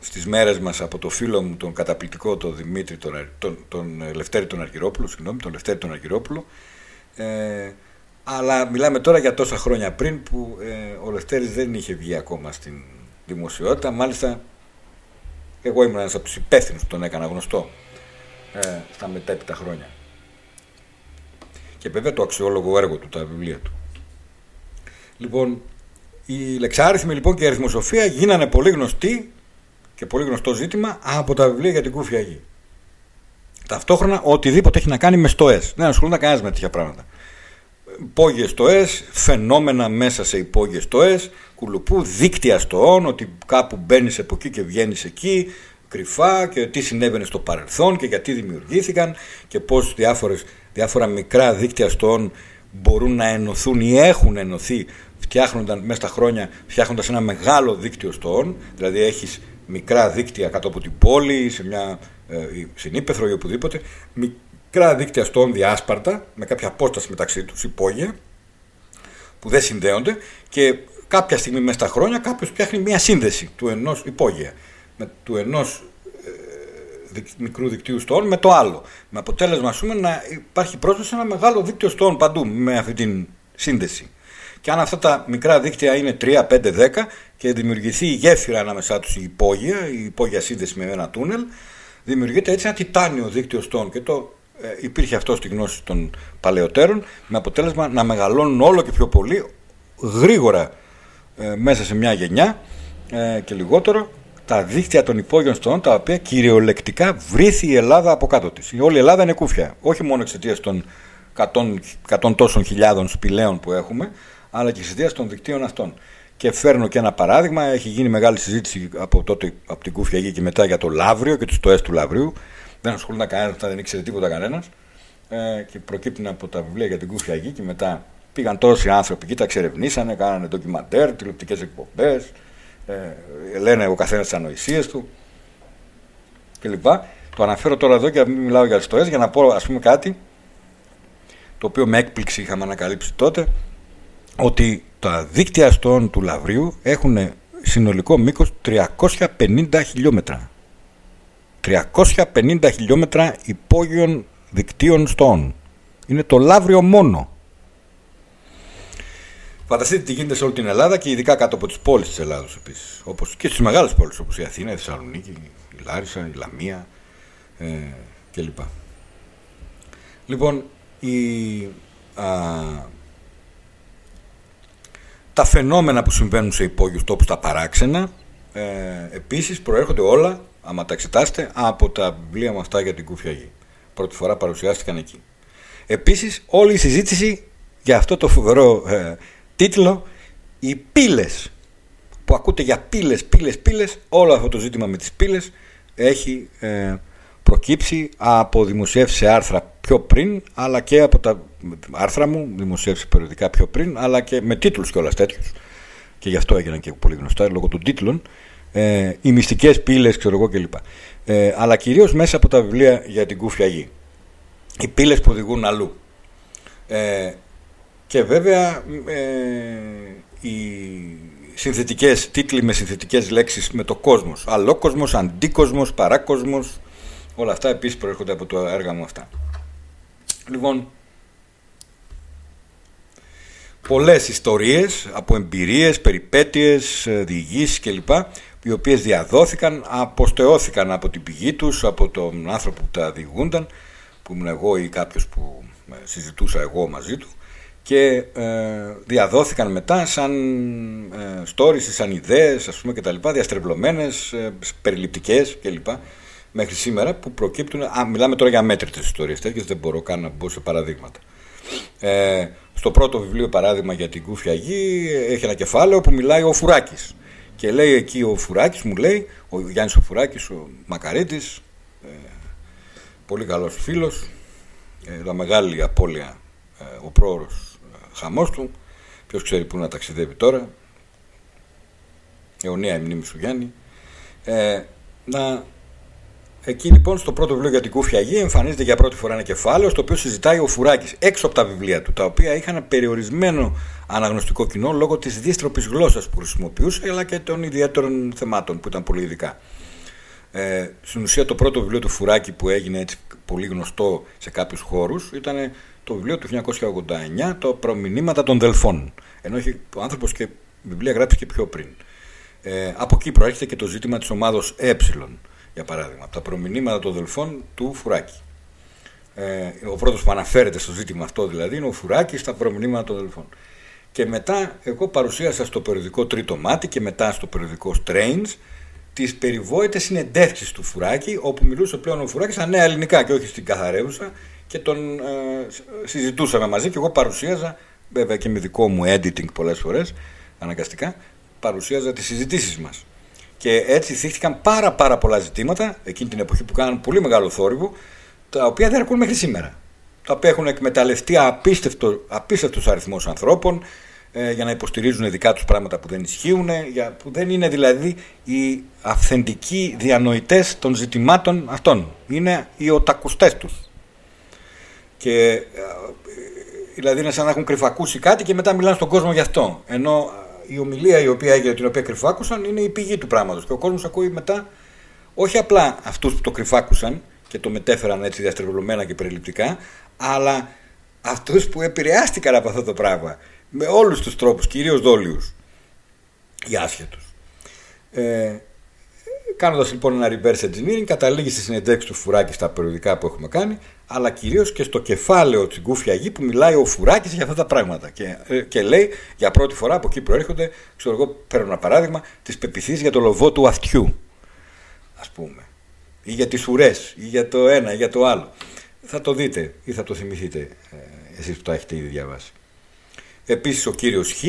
στις μέρες μας από το φίλο μου τον καταπληκτικό τον Δημήτρη τον, τον, τον Λευτέρη τον Αργυρόπουλο συγγνώμη, τον Λευτέρη τον Αργυρόπουλο ε, αλλά μιλάμε τώρα για τόσα χρόνια πριν που ε, ο Λευτέρης δεν είχε βγει ακόμα στην δημοσιότητα μάλιστα εγώ ήμουν ένας από τους υπεύθυνους που τον έκανα γνωστό ε, στα μετέπειτα χρόνια. Και βέβαια το αξιόλογο έργο του, τα βιβλία του. Λοιπόν, οι λεξάριθμοι λοιπόν και η αριθμοσοφία γίνανε πολύ γνωστοί και πολύ γνωστό ζήτημα από τα βιβλία για την κούφια γη. Ταυτόχρονα οτιδήποτε έχει να κάνει με στοές. Δεν ασχολούνται κανένας με τέτοια πράγματα. Υπόγειες στοές, φαινόμενα μέσα σε υπόγειες στοές, κουλουπού, δίκτυα στοών, ότι κάπου μπαίνεις από εκεί και βγαίνεις εκεί, κρυφά και τι συνέβαινε στο παρελθόν και γιατί δημιουργήθηκαν και πώς διάφορες, διάφορα μικρά δίκτυα στόων μπορούν να ενωθούν ή έχουν ενωθεί φτιάχνονταν μέσα στα χρόνια φτιάχνοντας ένα μεγάλο δίκτυο στόων δηλαδή έχεις μικρά δίκτυα κάτω από την πόλη σε μια ε, συνήπεθρο ή οπουδήποτε μικρά δίκτυα στόων διάσπαρτα με κάποια απόσταση μεταξύ τους υπόγεια που δεν συνδέονται και κάποια στιγμή μέσα στα χρόνια κάποιος φτιάχνει μια σύνδεση του ενός υπόγεια με, του ενός ε, μικρού δικτύου στόων με το άλλο. Με αποτέλεσμα ας πούμε, να υπάρχει πρόσβαση σε ένα μεγάλο δίκτυο στόων παντού με αυτή την σύνδεση. Και αν αυτά τα μικρά δίκτυα είναι 3, 5, 10 και δημιουργηθεί η γέφυρα ανάμεσά τους η υπόγεια, η υπόγεια σύνδεση με ένα τούνελ, δημιουργείται έτσι ένα τιτάνιο δίκτυο στόων. Και το ε, υπήρχε αυτό στη γνώση των παλαιότερων, με αποτέλεσμα να μεγαλώνουν όλο και πιο πολύ, γρήγορα ε, μέσα σε μια γενιά ε, και λιγότερο τα δίκτυα των υπόγειων στοών τα οποία κυριολεκτικά βρήθη η Ελλάδα από κάτω της. Η όλη η Ελλάδα είναι κούφια. Όχι μόνο εξαιτίας των 100, τόσων χιλιάδων σπηλαίων που έχουμε, αλλά και εξαιτίας των δικτύων αυτών. Και φέρνω και ένα παράδειγμα. Έχει γίνει μεγάλη συζήτηση από τότε, από την Κούφια γη και μετά για το Λαύριο και του στοέ του Λαυρίου. Δεν ασχολούνται κανένας, δεν ήξερε τίποτα κανένας. Ε, και προκύπτει από τα βιβλία για την Κούφια γη και μετά Πήγαν τόσοι άνθρωποι εκεί, τα εξερευνήσανε, κάνανε ντοκιμαντέρ, τηλεοπτικές εκπομπές, ε, λένε ο καθένας τις ανοησίες του κλπ. Το αναφέρω τώρα εδώ και να μην μιλάω για το για να πω ας πούμε κάτι το οποίο με έκπληξη είχαμε ανακαλύψει τότε ότι τα δίκτυα αστών του Λαβρίου έχουν συνολικό μήκος 350 χιλιόμετρα. 350 χιλιόμετρα υπόγειων δικτύων στών. Είναι το Λαύριο μόνο. Φανταστείτε τι γίνεται σε όλη την Ελλάδα και ειδικά κάτω από τις πόλεις της Ελλάδα επίσης. Όπως και στις μεγάλες πόλεις όπως η Αθήνα, η Θεσσαλονίκη, η Λάρισα, η Λαμία ε, κλπ. Λοιπόν, η, α, τα φαινόμενα που συμβαίνουν σε υπόγειους τόπους, τα παράξενα, ε, επίσης προέρχονται όλα, άμα τα εξετάσετε, από τα βιβλία μου αυτά για την Κούφια Γη. Πρώτη φορά παρουσιάστηκαν εκεί. Επίσης, όλη η συζήτηση για αυτό το φοβερό ε, τίτλο «Οι πύλες» που ακούτε για πύλες, πύλες, πύλες, όλο αυτό το ζήτημα με τις πύλες έχει ε, προκύψει από δημοσιεύσει σε άρθρα πιο πριν, αλλά και από τα άρθρα μου, δημοσιεύσει περιοδικά πιο πριν, αλλά και με τίτλους κιόλας τέτοιους. Και γι' αυτό έγιναν και πολύ γνωστά λόγω των τίτλων. Ε, οι μυστικές πύλες, ξέρω εγώ κλπ. Ε, αλλά κυρίως μέσα από τα βιβλία για την κούφια γη. Οι πύλες που οδηγούν αλλού. Ε, και βέβαια ε, οι συνθετικές τίτλοι με συνθετικές λέξεις με το κόσμος. Αλλόκοσμος, αντίκοσμος, παράκοσμος, όλα αυτά επίσης προέρχονται από το έργα μου αυτά. Λοιπόν, πολλές ιστορίες από εμπειρίες, περιπέτειες, ε, διηγήσεις κλπ. οι οποίες διαδόθηκαν, αποστεώθηκαν από την πηγή τους, από τον άνθρωπο που τα διηγούνταν, που ήμουν εγώ ή κάποιος που ε, συζητούσα εγώ μαζί του και ε, διαδόθηκαν μετά σαν ε, stories, σαν ιδέες ας πούμε και τα λοιπά, διαστρεβλωμένες, ε, περιληπτικές κλπ μέχρι σήμερα που προκύπτουν. Α, μιλάμε τώρα για μέτρητε ιστορίες τέτοιες, δεν μπορώ καν να μπω σε παραδείγματα. Ε, στο πρώτο βιβλίο, παράδειγμα για την κούφια γη, έχει ένα κεφάλαιο που μιλάει ο Φουράκης. Και λέει εκεί ο Φουράκης, μου λέει, ο Γιάννης ο Φουράκης, ο Μακαρίτης, ε, πολύ καλός φίλος, ε, μεγάλη απώλεια, ε, ο πρόωρος ε, χαμός του. Ποιος ξέρει πού να ταξιδεύει τώρα. Αιωνία η μνήμη σου Γιάννη. Ε, να Εκεί λοιπόν στο πρώτο βιβλίο για την Κούφια Γη εμφανίζεται για πρώτη φορά ένα κεφάλαιο στο οποίο συζητάει ο Φουράκης έξω από τα βιβλία του, τα οποία είχαν περιορισμένο αναγνωστικό κοινό λόγω της δίστροπης γλώσσας που χρησιμοποιούσε αλλά και των ιδιαίτερων θεμάτων που ήταν πολύ ειδικά. Ε, στην ουσία το πρώτο βιβλίο του Φουράκη που έγινε έτσι πολύ γνωστό σε κάποιους χώρους ήταν το βιβλίο του 1989, το Προμηνύματα των Δελφών. Ενώ έχει ο άνθρωπος και βιβλία γράψει και πιο πριν. Ε, από εκεί προέρχεται και το ζήτημα της ομάδος Ε για παράδειγμα, από τα προμηνύματα των Δελφών του Φουράκη. Ε, ο πρώτος που αναφέρεται στο ζήτημα αυτό δηλαδή είναι ο Φουράκης στα προμηνύματα των Δελφών. Και μετά εγώ παρουσίασα στο περιοδικό Τρίτο Μάτι και μετά στο περιοδικό Strange τις περιβόητες συνεντεύξεις του Φουράκη, όπου μιλούσε πλέον ο Φουράκης στα νέα ελληνικά και όχι στην καθαρεύουσα και τον ε, συζητούσαμε μαζί και εγώ παρουσίαζα, βέβαια και με δικό μου editing πολλές φορές, αναγκαστικά, παρουσίαζα τις συζητήσεις μας. Και έτσι θύχτηκαν πάρα πάρα πολλά ζητήματα εκείνη την εποχή που κάναν πολύ μεγάλο θόρυβο, τα οποία δεν αρκούν μέχρι σήμερα. Τα οποία έχουν εκμεταλλευτεί απίστευτο, απίστευτος αριθμός ανθρώπων ε, για να υποστηρίζουν ειδικά τους πράγματα που δεν ισχύουν, για, που δεν είναι δηλαδή οι αυθεντικοί διανοητές των ζητημάτων αυτών. Είναι οι οτακουστές τους. Και ε, δηλαδή είναι σαν να έχουν κρυφακούσει κάτι και μετά μιλάνε στον κόσμο γι' αυτό. Ενώ η ομιλία η οποία έγινε, την οποία κρυφάκουσαν, είναι η πηγή του πράγματος. Και ο κόσμος ακούει μετά όχι απλά αυτούς που το κρυφάκουσαν και το μετέφεραν έτσι διαστρεβλωμένα και περιληπτικά, αλλά αυτούς που επηρεάστηκαν από αυτό το πράγμα. Με όλους τους τρόπους, κυρίως δόλιους ή άσχετους. Ε, Κάνοντας λοιπόν ένα reverse engineering, καταλήγει στη συνεντεύξη του Φουράκη στα περιοδικά που έχουμε κάνει, αλλά κυρίως και στο κεφάλαιο της Γκούφια Γη που μιλάει ο Φουράκης για αυτά τα πράγματα. Και, ε, και λέει για πρώτη φορά από εκεί προέρχονται, ξέρω εγώ, παίρνω ένα παράδειγμα, τις πεπιθήσεις για το λοβό του αυτιού. Α πούμε. Ή για τις ουρές, ή για το ένα, ή για το άλλο. Θα το δείτε ή θα το θυμηθείτε ε, εσείς που το έχετε ήδη διαβάσει. Επίσης ο κύριος Χ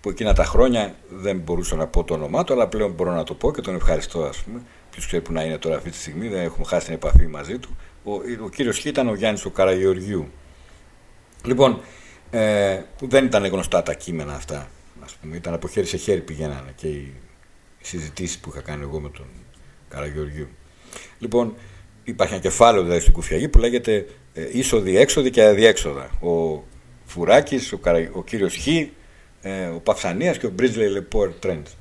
που εκείνα τα χρόνια δεν μπορούσα να πω το όνομά του, αλλά πλέον μπορώ να το πω και τον ευχαριστώ, ας πούμε. Ποιος ξέρει που να είναι τώρα αυτή τη στιγμή, δεν έχουμε χάσει την επαφή μαζί του. Ο, ο κύριος Χ ήταν ο Γιάννης ο Καραγεωργιού. Λοιπόν, ε, που δεν ήταν γνωστά τα κείμενα αυτά. Ας πούμε, ήταν από χέρι σε χέρι πηγαίνανε και οι συζητήσεις που είχα κάνει εγώ με τον Καραγεωργίου. Λοιπόν, υπάρχει ένα κεφάλαιο δηλαδή στην Κουφιαγή που λέγεται ε, είσοδοι, έξοδοι και αδιέξοδα. Ο Φουράκης, ο, Καρα... ο κύριος Χ, ε, ο Παυσανίας και ο Μπρίτζλεϊ Λεπόρ Τρέντς.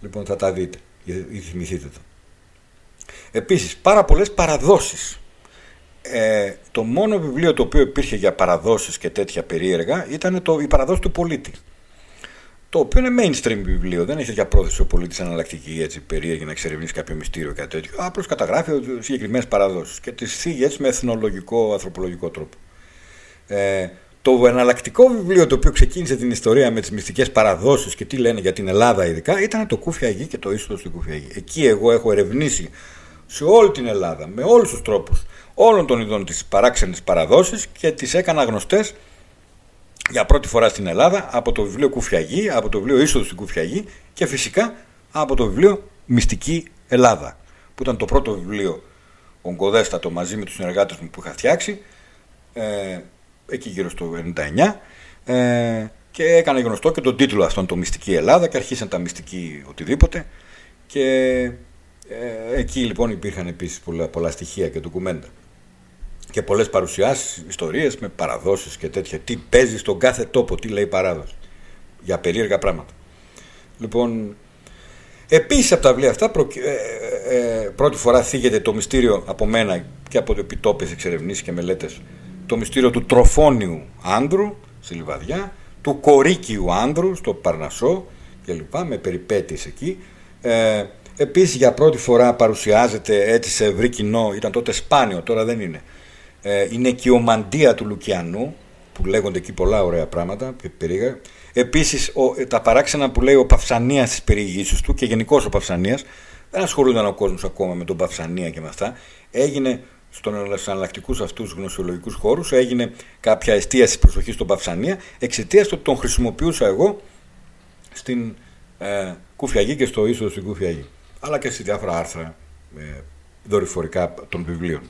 Λοιπόν, θα τα δείτε ή θυμηθείτε το. Επίσης, πάρα πολλές παραδόσεις. Ε, το μόνο βιβλίο το οποίο υπήρχε για παραδόσεις και τέτοια περίεργα ήταν το, η παραδόση του πολίτη. Το οποίο είναι mainstream βιβλίο, δεν έχεις για πρόθεση ο πολίτης αναλλακτική έτσι, περίεργη να εξερευνήσει κάποιο μυστήριο ή κάτι τέτοιο. Απλώς καταγράφει συγκεκριμένες παραδόσεις και τις θίγει έτσι με εθνολογικό, ανθρωπολογικό τρόπο. Ε, το εναλλακτικό βιβλίο το οποίο ξεκίνησε την ιστορία με τις μυστικές παραδόσεις και τι λένε για την Ελλάδα ειδικά ήταν το Κούφια Γη και το είσοδο στην Κούφια Γη. Εκεί εγώ έχω ερευνήσει σε όλη την Ελλάδα με όλους τους τρόπους όλων των ειδών τι παράξενε παραδόσει και τις έκανα γνωστές για πρώτη φορά στην Ελλάδα από το βιβλίο Κουφιαγή, από το βιβλίο Είσοδος στην Κουφιαγή και φυσικά από το βιβλίο Μυστική Ελλάδα που ήταν το πρώτο βιβλίο ογκοδέστατο μαζί με τους συνεργάτες μου που είχα φτιάξει ε, εκεί γύρω στο 99 ε, και έκανε γνωστό και τον τίτλο αυτόν το Μυστική Ελλάδα και αρχίσαν τα μυστική οτιδήποτε. Και ε, εκεί λοιπόν υπήρχαν επίσης πολλά, πολλά στοιχεία και ντοκουμέντα και πολλές παρουσιάσεις, ιστορίες με παραδόσεις και τέτοια. Τι παίζει στον κάθε τόπο, τι λέει η παράδοση. Για περίεργα πράγματα. Λοιπόν, επίσης από τα βιβλία αυτά ε, ε, ε, πρώτη φορά θίγεται το μυστήριο από μένα και από το επιτόπιες εξερευνήσεις και μελέτες το μυστήριο του τροφόνιου άνδρου στη Λιβαδιά, του κορίκιου άνδρου στο Παρνασό κλπ. με περιπέτειες εκεί. Ε, επίσης για πρώτη φορά παρουσιάζεται έτσι σε ευρύ κοινό, ήταν τότε σπάνιο, τώρα δεν είναι ε, είναι και η ομαντία του Λουκιανού, που λέγονται εκεί πολλά ωραία πράγματα, περίγα. Επίσης ο, τα παράξενα που λέει ο Παυσανίας στις περιηγήσεις του και γενικώς ο Παυσανίας, δεν ασχολούνταν ο κόσμος ακόμα με τον Παυσανία και με αυτά. Έγινε στους αναλλακτικού αυτούς γνωσιολογικούς χώρους, έγινε κάποια εστίαση προσοχής στον Παυσανία εξαιτίας του ότι τον χρησιμοποιούσα εγώ στην ε, Κούφιαγή και στο ίσο στην Κούφιαγή. Αλλά και σε διάφορα άρθρα ε, δορυφορικά των βιβλίων.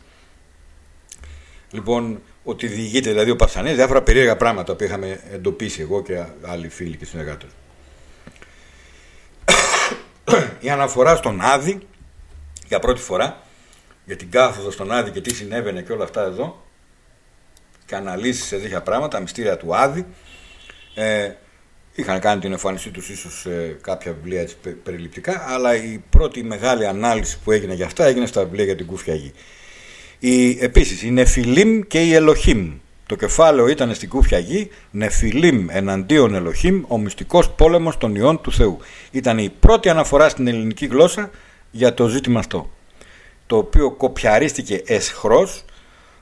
Λοιπόν, ότι διηγείται δηλαδή ο Παυσανές διάφορα περίεργα πράγματα που είχαμε εντοπίσει εγώ και άλλοι φίλοι και συνεργάτες. Η αναφορά στον Άδη για πρώτη φορά για την κάθοδο στον Άδη και τι συνέβαινε και όλα αυτά εδώ και αναλύσεις σε τέτοια πράγματα, μυστήρια του Άδη ε, είχαν κάνει την εμφάνισή τους ίσως σε κάποια βιβλία έτσι, περιληπτικά αλλά η πρώτη μεγάλη ανάλυση που έγινε για αυτά έγινε στα βιβλία για την Κούφια Γη. Η, επίσης, η Νεφιλίμ και η Ελοχίμ. Το κεφάλαιο ήταν στην Κούφια Γη, Νεφιλίμ εναντίον Ελοχίμ, ο μυστικός πόλεμος των ιών του Θεού. Ήταν η πρώτη αναφορά στην ελληνική γλώσσα για το ζήτημα αυτό. Το οποίο κοπιαρίστηκε εσχρός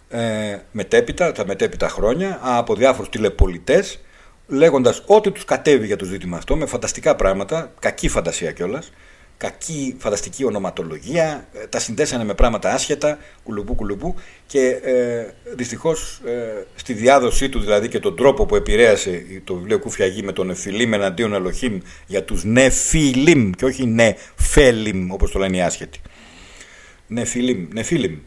ε, μετέπειτα, τα μετέπειτα χρόνια από διάφορους τηλεπολιτές λέγοντας ό,τι τους κατέβει για το ζήτημα αυτό με φανταστικά πράγματα, κακή φαντασία κιόλας κακή φανταστική ονοματολογία, ε, τα συνδέσανε με πράγματα άσχετα, κουλουμπού κουλουμπού και ε, δυστυχώς ε, στη διάδοσή του δηλαδή και τον τρόπο που επηρέασε το βιβλίο Κουφιαγή με τον Εφιλίμ εναντίον Ελοχήμ για τους Νεφιλίμ και όχι Νεφέλιμ όπως το λένε οι άσχετοι. Νεφιλίμ, Νεφίλιμ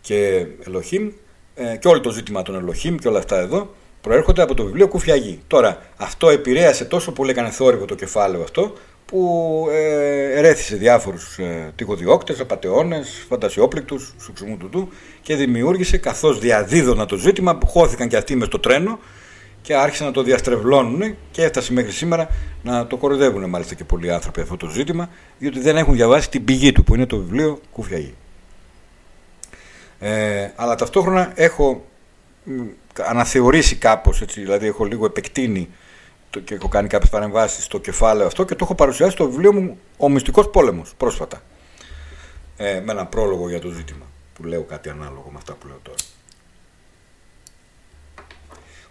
και Ελοχήμ ε, και όλο το ζήτημα των Ελοχήμ και όλα αυτά εδώ προέρχονται από το βιβλίο Κουφιαγή. Τώρα αυτό επηρέασε τόσο πολύ, έκανε θόρυβο το κεφάλαιο αυτό που ε, ερέθησε διάφορους ε, τυχοδιώκτες, απατεώνες, φαντασιόπληκτους, σουξουμού του του και δημιούργησε καθώς διαδίδωνα το ζήτημα που χώθηκαν και αυτοί μες στο τρένο και άρχισαν να το διαστρεβλώνουν και έφτασε μέχρι σήμερα να το κοροϊδεύουν μάλιστα και πολλοί άνθρωποι αυτό το ζήτημα διότι δεν έχουν διαβάσει την πηγή του που είναι το βιβλίο Κουφιαγή. Ε, αλλά ταυτόχρονα έχω αναθεωρήσει κάπως, έτσι, δηλαδή έχω λίγο επεκτείνει και έχω κάνει κάποιες παρεμβάσεις στο κεφάλαιο αυτό και το έχω παρουσιάσει στο βιβλίο μου Ο Μυστικός Πόλεμος πρόσφατα. Ε, με ένα πρόλογο για το ζήτημα που λέω κάτι ανάλογο με αυτά που λέω τώρα.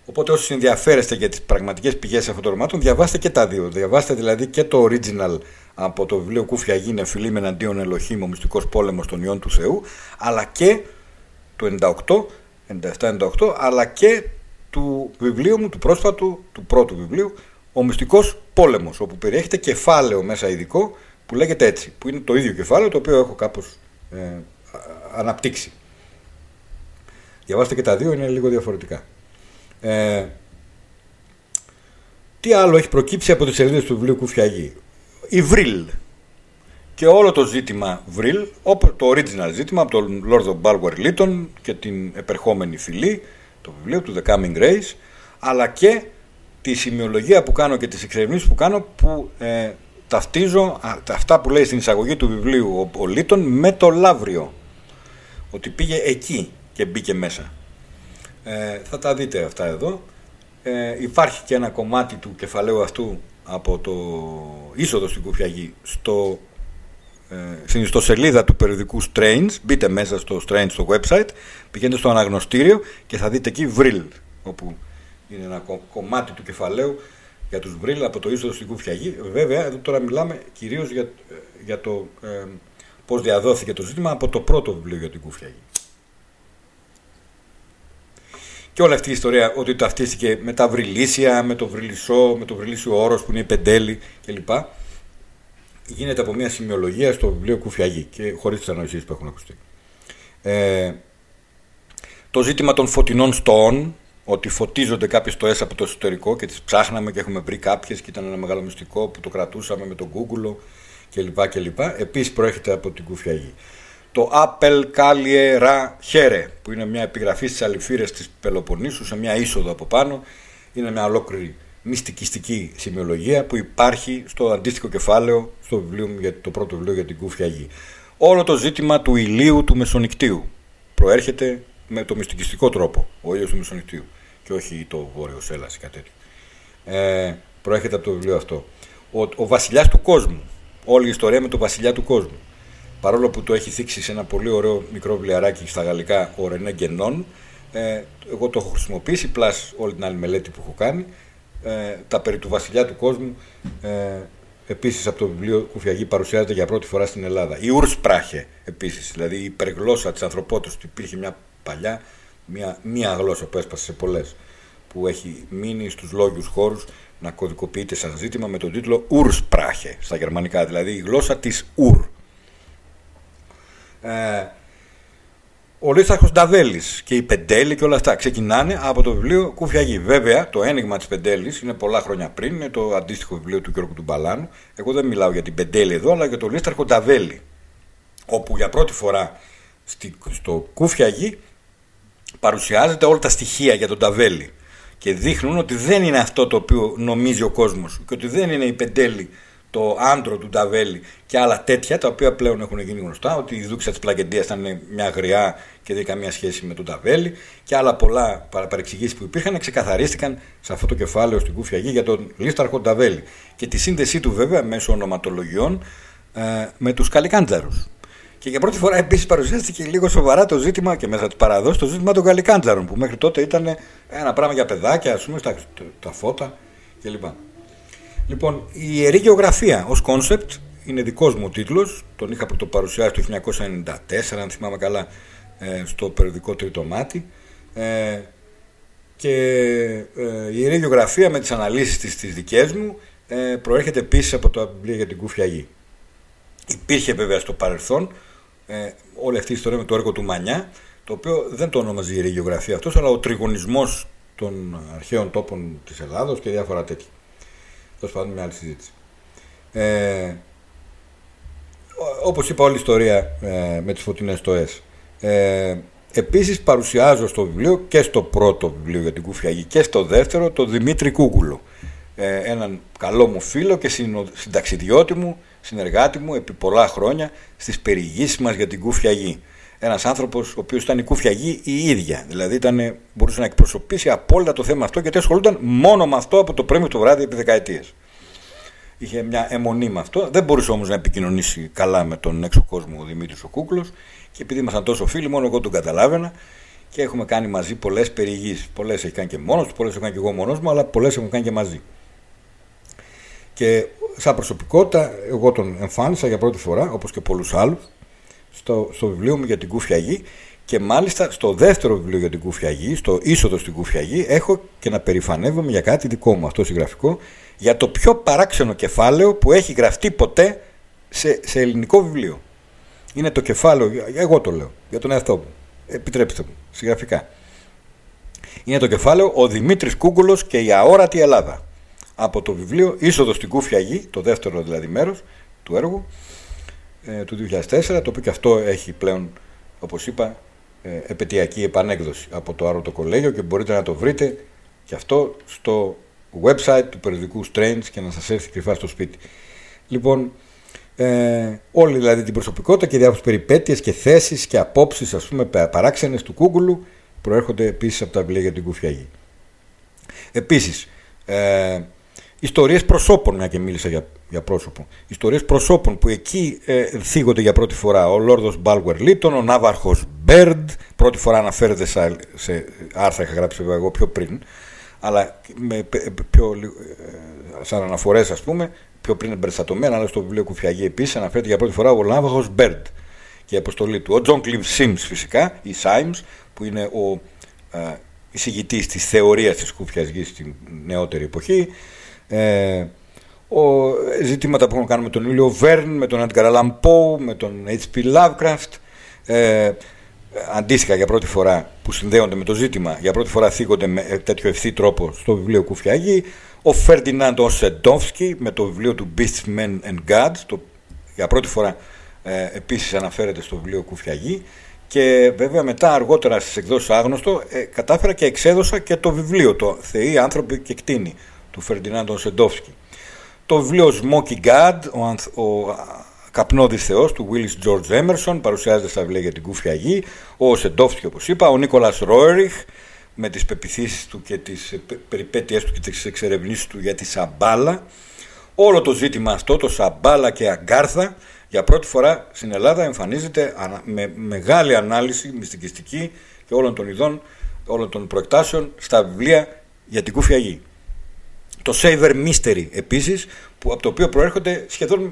Οπότε όσοι ενδιαφέρεστε για τις πραγματικές πηγές αυτών των ρωμάτων, διαβάστε και τα δύο. Διαβάστε δηλαδή και το original από το βιβλίο Κούφια Γίνε Φιλή με εναντίον Ελοχήμ, ο μυστικός πόλεμος των ιών του Θεού, αλλά και το 98, 97-98, αλλά και του βιβλίου μου, του πρόσφατου, του πρώτου βιβλίου, Ο Μυστικός Πόλεμος, όπου περιέχεται κεφάλαιο μέσα ειδικό που λέγεται έτσι, που είναι το ίδιο κεφάλαιο το οποίο έχω κάπως ε, αναπτύξει. Διαβάστε και τα δύο, είναι λίγο διαφορετικά. Ε, Τι άλλο έχει προκύψει από τις σελίδες του βιβλίου Κουφιαγή. Η Βρύλ. Και όλο το ζήτημα Βρύλ, το original ζήτημα από τον Lord of Balwer Lytton και την επερχόμενη φυλή, το βιβλίο του The Coming Race, αλλά και τη σημειολογία που κάνω και τις εξερευνήσεις που κάνω που ε, ταυτίζω αυτά που λέει στην εισαγωγή του βιβλίου ο, ο Λίτον με το Λαύριο. Ότι πήγε εκεί και μπήκε μέσα. Ε, θα τα δείτε αυτά εδώ. Ε, υπάρχει και ένα κομμάτι του κεφαλαίου αυτού από το είσοδο στην Κουφιαγή στο, ε, στην ιστοσελίδα του περιοδικού Strange. Μπείτε μέσα στο Strange στο website, πηγαίνετε στο αναγνωστήριο και θα δείτε εκεί Vril, όπου είναι ένα κομμάτι του κεφαλαίου για τους Βρύλ από το είσοδο στην Κουφιαγή. Βέβαια, εδώ τώρα μιλάμε κυρίως για, για το ε, πώς διαδόθηκε το ζήτημα από το πρώτο βιβλίο για την Κουφιαγή. Και όλη αυτή η ιστορία ότι ταυτίστηκε με τα βρυλίσια, με το βρυλισό, με το βρυλίσιο όρος που είναι η πεντέλη κλπ. Γίνεται από μια σημειολογία στο βιβλίο Κουφιαγή και χωρίς τις ανοησίες που έχουν ακουστεί. Ε, το ζήτημα των φωτεινών στόων ότι φωτίζονται κάποιες στοές από το εσωτερικό και τις ψάχναμε και έχουμε βρει κάποιες και ήταν ένα μεγάλο μυστικό που το κρατούσαμε με τον Google κλπ. κλπ. Επίσης προέρχεται από την Κουφιαγή. Το Apple Kalie Ra Here που είναι μια επιγραφή στις αληφύρες της Πελοποννήσου σε μια είσοδο από πάνω. Είναι μια ολόκληρη μυστικιστική σημειολογία που υπάρχει στο αντίστοιχο κεφάλαιο στο βιβλίο μου για το πρώτο βιβλίο για την Κουφιαγή. Όλο το ζήτημα του ηλίου του μεσονικτίου προέρχεται με το μυστικιστικό τρόπο, ο ήλιος του μεσονικτίου και όχι το Βόρειος Σέλλα ή κάτι τέτοιο. Ε, προέρχεται από το βιβλίο αυτό. Ο, ο βασιλιάς του κόσμου. Όλη η ιστορία με τον βασιλιά του κόσμου. Παρόλο που το έχει θίξει σε ένα πολύ ωραίο μικρό βιβλιαράκι στα γαλλικά, ο Ρενέ Γκενόν, ε, εγώ το έχω χρησιμοποιήσει, πλάς όλη την άλλη μελέτη που έχω κάνει. Ε, τα περί του βασιλιά του κόσμου, ε, επίσης από το βιβλίο Κουφιαγή παρουσιάζεται για πρώτη φορά στην Ελλάδα. Η Ουρσπράχε επίσης, δηλαδή η υπεργλώσσα της ανθρωπότητας, υπήρχε μια παλιά μια, μια γλώσσα που έσπασε σε πολλές, που έχει μείνει στους λόγιους χώρους να κωδικοποιείται σαν ζήτημα με τον τίτλο Ursprache στα γερμανικά, δηλαδή η γλώσσα της Ουρ. Ε, ο Λίσταρχος Νταβέλης και η Πεντέλη και όλα αυτά ξεκινάνε από το βιβλίο Κουφιαγή. Βέβαια, το ένιγμα της Πεντέλης είναι πολλά χρόνια πριν, είναι το αντίστοιχο βιβλίο του Γιώργου του Μπαλάνου. Εγώ δεν μιλάω για την Πεντέλη εδώ, αλλά για τον Λίσταρχο Νταβέλη, όπου για πρώτη φορά στο Κουφιαγή παρουσιάζεται όλα τα στοιχεία για τον Ταβέλη και δείχνουν ότι δεν είναι αυτό το οποίο νομίζει ο κόσμος και ότι δεν είναι η Πεντέλη το άντρο του Νταβέλη και άλλα τέτοια τα οποία πλέον έχουν γίνει γνωστά ότι η δούξα της Πλακεντίας ήταν μια γριά και δεν είχε καμία σχέση με τον Ταβέλη και άλλα πολλά παρεξηγήσεις που υπήρχαν ξεκαθαρίστηκαν σε αυτό το κεφάλαιο στην Κούφια Γη για τον Λίσταρχο Νταβέλη και τη σύνδεσή του βέβαια μέσω ονοματολογιών ε, με τους Καλικάντζαρους και για πρώτη φορά επίσης παρουσιάστηκε λίγο σοβαρά το ζήτημα και μέσα της παραδόσης το ζήτημα των καλλικάντζαρων που μέχρι τότε ήταν ένα πράγμα για παιδάκια, ας πούμε, στα, τα φώτα κλπ. Λοιπόν, η ιερή γεωγραφία ως κόνσεπτ είναι δικός μου τίτλος. Τον είχα πρωτοπαρουσιάσει το 1994, αν θυμάμαι καλά, ε, στο περιοδικό Τρίτο Μάτι. Ε, και ε, η ιερή γεωγραφία με τις αναλύσεις της, τις δικές μου προέρχεται επίσης από το βιβλία για την Κούφια Γη. Υπήρχε βέβαια στο παρελθόν ε, όλη αυτή η ιστορία με το έργο του Μανιά, το οποίο δεν το ονόμαζε η γεωγραφία αυτός, αλλά ο τριγωνισμός των αρχαίων τόπων της Ελλάδος και διάφορα τέτοια. Τέλος πάντων, μια άλλη συζήτηση. Ε, όπως είπα όλη η ιστορία ε, με τις φωτεινές στοές. Ε, επίσης παρουσιάζω στο βιβλίο και στο πρώτο βιβλίο για την Κουφιαγή και στο δεύτερο το Δημήτρη Κούκουλο. Ε, έναν καλό μου φίλο και συνταξιδιώτη μου συνεργάτη μου επί πολλά χρόνια στις περιηγήσεις μας για την Κούφια Γη. Ένας άνθρωπος ο οποίος ήταν η Κούφια Γη η ίδια, δηλαδή ήταν, μπορούσε να εκπροσωπήσει απόλυτα το θέμα αυτό γιατί ασχολούνταν μόνο με αυτό από το πρωί το βράδυ επί δεκαετίες. Είχε μια αιμονή με αυτό, δεν μπορούσε όμως να επικοινωνήσει καλά με τον έξω κόσμο ο Δημήτρης ο Κούκλος και επειδή ήμασταν τόσο φίλοι μόνο εγώ τον καταλάβαινα και έχουμε κάνει μαζί πολλές περιηγήσεις. Πολλές έχει κάνει και μόνος του, πολλές έχω κάνει και εγώ μόνος μου, αλλά πολλές έχουμε κάνει και μαζί. Και σαν προσωπικότητα εγώ τον εμφάνισα για πρώτη φορά, όπως και πολλούς άλλους, στο, στο βιβλίο μου για την Κούφια Γη και μάλιστα στο δεύτερο βιβλίο για την Κούφια Γη, στο είσοδος στην Κούφια Γη, έχω και να περηφανεύομαι για κάτι δικό μου αυτό συγγραφικό, για το πιο παράξενο κεφάλαιο που έχει γραφτεί ποτέ σε, σε ελληνικό βιβλίο. Είναι το κεφάλαιο, εγώ το λέω, για τον εαυτό μου. Επιτρέψτε μου, συγγραφικά. Είναι το κεφάλαιο «Ο Δημήτρης Κούγκουλος και η αόρατη Ελλάδα» από το βιβλίο «Είσοδος στην Κούφια Γη», το δεύτερο δηλαδή μέρος του έργου, ε, του 2004, το οποίο και αυτό έχει πλέον, όπως είπα, ε, επαιτειακή επανέκδοση από το Άρωτο Κολέγιο και μπορείτε να το βρείτε και αυτό στο website του περιοδικού Strange και να σας έρθει κρυφά στο σπίτι. Λοιπόν, ε, όλη δηλαδή την προσωπικότητα και διάφορες περιπέτειες και θέσεις και απόψεις ας πούμε παράξενες του Κούγκουλου προέρχονται επίσης από τα βιβλία για την Κουφιαγή. Επίσης, ε, ιστορίες προσώπων, μια και μίλησα για, για πρόσωπο, ιστορίες προσώπων που εκεί ε, θίγονται για πρώτη φορά. Ο Λόρδος Μπάλουερ Λίτον, ο Ναύαρχος Μπέρντ, πρώτη φορά αναφέρεται σε, σε άρθρα, είχα γράψει εγώ πιο πριν, αλλά με πιο, ε, σαν αναφορές ας πούμε, πιο πριν εμπεριστατωμένα, αλλά στο βιβλίο Κουφιαγή επίσης αναφέρεται για πρώτη φορά ο Ναύαρχος Μπέρντ και η αποστολή του. Ο Τζον Κλιβς Σιμς φυσικά, η Σάιμς, που είναι ο ε, εισηγητής της θεωρίας της Κούφιας Γης στην νεότερη εποχή, ε, ο, ζητήματα που έχουν κάνει με τον Ιούλιο Βερν, με τον Edgar Allan Poe, με τον H.P. Lovecraft, ε, αντίστοιχα για πρώτη φορά που συνδέονται με το ζήτημα, για πρώτη φορά θίγονται με τέτοιο ευθύ τρόπο στο βιβλίο Κούφια Γη, ο Φερντινάντ Οσεντόφσκι με το βιβλίο του Beasts, Men and Gods, το, για πρώτη φορά ε, επίσης αναφέρεται στο βιβλίο Κουφιαγή και βέβαια μετά αργότερα στις εκδόσεις Άγνωστο ε, κατάφερα και εξέδωσα και το βιβλίο το «Θεοί, άνθρωποι και κτίνοι» του Φερντινάντο Σεντόφσκι. Το βιβλίο Smoky God, ο, ο καπνόδης θεός του Willis George Emerson, παρουσιάζεται στα βιβλία για την Κούφια Γη, ο Σεντόφσκι όπως είπα, ο Νίκολας Ρόεριχ, με τις πεπιθήσεις του και τις περιπέτειές του και τις εξερευνήσεις του για τη Σαμπάλα. Όλο το ζήτημα αυτό, το Σαμπάλα και Αγκάρθα, για πρώτη φορά στην Ελλάδα εμφανίζεται με μεγάλη ανάλυση μυστικιστική και όλων των ειδών, όλων των προεκτάσεων στα βιβλία για την Κούφια Γη. Το Saver Mystery επίσης, που, από το οποίο προέρχονται σχεδόν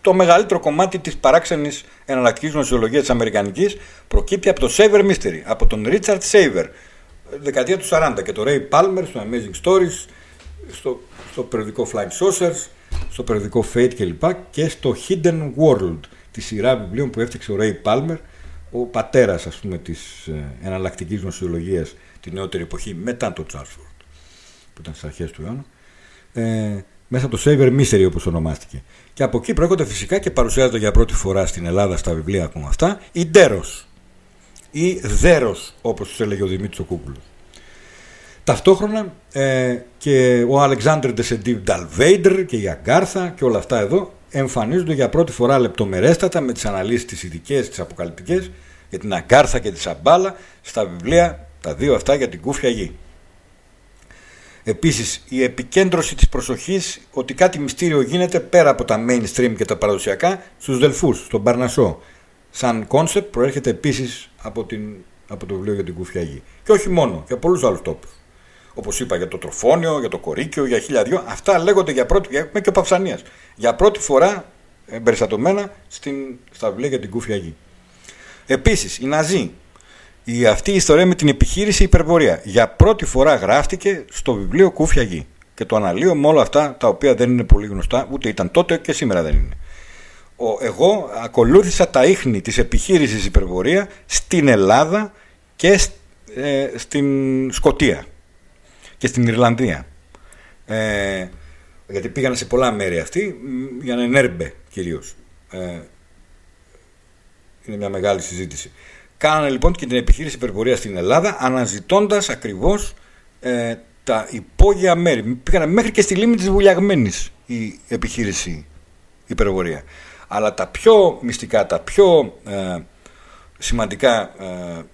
το μεγαλύτερο κομμάτι της παράξενης εναλλακτικής νοσιολογίας της Αμερικανικής προκύπτει από το Saver Mystery, από τον Richard Saver, δεκαετία του 40 και το Ray Palmer στο Amazing Stories, στο, στο περιοδικό Flying Saucers, στο περιοδικό Fate κλπ. και στο Hidden World, τη σειρά βιβλίων που έφτιαξε ο Ray Palmer, ο πατέρας ας πούμε της ε, εναλλακτικής νοσιολογίας την νεότερη εποχή μετά το Charsford που ήταν στις αρχές του αιώνα ε, μέσα από το Saver Mystery όπως ονομάστηκε. Και από εκεί προέρχονται φυσικά και παρουσιάζονται για πρώτη φορά στην Ελλάδα στα βιβλία ακόμα αυτά η Ντέρος ή Δέρος όπως τους έλεγε ο Δημήτρης ο Κούκουλος. Ταυτόχρονα ε, και ο Αλεξάντρ ντε Σεντ Υβ ντ' Αλβέιντρ και η Αγκάρθα και όλα αυτά εδώ εμφανίζονται για πρώτη φορά λεπτομερέστατα με τις αναλύσεις τις ειδικές, τις αποκαλυπτικές για την Αγκάρθα και τη Σαμπάλα στα βιβλία τα δύο αυτά για την Κούφια Γη. Επίσης η επικέντρωση της προσοχής ότι κάτι μυστήριο γίνεται πέρα από τα mainstream και τα παραδοσιακά στους Δελφούς, στον Παρνασό. Σαν κόνσεπτ προέρχεται επίσης από, την, από το βιβλίο για την Κούφια Γη. Και όχι μόνο, για πολλούς άλλους τόπους. Όπως είπα για το τροφόνιο, για το κορίκιο, για χίλια δυο. Αυτά λέγονται για πρώτη, για, και ο Παυσανίας. Για πρώτη φορά εμπεριστατωμένα στην, στα βιβλία για την Κούφια Γη. Επίσης, η Ναζί η, αυτή η ιστορία με την επιχείρηση υπερβορία. Για πρώτη φορά γράφτηκε στο βιβλίο Κούφια Γη. Και το αναλύω με όλα αυτά τα οποία δεν είναι πολύ γνωστά, ούτε ήταν τότε και σήμερα δεν είναι. Ο, εγώ ακολούθησα τα ίχνη της επιχείρησης υπερβορία στην Ελλάδα και ε, στην Σκοτία και στην Ιρλανδία. Ε, γιατί πήγαν σε πολλά μέρη αυτοί, για να ενέρμπε κυρίως. Ε, είναι μια μεγάλη συζήτηση. Κάνανε λοιπόν και την επιχείρηση υπερπορίας στην Ελλάδα αναζητώντας ακριβώς ε, τα υπόγεια μέρη. Πήγανε μέχρι και στη λίμνη της Βουλιαγμένης η επιχείρηση υπερπορία. Αλλά τα πιο μυστικά, τα πιο ε, σημαντικά ε,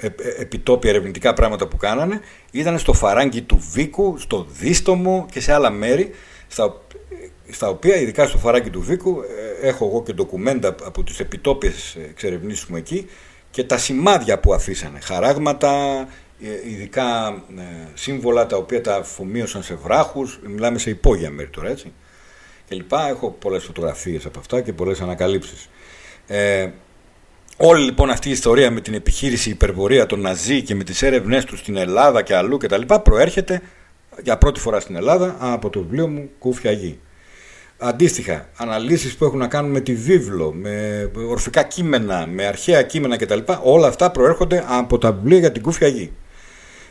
ε, επιτόπια ερευνητικά πράγματα που κάνανε ήταν στο φαράγγι του Βίκου, στο Δίστομο και σε άλλα μέρη στα, στα οποία ειδικά στο φαράγγι του Βίκου ε, έχω εγώ και ντοκουμέντα από τις επιτόπιες εξερευνήσεις μου εκεί και τα σημάδια που αφήσανε, χαράγματα, ε, ειδικά σύμβολα τα οποία τα αφομοίωσαν σε βράχους, μιλάμε σε υπόγεια μέρη τώρα έτσι και λοιπά. Έχω πολλές φωτογραφίες από αυτά και πολλές ανακαλύψεις. Ε, Όλη λοιπόν αυτή η ιστορία με την επιχείρηση υπερβορία των Ναζί και με τις έρευνές τους στην Ελλάδα και αλλού κτλ. προέρχεται για πρώτη φορά στην Ελλάδα από το βιβλίο μου Κούφια Γη. Αντίστοιχα, αναλύσεις που έχουν να κάνουν με τη βίβλο, με ορφικά κείμενα, με αρχαία κείμενα κτλ. Όλα αυτά προέρχονται από τα βιβλία για την Κούφια Γη.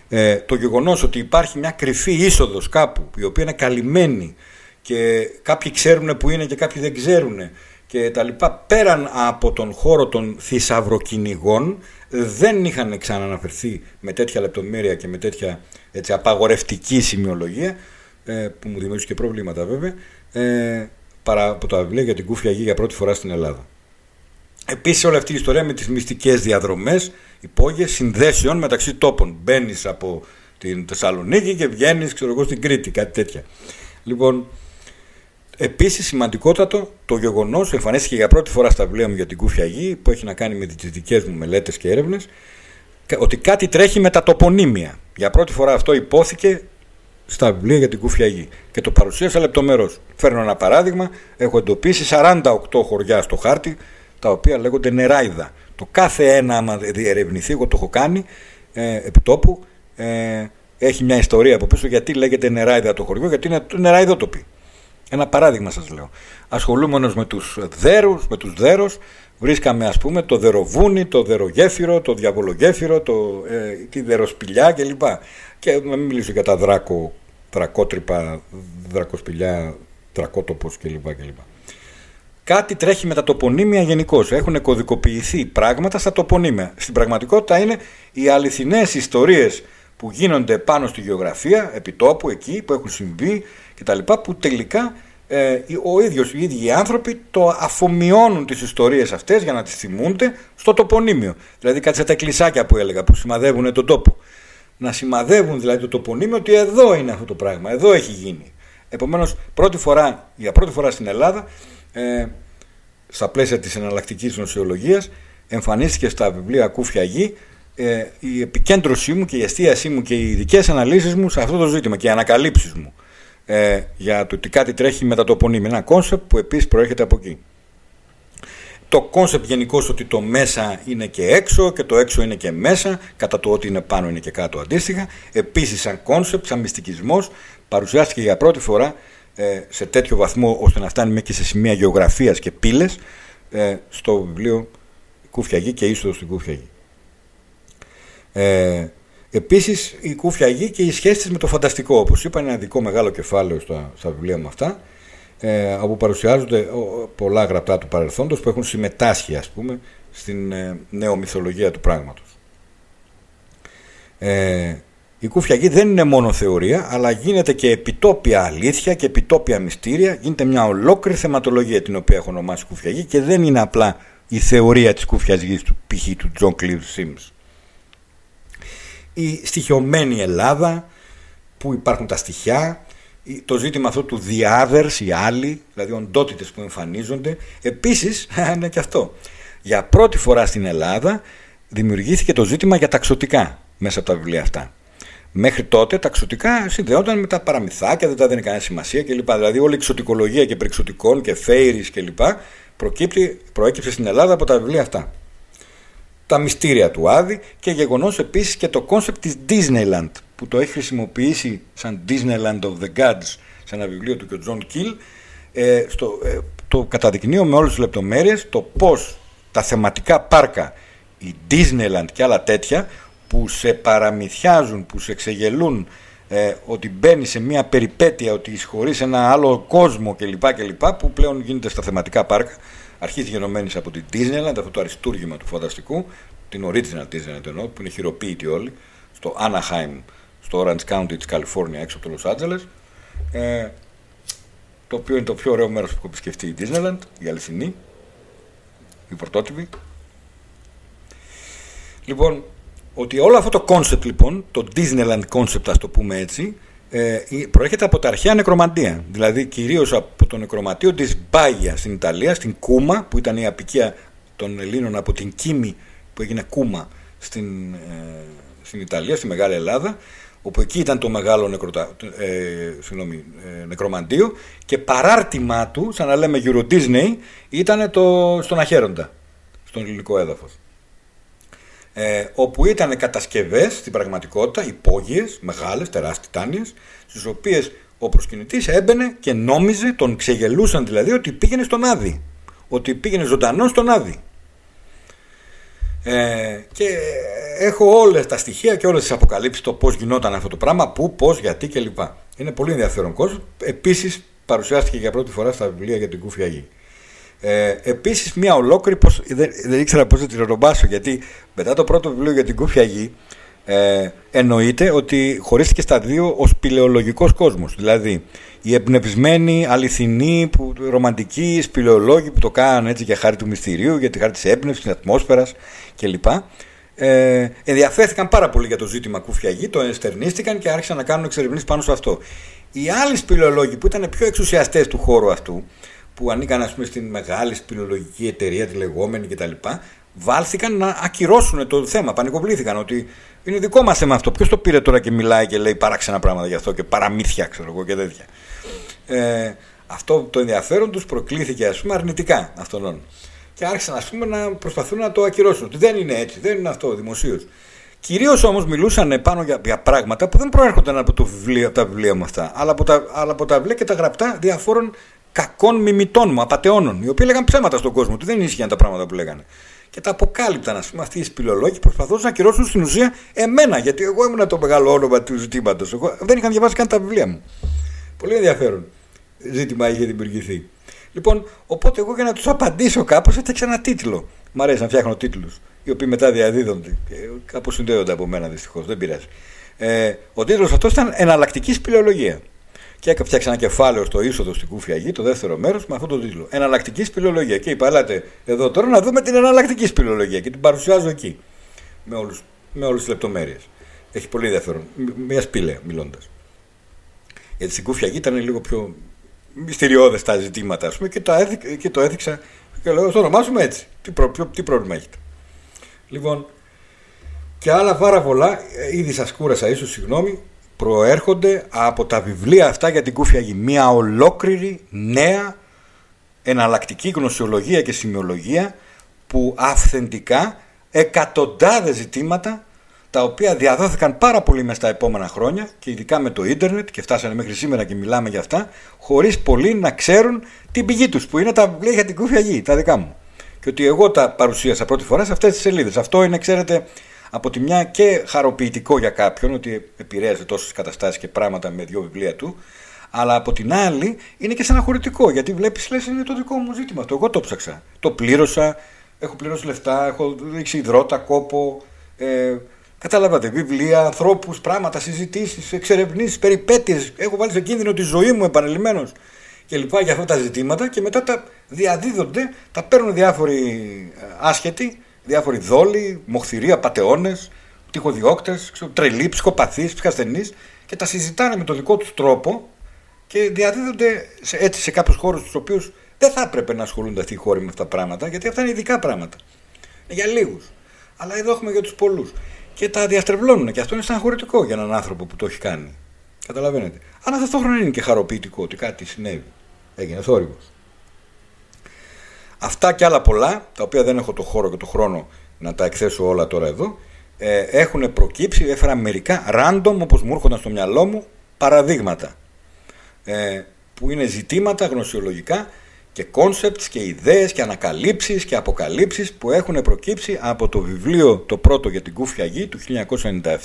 Ε, το γεγονός ότι υπάρχει μια κρυφή είσοδος κάπου, η οποία είναι καλυμμένη και κάποιοι ξέρουν που είναι και κάποιοι δεν ξέρουν και τα λοιπά, πέραν από τον χώρο των θησαυροκυνηγών, δεν είχαν ξαναναφερθεί με τέτοια λεπτομέρεια και με τέτοια έτσι, απαγορευτική σημειολογία, ε, που μου δημιούργησε και προβλήματα βέβαια, ε, παρά από τα βιβλία για την Κούφια Γη για πρώτη φορά στην Ελλάδα. Επίσης, όλη αυτή η ιστορία με τις μυστικές διαδρομές, υπόγειες συνδέσεων μεταξύ τόπων. Μπαίνεις από την Θεσσαλονίκη και βγαίνεις, ξέρω εγώ, στην Κρήτη, κάτι τέτοια. Λοιπόν, επίσης σημαντικότατο το γεγονός, εμφανίστηκε για πρώτη φορά στα βιβλία μου για την Κούφια Γη, που έχει να κάνει με τις δικές μου μελέτες και έρευνες, ότι κάτι τρέχει με τα τοπονύμια. Για πρώτη φορά αυτό υπόθηκε στα βιβλία για την Κούφια Γη και το παρουσίασα λεπτομερώς. Φέρνω ένα παράδειγμα. Έχω εντοπίσει 48 χωριά στο χάρτη τα οποία λέγονται νεράιδα. Το κάθε ένα, άμα διερευνηθεί, εγώ το έχω κάνει ε, επί τόπου, ε, έχει μια ιστορία από πίσω γιατί λέγεται νεράιδα το χωριό, γιατί είναι νεράιδότοπη. Ένα παράδειγμα σας λέω. Ασχολούμενος με τους δέρους, με τους δέρους, βρίσκαμε ας πούμε το δεροβούνι, το δερογέφυρο, το διαβολογέφυρο, το, ε, τη δεροσπηλιά κλπ. Και να μην μιλήσω για τα δράκο, δρακότρυπα, δρακοσπηλιά, δρακότοπος κλπ. κλπ. Κάτι τρέχει με τα τοπονύμια γενικώς. Έχουν κωδικοποιηθεί πράγματα στα τοπονύμια. Στην πραγματικότητα είναι οι αληθινές ιστορίες που γίνονται πάνω στη γεωγραφία, επιτόπου, εκεί που έχουν συμβεί κτλ. που τελικά ε, ο ίδιος, οι ίδιοι οι άνθρωποι το αφομοιώνουν τις ιστορίες αυτές για να τις θυμούνται στο τοπονύμιο. Δηλαδή κάτι σαν τα εκκλησάκια που έλεγα που σημαδεύουν τον τόπο. Να σημαδεύουν δηλαδή το τοπονύμιο ότι εδώ είναι αυτό το πράγμα, εδώ έχει γίνει. Επομένως πρώτη φορά, για πρώτη φορά στην Ελλάδα ε, στα πλαίσια της εναλλακτικής νοσιολογίας εμφανίστηκε στα βιβλία Κούφια Γη ε, η επικέντρωσή μου και η εστίασή μου και οι ειδικές αναλύσεις μου σε αυτό το ζήτημα και οι ανακαλύψεις μου ε, για το ότι κάτι τρέχει με τα τοπωνύμια. Ένα κόνσεπτ που επίσης προέρχεται από εκεί. Το κόνσεπτ γενικώ ότι το μέσα είναι και έξω και το έξω είναι και μέσα, κατά το ότι είναι πάνω είναι και κάτω αντίστοιχα. Επίσης σαν κόνσεπτ, σαν μυστικισμός, παρουσιάστηκε για πρώτη φορά ε, σε τέτοιο βαθμό ώστε να φτάνει και σε σημεία γεωγραφίας και πύλες ε, στο βιβλίο Κούφια Γη και είσοδος στην Κούφια Γη. Ε, επίσης η Κούφια Γη και οι σχέσεις με το φανταστικό όπως είπα είναι ένα δικό μεγάλο κεφάλαιο στα, στα βιβλία μου αυτά ε, όπου παρουσιάζονται πολλά γραπτά του παρελθόντος που έχουν συμμετάσχει ας πούμε στην ε, νεομυθολογία του πράγματος. Ε, η κουφιαγή δεν είναι μόνο θεωρία, αλλά γίνεται και επιτόπια αλήθεια και επιτόπια μυστήρια. Γίνεται μια ολόκληρη θεματολογία την οποία έχω ονομάσει κουφιαγή και δεν είναι απλά η θεωρία της Κούφιας Γης του π.χ. του Τζον Κλιβς Symmes. Η στοιχειωμένη Ελλάδα, που υπάρχουν τα στοιχειά, το ζήτημα αυτό του the others, οι άλλοι, δηλαδή οντότητες που εμφανίζονται. Επίσης, είναι και αυτό. Για πρώτη φορά στην Ελλάδα δημιουργήθηκε το ζήτημα για τα ξωτικά μέσα από τα βιβλία αυτά. Μέχρι τότε τα ξωτικά συνδεόταν με τα παραμυθάκια, δεν τα δίνει κανένα σημασία κλπ. Δηλαδή όλη η ξωτικολογία και περί ξωτικών και fairy κλπ. προέκυψε στην Ελλάδα από τα βιβλία αυτά. Τα μυστήρια του Άδη και γεγονός επίσης και το concept της Disneyland που το έχει χρησιμοποιήσει σαν Disneyland of the Gods σε ένα βιβλίο του και ο Τζον Κιλ. Ε, στο, ε, το καταδεικνύω με όλες τις λεπτομέρειες το πώς τα θεματικά πάρκα, η Disneyland και άλλα τέτοια που σε παραμυθιάζουν, που σε ξεγελούν ε, ότι μπαίνεις σε μια περιπέτεια, ότι εισχωρείς σε ένα άλλο κόσμο κλπ. κλπ που πλέον γίνεται στα θεματικά πάρκα. Αρχής γενομένης από την Disneyland, αυτό το αριστούργημα του φανταστικού, την original Disneyland εννοώ, που είναι χειροποίητη όλη, στο Anaheim, στο Orange County της Καλιφόρνια, έξω από το Los Angeles. Ε, το οποίο είναι το πιο ωραίο μέρος που έχω επισκεφτεί η Disneyland, η αληθινή, η πρωτότυπη. Λοιπόν, ότι όλο αυτό το concept λοιπόν, το Disneyland concept ας το πούμε έτσι, ε, προέρχεται από τα αρχαία νεκρομαντεία. Δηλαδή κυρίως από το νεκρομαντείο της Μπάγια στην Ιταλία, στην Κούμα, που ήταν η αποικία των Ελλήνων από την Κίμη που έγινε Κούμα στην, ε, στην Ιταλία, στη Μεγάλη Ελλάδα, όπου εκεί ήταν το μεγάλο νεκροτα, ε, συγγνώμη, ε, νεκρομαντίο και παράρτημά του, σαν να λέμε Euro Disney, ήταν το, στον Αχέροντα, στον ελληνικό έδαφος ε, όπου ήταν κατασκευές στην πραγματικότητα υπόγειες, μεγάλες, τεράστιες, τιτάνιες, στις οποίες ο προσκυνητής έμπαινε και νόμιζε, τον ξεγελούσαν δηλαδή ότι πήγαινε στον Άδη, ότι πήγαινε ζωντανό στον Άδη. Ε, και έχω όλες τα στοιχεία και όλες τις αποκαλύψεις το πώς γινόταν αυτό το πράγμα, πού, πώς, γιατί κλπ. Είναι πολύ ενδιαφέρον κόσμο. Επίσης παρουσιάστηκε για πρώτη φορά στα βιβλία για την Κούφια Γη. Ε, Επίσης, μια ολόκληρη. Πώς, δεν, δεν ήξερα πώ να την ονομάσω, γιατί μετά το πρώτο βιβλίο για την Κούφια Γη ε, εννοείται ότι χωρίστηκε στα δύο ως σπηλαιολογικό κόσμος. Δηλαδή, οι εμπνευσμένοι, αληθινοί, που, ρομαντικοί σπηλαιολόγοι που το κάνουν έτσι για χάρη του μυστηρίου, για τη χάρη της έμπνευσης, της ατμόσφαιρας κλπ. Ε, ενδιαφέρθηκαν πάρα πολύ για το ζήτημα Κούφια Γη, το ενστερνίστηκαν και άρχισαν να κάνουν εξερευνήσεις πάνω σε αυτό. Οι άλλοι σπηλαιολόγοι που ήταν πιο εξουσιαστές του χώρου αυτού, που ανήκαν ας πούμε στην μεγάλη σπηλολογική εταιρεία, τη λεγόμενη κτλ. Βάλθηκαν να ακυρώσουν το θέμα. Πανικοβλήθηκαν ότι είναι δικό μας θέμα αυτό. Ποιος το πήρε τώρα και μιλάει και λέει παράξενα πράγματα γι' αυτό και παραμύθια, ξέρω εγώ και τέτοια. Ε, αυτό το ενδιαφέρον τους προκλήθηκε ας πούμε αρνητικά αυτόν. Και άρχισαν ας πούμε, να προσπαθούν να το ακυρώσουν. Ότι δεν είναι έτσι, δεν είναι αυτό δημοσίως. Κυρίως όμως μιλούσαν πάνω για, για, πράγματα που δεν προέρχονταν από, το βιβλίο, από τα βιβλία μου αυτά, αλλά από τα, αλλά από τα βιβλία και τα γραπτά διαφόρων κακών μιμητών μου, απαταιώνων, οι οποίοι λέγαν ψέματα στον κόσμο, ότι δεν ίσχυαν τα πράγματα που λέγανε. Και τα αποκάλυπταν, ας πούμε, αυτοί οι σπηλολόγοι προσπαθούσαν να ακυρώσουν στην ουσία εμένα, γιατί εγώ ήμουν το μεγάλο όνομα του ζητήματος. Δεν είχαν διαβάσει καν τα βιβλία μου. Πολύ ενδιαφέρον ζήτημα είχε δημιουργηθεί. Λοιπόν, οπότε εγώ για να τους απαντήσω κάπως έφτιαξα ένα τίτλο. Μ' αρέσει να φτιάχνω τίτλους, οι οποίοι μετά διαδίδονται. Κάπως συνδέονται από μένα δυστυχώς, δεν πειράζει. Ε, ο τίτλος αυτός ήταν Εναλλακτική Σπηλαιολογία. Και φτιάξει ένα κεφάλαιο στο είσοδο στην Κούφια Γη, το δεύτερο μέρος, με αυτό το τίτλο. Εναλλακτική σπηλολογία. Και είπα, ελάτε εδώ τώρα να δούμε την εναλλακτική σπηλολογία. Και την παρουσιάζω εκεί. Με, όλους, με όλες τις λεπτομέρειες. Έχει πολύ ενδιαφέρον. Μια σπήλαια μιλώντας. Γιατί στην Κούφια Γη ήταν λίγο πιο μυστηριώδες τα ζητήματα, ας πούμε, και, τα έδει, και το έδειξα και λέω: Το ονομάζουμε έτσι. Τι, προ, τι πρόβλημα έχετε. Λοιπόν, και άλλα πάρα πολλά, ε, ήδη σας κούρασα, ίσως συγγνώμη, προέρχονται από τα βιβλία αυτά για την Κούφια Γη. Μια ολόκληρη νέα εναλλακτική γνωσιολογία και σημειολογία που αυθεντικά εκατοντάδες ζητήματα τα οποία διαδόθηκαν πάρα πολύ μέσα στα επόμενα χρόνια και ειδικά με το ίντερνετ και φτάσανε μέχρι σήμερα και μιλάμε για αυτά χωρίς πολλοί να ξέρουν την πηγή τους που είναι τα βιβλία για την Κούφια Γη, τα δικά μου. Και ότι εγώ τα παρουσίασα πρώτη φορά σε αυτές τις σελίδες. Αυτό είναι, ξέρετε, από τη μια και χαροποιητικό για κάποιον ότι επηρέαζε τόσες καταστάσεις και πράγματα με δύο βιβλία του, αλλά από την άλλη είναι και στεναχωρητικό γιατί βλέπεις, λες, είναι το δικό μου ζήτημα αυτό. Εγώ το ψάξα. Το πλήρωσα, έχω πληρώσει λεφτά, έχω δείξει υδρότα, κόπο. Ε, Κατάλαβατε, βιβλία, ανθρώπους, πράγματα, συζητήσεις, εξερευνήσεις, περιπέτειες. Έχω βάλει σε κίνδυνο τη ζωή μου επανελειμμένω και λοιπά για αυτά τα ζητήματα και μετά τα διαδίδονται, τα παίρνουν διάφοροι ε, άσχετοι διάφοροι δόλοι, μοχθηροί, απαταιώνες, τυχοδιώκτες, τρελοί, ψυχοπαθείς, ψυχασθενείς και τα συζητάνε με τον δικό τους τρόπο και διαδίδονται σε, έτσι σε κάποιους χώρους τους οποίους δεν θα έπρεπε να ασχολούνται αυτοί οι χώροι με αυτά τα πράγματα, γιατί αυτά είναι ειδικά πράγματα. Για λίγους. Αλλά εδώ έχουμε για τους πολλούς. Και τα διαστρεβλώνουν και αυτό είναι στεναχωρητικό για έναν άνθρωπο που το έχει κάνει. Καταλαβαίνετε. Αλλά ταυτόχρονα είναι και χαροποιητικό ότι κάτι συνέβη. Έγινε θόρυβος. Αυτά και άλλα πολλά, τα οποία δεν έχω το χώρο και το χρόνο να τα εκθέσω όλα τώρα εδώ, ε, έχουν προκύψει, έφερα μερικά random όπως μου έρχονταν στο μυαλό μου παραδείγματα. Ε, που είναι ζητήματα γνωσιολογικά και concepts και ιδέες και ανακαλύψεις και αποκαλύψεις που έχουν προκύψει από το βιβλίο το πρώτο για την Κούφια Γη του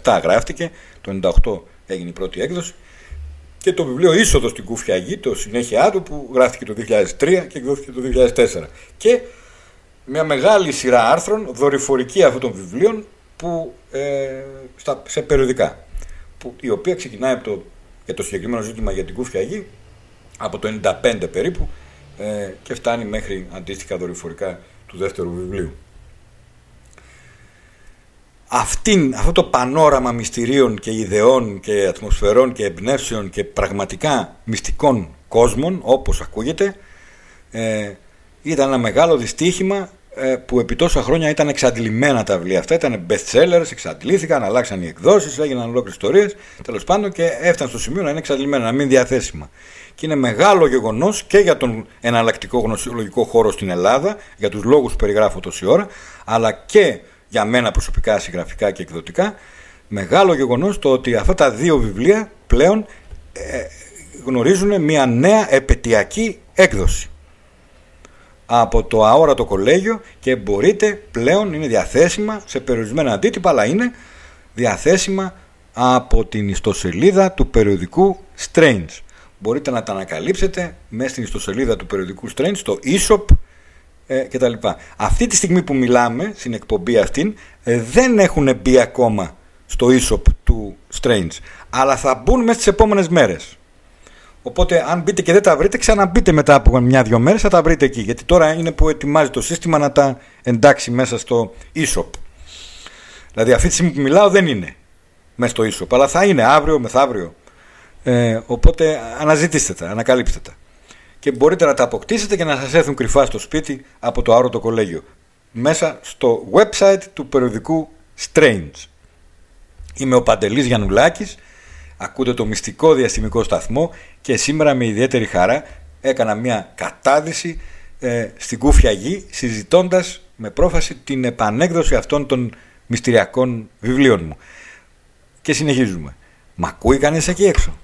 1997 γράφτηκε, το 1998 έγινε η πρώτη έκδοση και το βιβλίο Είσοδο στην Κούφια Γη, το συνέχεια του που γράφτηκε το 2003 και εκδόθηκε το 2004. Και μια μεγάλη σειρά άρθρων δορυφορική αυτών των βιβλίων που, ε, στα, σε περιοδικά. Που, η οποία ξεκινάει από το, για το συγκεκριμένο ζήτημα για την Κούφια Γη από το 95 περίπου ε, και φτάνει μέχρι αντίστοιχα δορυφορικά του δεύτερου βιβλίου αυτήν, αυτό το πανόραμα μυστηρίων και ιδεών και ατμοσφαιρών και εμπνεύσεων και πραγματικά μυστικών κόσμων όπως ακούγεται ε, ήταν ένα μεγάλο δυστύχημα ε, που επί τόσα χρόνια ήταν εξαντλημένα τα βιβλία αυτά, ήταν best sellers, εξαντλήθηκαν, αλλάξαν οι εκδόσεις, έγιναν ολόκληρες ιστορίες τέλος πάντων και έφταναν στο σημείο να είναι εξαντλημένα, να μην διαθέσιμα. Και είναι μεγάλο γεγονός και για τον εναλλακτικό γνωσιολογικό χώρο στην Ελλάδα, για τους λόγους που περιγράφω τόση ώρα, αλλά και για μένα προσωπικά συγγραφικά και εκδοτικά μεγάλο γεγονός το ότι αυτά τα δύο βιβλία πλέον ε, γνωρίζουν μια νέα επαιτειακή έκδοση. από το αόρατο κολέγιο και μπορείτε πλέον, είναι διαθέσιμα σε περιορισμένα αντίτυπα, αλλά είναι διαθέσιμα από την ιστοσελίδα του περιοδικού Strange. Μπορείτε να τα ανακαλύψετε μέσα στην ιστοσελίδα του περιοδικού Strange, στο e-shop ε, κτλ. Αυτή τη στιγμή που μιλάμε, στην εκπομπή αυτήν, ε, δεν έχουν μπει ακόμα στο e-shop του Strange, αλλά θα μπουν μέσα στις επόμενες μέρες. Οπότε, αν μπείτε και δεν τα βρείτε, ξαναμπείτε μετά από μια-δυο μέρες, θα τα βρείτε εκεί. Γιατί τώρα είναι που ετοιμάζει το σύστημα να τα εντάξει μέσα στο e-shop. Δηλαδή, αυτή τη στιγμή που μιλάω δεν είναι μέσα στο e-shop, αλλά θα είναι αύριο, μεθαύριο. Ε, οπότε, αναζητήστε τα, ανακαλύψτε τα. Και μπορείτε να τα αποκτήσετε και να σας έρθουν κρυφά στο σπίτι από το Άρωτο Κολέγιο. Μέσα στο website του περιοδικού Strange. Είμαι ο Παντελής Γιαννουλάκης Ακούτε το μυστικό διαστημικό σταθμό και σήμερα με ιδιαίτερη χαρά έκανα μια κατάδυση ε, στην Κούφια Γη συζητώντας με πρόφαση την επανέκδοση αυτών των μυστηριακών βιβλίων μου. Και συνεχίζουμε. Μα ακούει κανείς εκεί έξω;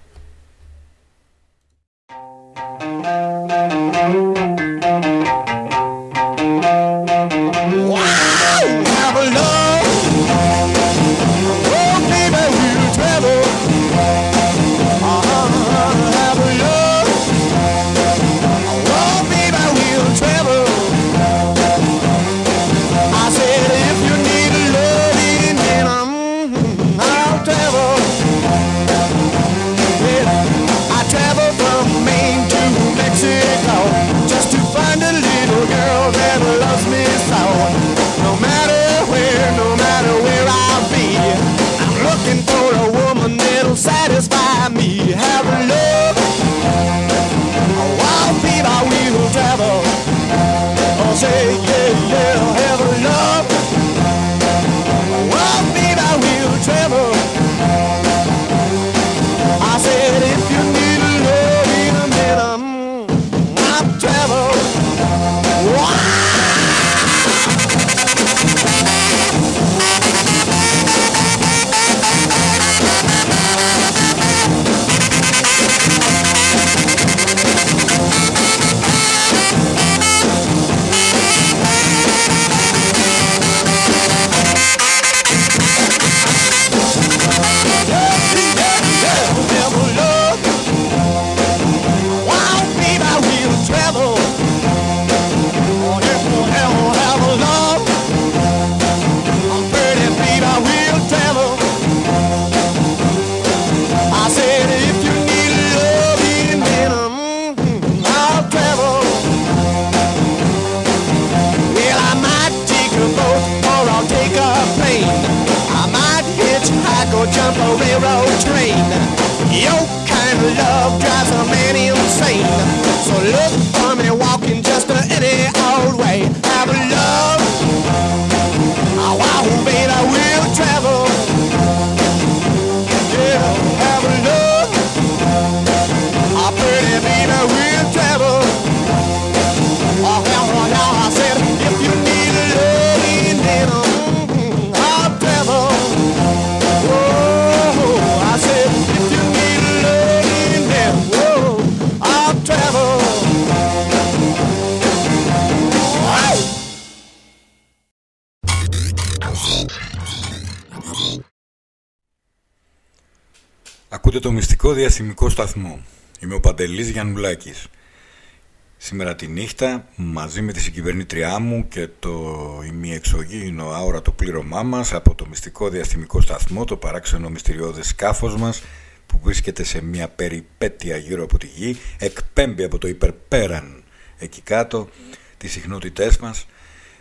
Τη νύχτα, μαζί με τη συγκυβερνήτριά μου και το ημιεξωγήινο αόρατο πλήρωμά μας από το μυστικό διαστημικό σταθμό, το παράξενο μυστηριώδες σκάφος μας, που βρίσκεται σε μια περιπέτεια γύρω από τη γη, εκπέμπει από το υπερπέραν εκεί κάτω τις συχνότητές μας,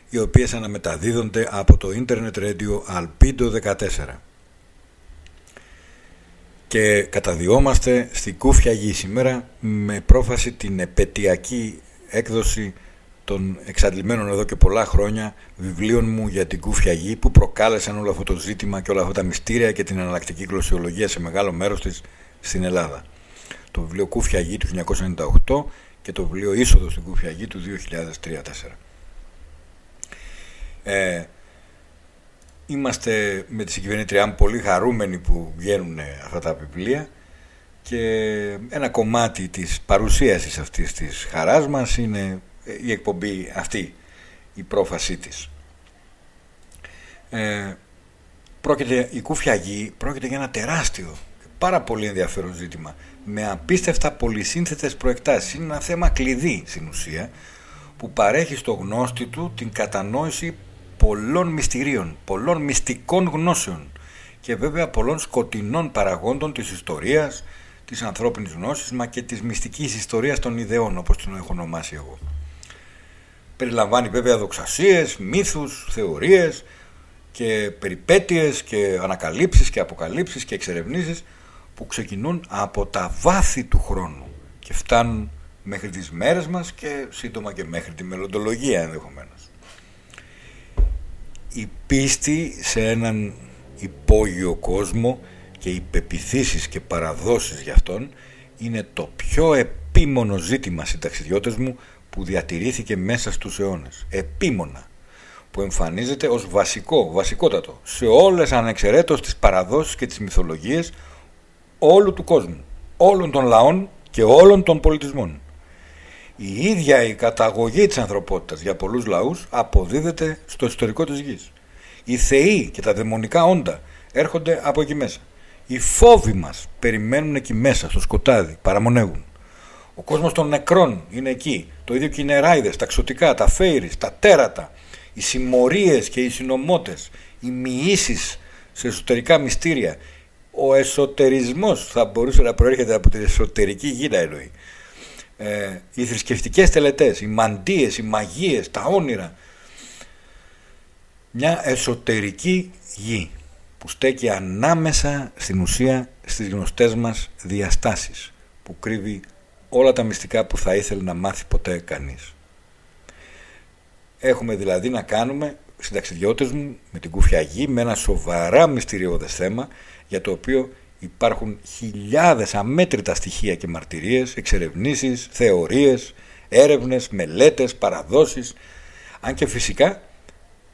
οι οποίες αναμεταδίδονται από το Internet Radio Alpido 14 και καταδιόμαστε στην Κούφια Γη σήμερα με πρόφαση την επαιτειακή έκδοση των εξαντλημένων εδώ και πολλά χρόνια βιβλίων μου για την Κούφια Γη που προκάλεσαν όλο αυτό το ζήτημα και όλα αυτά τα μυστήρια και την αναλλακτική γλωσσιολογία σε μεγάλο μέρος της στην Ελλάδα. Το βιβλίο Κούφια Γη του 1998 και το βιβλίο Είσοδος στην Κούφια Γη του 2003-2004. Ε, Είμαστε με τη συγκυβερνήτριά μου πολύ χαρούμενοι που βγαίνουν αυτά τα βιβλία και ένα κομμάτι της παρουσίασης αυτής της χαράς μας είναι ε, η εκπομπή αυτή, η πρόφασή της. Ε, πρόκειται, η κούφια γη πρόκειται για ένα τεράστιο πάρα πολύ ενδιαφέρον ζήτημα με απίστευτα πολυσύνθετες προεκτάσεις. Είναι ένα θέμα κλειδί στην ουσία που παρέχει στο γνώστη του την κατανόηση πολλών μυστηρίων, πολλών μυστικών γνώσεων και βέβαια πολλών σκοτεινών παραγόντων της ιστορίας, της ανθρώπινης γνώσης μα και της μυστικής ιστορίας των ιδεών όπως την έχω ονομάσει εγώ. Περιλαμβάνει βέβαια δοξασίες, μύθους, θεωρίες και περιπέτειες και ανακαλύψεις και αποκαλύψεις και εξερευνήσεις που ξεκινούν από τα βάθη του χρόνου και φτάνουν μέχρι τις μέρες μας και σύντομα και μέχρι τη μελλοντολογία ενδεχομένως. Η πίστη σε έναν υπόγειο κόσμο και οι πεπιθήσεις και παραδόσεις για αυτόν είναι το πιο επίμονο ζήτημα συνταξιδιώτες μου που διατηρήθηκε μέσα στους αιώνες. Επίμονα που εμφανίζεται ως βασικό, βασικότατο σε όλες ανεξαιρέτως τις παραδόσεις και τις μυθολογίες όλου του κόσμου, όλων των λαών και όλων των πολιτισμών. Η ίδια η καταγωγή της ανθρωπότητας για πολλούς λαούς αποδίδεται στο ιστορικό της γης. Οι θεοί και τα δαιμονικά όντα έρχονται από εκεί μέσα. Οι φόβοι μας περιμένουν εκεί μέσα, στο σκοτάδι, παραμονεύουν. Ο κόσμος των νεκρών είναι εκεί. Το ίδιο και οι νεράιδες, τα ξωτικά, τα φέιρις, τα τέρατα, οι συμμορίες και οι συνομότες, οι μοιήσεις σε εσωτερικά μυστήρια, ο εσωτερισμός θα μπορούσε να προέρχεται από την εσωτερική γη να εννοεί. Ε, οι θρησκευτικές τελετές, οι μαντίες, οι μαγείες, τα όνειρα. Μια εσωτερική γη που στέκει ανάμεσα στην ουσία στις γνωστές μας διαστάσεις που κρύβει όλα τα μυστικά που θα ήθελε να μάθει ποτέ κανείς. Έχουμε δηλαδή να κάνουμε συνταξιδιώτες μου με την κούφια γη με ένα σοβαρά μυστηριώδες θέμα για το οποίο υπάρχουν χιλιάδες αμέτρητα στοιχεία και μαρτυρίες, εξερευνήσεις, θεωρίες, έρευνες, μελέτες, παραδόσεις αν και φυσικά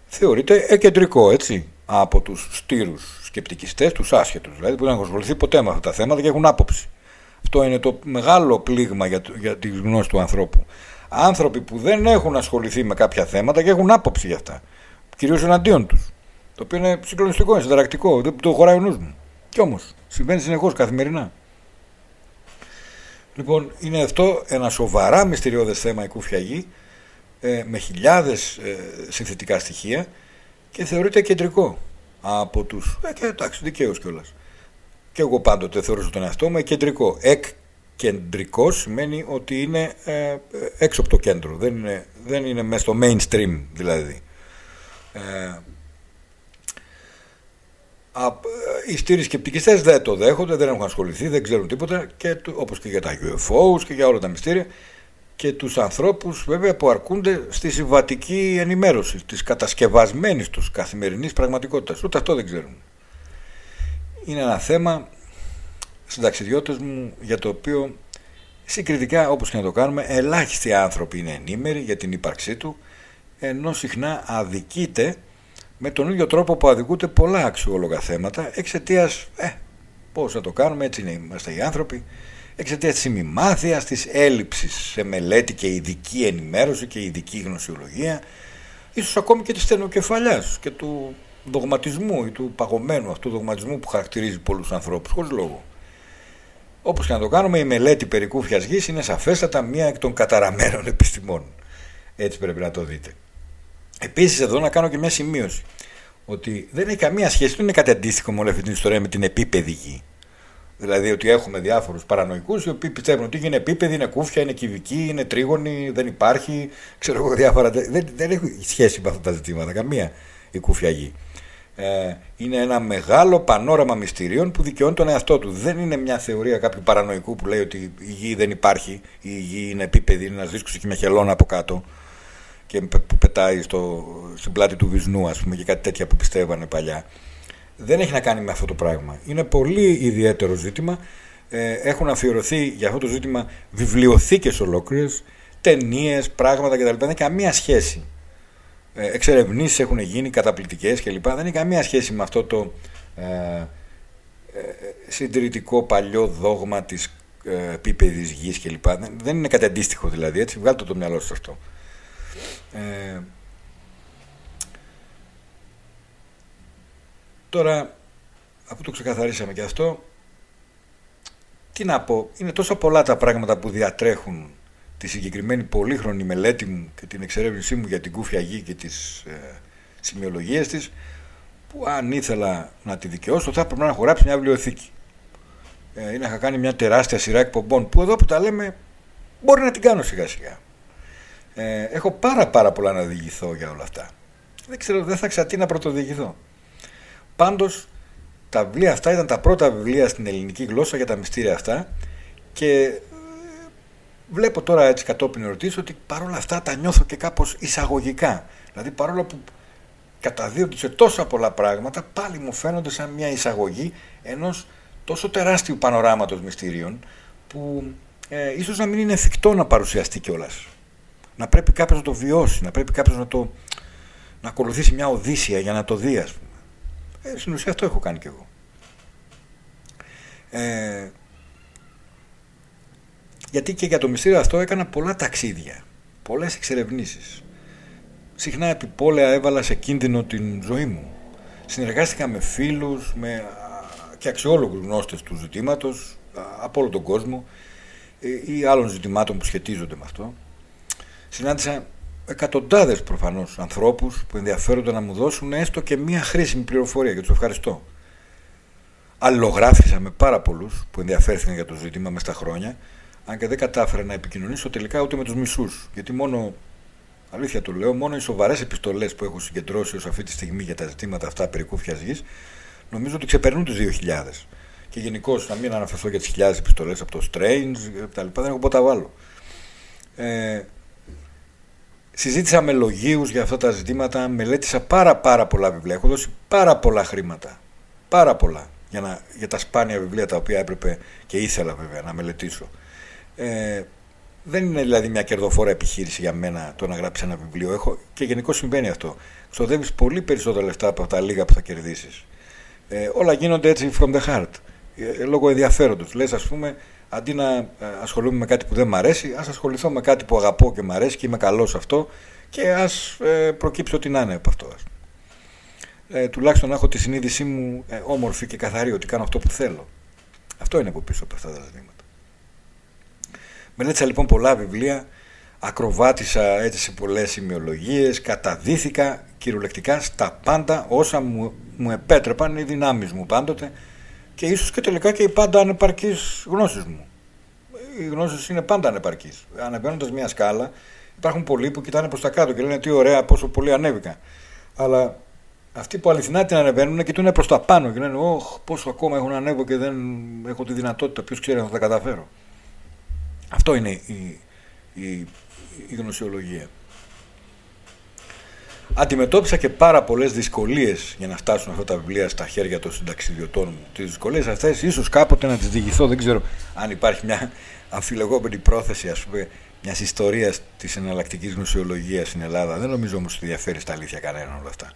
θεωρείται εκεντρικό έτσι από τους στήρους σκεπτικιστές, τους άσχετους δηλαδή που δεν έχουν ασχοληθεί ποτέ με αυτά τα θέματα και έχουν άποψη. Αυτό είναι το μεγάλο πλήγμα για, για τη γνώση του ανθρώπου. Άνθρωποι που δεν έχουν ασχοληθεί με κάποια θέματα και έχουν άποψη για αυτά. Κυρίως εναντίον τους. Το οποίο είναι συγκλονιστικό, είναι συνταρακτικό. Δεν το χωράει ο νους μου. Κι όμως συμβαίνει συνεχώς καθημερινά. Λοιπόν, είναι αυτό ένα σοβαρά μυστηριώδες θέμα η κουφιαγή ε, με χιλιάδες ε, συνθετικά στοιχεία και θεωρείται κεντρικό από τους, ε, και εντάξει δικαίως κιόλας. Και εγώ πάντοτε θεωρούσα τον εαυτό μου κεντρικό. Εκ κεντρικό σημαίνει ότι είναι ε, έξω από το κέντρο, δεν είναι, δεν είναι μέσα στο mainstream δηλαδή. Ε, οι στήροι σκεπτικιστές δεν το δέχονται, δεν έχουν ασχοληθεί, δεν ξέρουν τίποτα και όπως και για τα UFOs και για όλα τα μυστήρια και τους ανθρώπους βέβαια που αρκούνται στη συμβατική ενημέρωση της κατασκευασμένης τους καθημερινής πραγματικότητας. Ούτε αυτό δεν ξέρουν. Είναι ένα θέμα συνταξιδιώτες μου για το οποίο συγκριτικά όπως και να το κάνουμε ελάχιστοι άνθρωποι είναι ενήμεροι για την ύπαρξή του ενώ συχνά αδικείται με τον ίδιο τρόπο που αδικούνται πολλά αξιόλογα θέματα εξαιτίας. Ε, πώς θα το κάνουμε, έτσι είναι, είμαστε οι άνθρωποι. Εξαιτίας της ημιμάθειας, της έλλειψης σε μελέτη και ειδική ενημέρωση και ειδική γνωσιολογία, ίσως ακόμη και της στενοκεφαλιά και του δογματισμού ή του παγωμένου αυτού δογματισμού που χαρακτηρίζει πολλούς ανθρώπους, χωρίς λόγο. Όπως και να το κάνουμε, η μελέτη περί κούφιας γης είναι σαφέστατα μία εκ των καταραμένων επιστημών. Έτσι πρέπει να το δείτε. Επίσης, εδώ να κάνω και μια σημείωση. Ότι δεν έχει καμία σχέση, δεν είναι κάτι αντίστοιχο με όλη αυτή την ιστορία με την επίπεδη γη. Δηλαδή ότι έχουμε διάφορους παρανοϊκούς οι οποίοι πιστεύουν ότι είναι επίπεδη, είναι κούφια, είναι κυβική, είναι τρίγωνη, δεν υπάρχει. Ξέρω εγώ διάφορα. Δεν, δεν έχει σχέση με αυτά τα ζητήματα, καμία η κούφια γη. Ε, είναι ένα μεγάλο πανόραμα μυστηρίων που δικαιώνει τον εαυτό του. Δεν είναι μια θεωρία κάποιου παρανοϊκού που λέει ότι η γη δεν υπάρχει, η γη είναι επίπεδη, είναι ένας δίσκος και μια χελώνα από κάτω και που πετάει στο, στην πλάτη του Βυσνού ας πούμε και κάτι τέτοια που πιστεύανε παλιά δεν έχει να κάνει με αυτό το πράγμα είναι πολύ ιδιαίτερο ζήτημα ε, έχουν αφιερωθεί για αυτό το ζήτημα βιβλιοθήκες ολόκληρες ταινίες, πράγματα κτλ. Δεν έχει καμία σχέση. Ε, εξερευνήσεις έχουν γίνει καταπληκτικές κλπ. Δεν έχει καμία σχέση με αυτό το ε, ε, συντηρητικό παλιό δόγμα της ε, επίπεδης γης κλπ. Δεν, δεν είναι κάτι αντίστοιχο δηλαδή. Έτσι, βγάλτε το μυαλό σας αυτό. Ε, τώρα, αφού το ξεκαθαρίσαμε και αυτό, τι να πω, είναι τόσο πολλά τα πράγματα που διατρέχουν τη συγκεκριμένη πολύχρονη μελέτη μου και την εξερεύνησή μου για την κούφια γη και τις ε, σημειολογίες της που αν ήθελα να τη δικαιώσω θα έπρεπε να έχω γράψει μια βιβλιοθήκη. Ε, ή να είχα κάνει μια τεράστια σειρά εκπομπών που εδώ που τα λέμε μπορεί να την κάνω σιγά σιγά. Ε, έχω πάρα πάρα πολλά να διηγηθώ για όλα αυτά. Δεν ξέρω δεν θα ξέρω τι να πρωτοδιηγηθώ πάντως τα βιβλία αυτά ήταν τα πρώτα βιβλία στην ελληνική γλώσσα για τα μυστήρια αυτά και ε, βλέπω τώρα έτσι κατόπιν ερωτήσεις ότι παρόλα αυτά τα νιώθω και κάπως εισαγωγικά. Δηλαδή παρόλο που καταδίονται σε τόσα πολλά πράγματα πάλι μου φαίνονται σαν μια εισαγωγή ενός τόσο τεράστιου πανοράματος μυστήριων που ε, ίσως να μην είναι εφικτό να παρουσιαστεί κιόλας. Να πρέπει κάποιος να το βιώσει, να πρέπει κάποιος να το να ακολουθήσει μια οδύσσια για να το δει ας πούμε. Ε, στην ουσία αυτό έχω κάνει κι εγώ. Ε, γιατί και για το μυστήριο αυτό έκανα πολλά ταξίδια, πολλές εξερευνήσεις. Συχνά επιπόλαια έβαλα σε κίνδυνο την ζωή μου. Συνεργάστηκα με φίλους με, και αξιόλογους γνώστες του ζητήματος από όλο τον κόσμο ε, ή άλλων ζητημάτων που σχετίζονται με αυτό. Συνάντησα εκατοντάδες προφανώς ανθρώπους που ενδιαφέρονται να μου δώσουν έστω και μία χρήσιμη πληροφορία και τους ευχαριστώ. Αλληλογράφησα με πάρα πολλούς που ενδιαφέρθηκαν για το ζήτημα μες στα χρόνια αν και δεν κατάφερα να επικοινωνήσω τελικά ούτε με τους μισούς γιατί μόνο Αλήθεια το λέω, μόνο οι σοβαρές επιστολές που έχω συγκεντρώσει ως αυτή τη στιγμή για τα ζητήματα αυτά περί κούφιας γης νομίζω ότι ξεπερνούν τους 2.000. Και γενικώς, να μην αναφερθώ για τις χιλιάδες επιστολές από το Strange κτλ. Δεν έχω πότε τα βάλω. Ε, συζήτησα με λογίους για αυτά τα ζητήματα, μελέτησα πάρα πάρα πολλά βιβλία. Έχω δώσει πάρα πολλά χρήματα. Πάρα πολλά για, να, για τα σπάνια βιβλία τα οποία έπρεπε και ήθελα βέβαια να μελετήσω. Ε, δεν είναι δηλαδή μια κερδοφόρα επιχείρηση για μένα το να γράψεις ένα βιβλίο. Έχω, και γενικώς συμβαίνει αυτό. Ξοδεύεις πολύ περισσότερα λεφτά από τα λίγα που θα κερδίσεις. Ε, όλα γίνονται έτσι from the heart. Ε, λόγω ενδιαφέροντος. Λες, ας πούμε, αντί να ε, ασχολούμαι με κάτι που δεν μ' αρέσει, ας ασχοληθώ με κάτι που αγαπώ και μ' αρέσει και είμαι καλός σε αυτό και ας ε, προκύψει ό,τι να είναι από αυτό. Ε, τουλάχιστον να έχω τη συνείδησή μου ε, όμορφη και καθαρή ότι κάνω αυτό που θέλω. Αυτό είναι από πίσω από αυτά τα ζητήματα. Μελέτησα λοιπόν πολλά βιβλία, ακροβάτησα έτσι σε πολλές σημειολογίες, καταδίθηκα κυριολεκτικά στα πάντα όσα μου, μου επέτρεπαν οι δυνάμεις μου πάντοτε και ίσως και τελικά και οι πάντα ανεπαρκείς γνώσεις μου. Οι γνώσεις είναι πάντα ανεπαρκείς. Ανεβαίνοντας μια σκάλα υπάρχουν πολλοί που κοιτάνε προς τα κάτω και λένε τι ωραία πόσο πολύ ανέβηκα. Αλλά αυτοί που αληθινά την ανεβαίνουν κοιτούν προς τα πάνω και λένε «Ωχ, πόσο ακόμα έχω να ανέβω και δεν έχω τη δυνατότητα, ποιος ξέρει αν θα τα καταφέρω». Αυτό είναι η, η, η γνωσιολογία. Αντιμετώπισα και πάρα πολλές δυσκολίες για να φτάσουν αυτά τα βιβλία στα χέρια των συνταξιδιωτών μου. Τις δυσκολίες αυτές ίσως κάποτε να τις διηγηθώ. Δεν ξέρω αν υπάρχει μια αμφιλεγόμενη πρόθεση, ας πούμε, μιας ιστορίας της εναλλακτικής γνωσιολογία στην Ελλάδα. Δεν νομίζω όμως ότι ενδιαφέρει στα αλήθεια κανέναν όλα αυτά.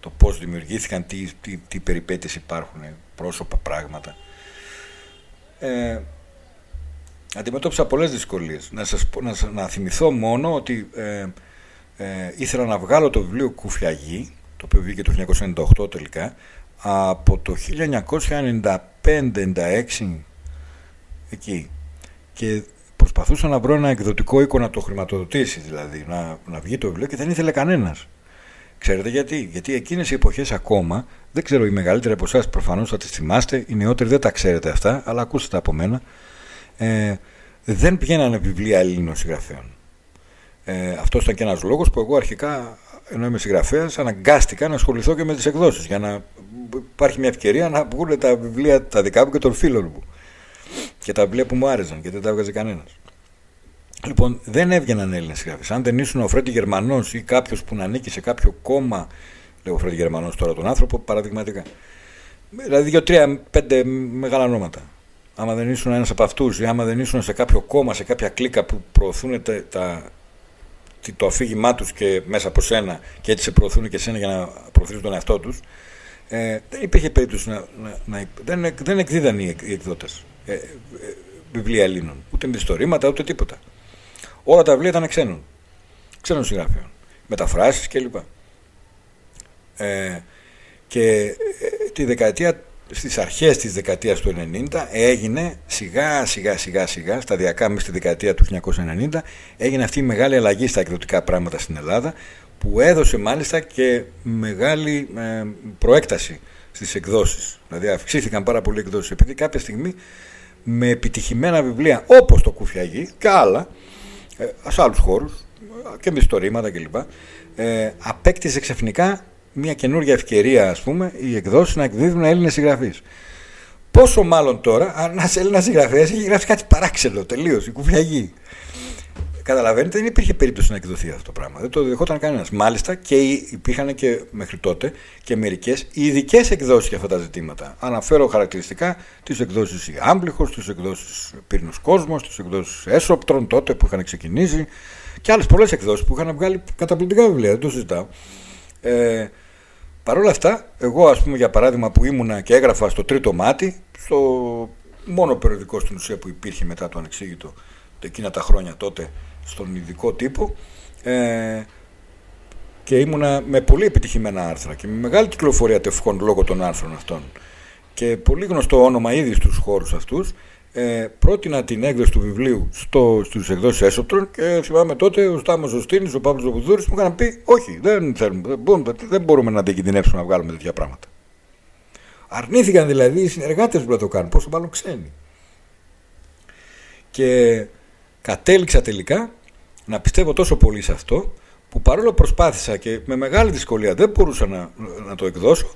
Το πώς δημιουργήθηκαν, τι, τι, τι περιπέτειες υπάρχουν, πρόσωπα, πράγματα. Ε, αντιμετώπισα πολλές δυσκολίες. Να, σας, να, να θυμηθώ μόνο ότι ε, ε, ήθελα να βγάλω το βιβλίο Κουφιαγή, το οποίο βγήκε το 1998 τελικά, από το 1995-96 εκεί. Και προσπαθούσα να βρω ένα εκδοτικό οίκο να το χρηματοδοτήσει, δηλαδή, να, να βγει το βιβλίο και δεν ήθελε κανένας. Ξέρετε γιατί; Γιατί εκείνες οι εποχές ακόμα, δεν ξέρω οι μεγαλύτεροι από εσάς προφανώς θα τις θυμάστε, οι νεότεροι δεν τα ξέρετε αυτά, αλλά ακούστε τα από μένα, ε, δεν πηγαίνανε βιβλία Ελλήνων συγγραφέων. Ε, Αυτός ήταν και ένας λόγος που εγώ αρχικά, ενώ είμαι συγγραφέας, αναγκάστηκα να ασχοληθώ και με τις εκδόσεις για να υπάρχει μια ευκαιρία να βγουν τα βιβλία τα δικά μου και των φίλων μου. Και τα βιβλία που μου άρεσαν και δεν τα έβγαζε κανένας. Λοιπόν, δεν έβγαιναν Έλληνες συγγραφείς. Αν δεν ήσουν ο Φρέντι Γερμανός ή κάποιος που να ανήκει σε κάποιο κόμμα, λέω Φρέντι Γερμανός τώρα τον άνθρωπο, παραδειγματικά. Δηλαδή, δύο-τρία, πέντε μεγάλα ονόματα άμα δεν ήσουν ένας από αυτούς ή άμα δεν ήσουν σε κάποιο κόμμα, σε κάποια κλίκα που προωθούν τα, το αφήγημά τους και μέσα από σένα και έτσι σε προωθούν και σένα για να προωθήσουν τον εαυτό τους ε, δεν υπήρχε περίπτωση να, να, να δεν, δεν εκδίδαν οι, οι εκδότες ε, ε, βιβλία Ελλήνων ούτε μυθιστορήματα ούτε τίποτα όλα τα βιβλία ήταν ξένων ξένων συγγραφέων, μεταφράσεις κλπ. Ε, και ε, τη δεκαετία, στις αρχές της δεκαετίας του 90 έγινε σιγά σιγά σιγά σιγά σταδιακά μέσα στη δεκαετία του 1990 έγινε αυτή η μεγάλη αλλαγή στα εκδοτικά πράγματα στην Ελλάδα που έδωσε μάλιστα και μεγάλη ε, προέκταση στις εκδόσεις. Δηλαδή αυξήθηκαν πάρα πολλοί εκδόσεις επειδή κάποια στιγμή με επιτυχημένα βιβλία όπως το Κουφιαγή και άλλα ε, σε άλλους χώρους και μυστορήματα κλπ ε, απέκτησε ξαφνικά μια καινούργια ευκαιρία, ας πούμε, οι εκδόσεις να εκδίδουν Έλληνες συγγραφείς. Πόσο μάλλον τώρα, ένας Έλληνας συγγραφέας έχει γράψει κάτι παράξενο τελείως, η κουφιαγή. Καταλαβαίνετε, δεν υπήρχε περίπτωση να εκδοθεί αυτό το πράγμα. Δεν το δεχόταν κανένας. Μάλιστα και υπήρχαν και μέχρι τότε και μερικές ειδικές εκδόσεις για αυτά τα ζητήματα. Αναφέρω χαρακτηριστικά τις εκδόσεις η Άμπληχο, τις εκδόσεις Πύρνος Κόσμος, τις εκδόσεις Έσοπτρον τότε που είχαν ξεκινήσει και άλλες πολλές εκδόσεις που είχαν βγάλει καταπληκτικά βιβλία. Δεν το συζητάω. Ε, Παρ' όλα αυτά, εγώ ας πούμε για παράδειγμα που ήμουνα και έγραφα στο τρίτο μάτι, στο μόνο περιοδικό στην ουσία που υπήρχε μετά το ανεξήγητο εκείνα τα χρόνια τότε στον ειδικό τύπο ε, και ήμουνα με πολύ επιτυχημένα άρθρα και με μεγάλη κυκλοφορία τευχών λόγω των άρθρων αυτών. Και πολύ γνωστό όνομα ήδη στους χώρους αυτούς ε, πρότεινα την έκδοση του βιβλίου στο, στους εκδόσεις Έσοπτρων και θυμάμαι τότε ο Στάμος Ζωστίνης, ο Παύλος Ζωπουδούρης μου είχαν πει όχι, δεν, θέλουμε, δεν, μπορούμε, δεν μπορούμε να αντικινδυνεύσουμε να βγάλουμε τέτοια πράγματα. Αρνήθηκαν δηλαδή οι συνεργάτες που να το κάνουν, πόσο μάλλον ξένοι. Και κατέληξα τελικά να πιστεύω τόσο πολύ σε αυτό που παρόλο προσπάθησα και με μεγάλη δυσκολία δεν μπορούσα να, να το εκδώσω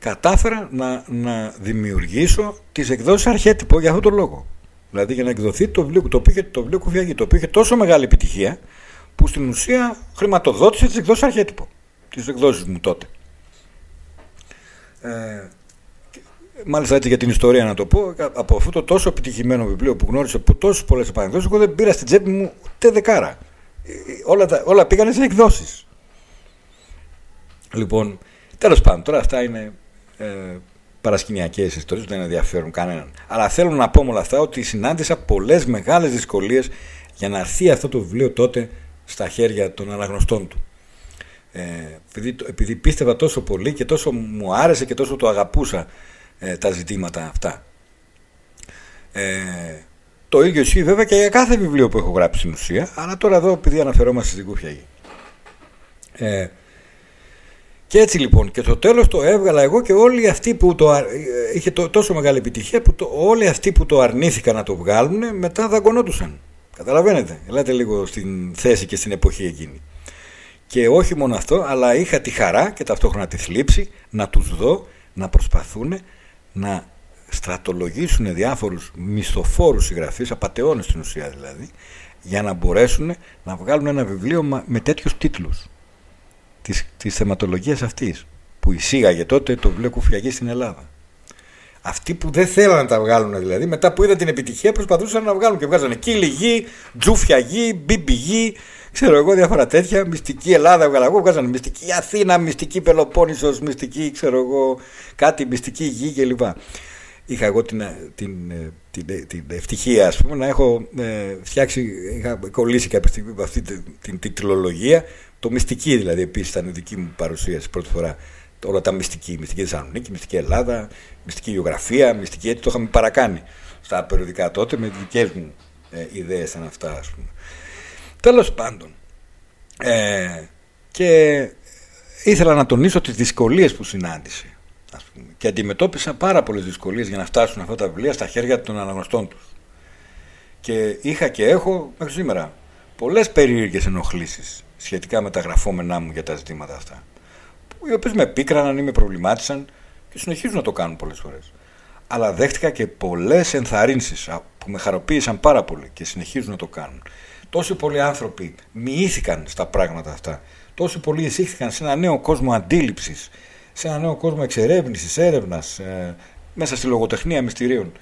κατάφερα να, να δημιουργήσω τις εκδόσεις αρχέτυπο για αυτόν τον λόγο. Δηλαδή για να εκδοθεί το βιβλίο, το οποίο, το βιβλίο Κουφιαγή, το οποίο είχε τόσο μεγάλη επιτυχία που στην ουσία χρηματοδότησε τις εκδόσεις αρχέτυπο. Τις εκδόσεις μου τότε. Ε, μάλιστα έτσι για την ιστορία να το πω, από αυτό το τόσο επιτυχημένο βιβλίο που γνώρισε τόσες πολλές επανεκδόσεις, εγώ δεν πήρα στην τσέπη μου ούτε δεκάρα. Ε, όλα, τα, όλα πήγανε σε εκδόσεις. Λοιπόν, τέλος πάντων, τώρα αυτά είναι ε, παρασκηνιακές ιστορίες δεν ενδιαφέρουν κανέναν. Αλλά θέλω να πω με όλα αυτά ότι συνάντησα πολλές μεγάλες δυσκολίες για να έρθει αυτό το βιβλίο τότε στα χέρια των αναγνωστών του. Ε, επειδή, επειδή πίστευα τόσο πολύ και τόσο μου άρεσε και τόσο το αγαπούσα ε, τα ζητήματα αυτά. Ε, το ίδιο ισχύει βέβαια και για κάθε βιβλίο που έχω γράψει στην ουσία, αλλά τώρα εδώ επειδή αναφερόμαστε στην Κούφια Ε, και έτσι λοιπόν και στο τέλος το έβγαλα εγώ και όλοι αυτοί που το είχε τόσο μεγάλη επιτυχία που το, όλοι αυτοί που το αρνήθηκαν να το βγάλουν μετά δαγκωνόντουσαν. Καταλαβαίνετε, ελάτε λίγο στην θέση και στην εποχή εκείνη. Και όχι μόνο αυτό, αλλά είχα τη χαρά και ταυτόχρονα τη θλίψη να τους δω να προσπαθούν να στρατολογήσουν διάφορους μισθοφόρους συγγραφείς, απαταιώνες στην ουσία δηλαδή, για να μπορέσουν να βγάλουν ένα βιβλίο με τέτοιους τίτλους της, της θεματολογίας αυτής που εισήγαγε τότε το βιβλίο Κουφιαγή στην Ελλάδα. Αυτοί που δεν θέλαν να τα βγάλουν δηλαδή, μετά που είδαν την επιτυχία προσπαθούσαν να βγάλουν και βγάζανε κύλι γη, τζούφια γη, μπίμπι γη, ξέρω εγώ διάφορα τέτοια, μυστική Ελλάδα βγάλα εγώ, βγάζανε μυστική Αθήνα, μυστική Πελοπόννησος, μυστική ξέρω εγώ, κάτι μυστική γη κλπ. Είχα εγώ την, την, την, την ευτυχία ας πούμε να έχω ε, φτιάξει, είχα κολλήσει κάποια στιγμή με αυτή την, την τιτλολογία το μυστική δηλαδή επίσης ήταν η δική μου παρουσίαση πρώτη φορά. Όλα τα μυστική, μυστική Θεσσαλονίκη, μυστική Ελλάδα, μυστική γεωγραφία, μυστική έτσι το είχαμε παρακάνει στα περιοδικά τότε με δικές μου ε, ιδέες σαν αυτά, ας πούμε. Τέλος πάντων. Ε, και ήθελα να τονίσω τις δυσκολίες που συνάντησε. Ας πούμε, και αντιμετώπισα πάρα πολλές δυσκολίες για να φτάσουν αυτά τα βιβλία στα χέρια των αναγνωστών τους. Και είχα και έχω μέχρι σήμερα πολλές περίεργες ενοχλήσεις σχετικά με τα γραφόμενά μου για τα ζητήματα αυτά. Οι οποίες με πίκραναν ή με προβλημάτισαν και συνεχίζουν να το κάνουν πολλές φορές. Αλλά δέχτηκα και πολλές ενθαρρύνσεις που με χαροποίησαν πάρα πολύ και συνεχίζουν να το κάνουν. Τόσοι πολλοί άνθρωποι μοιήθηκαν στα πράγματα αυτά. Τόσοι πολλοί εισήχθηκαν σε ένα νέο κόσμο αντίληψης, σε ένα νέο κόσμο εξερεύνησης, έρευνας, ε, μέσα στη λογοτεχνία μυστηρίων.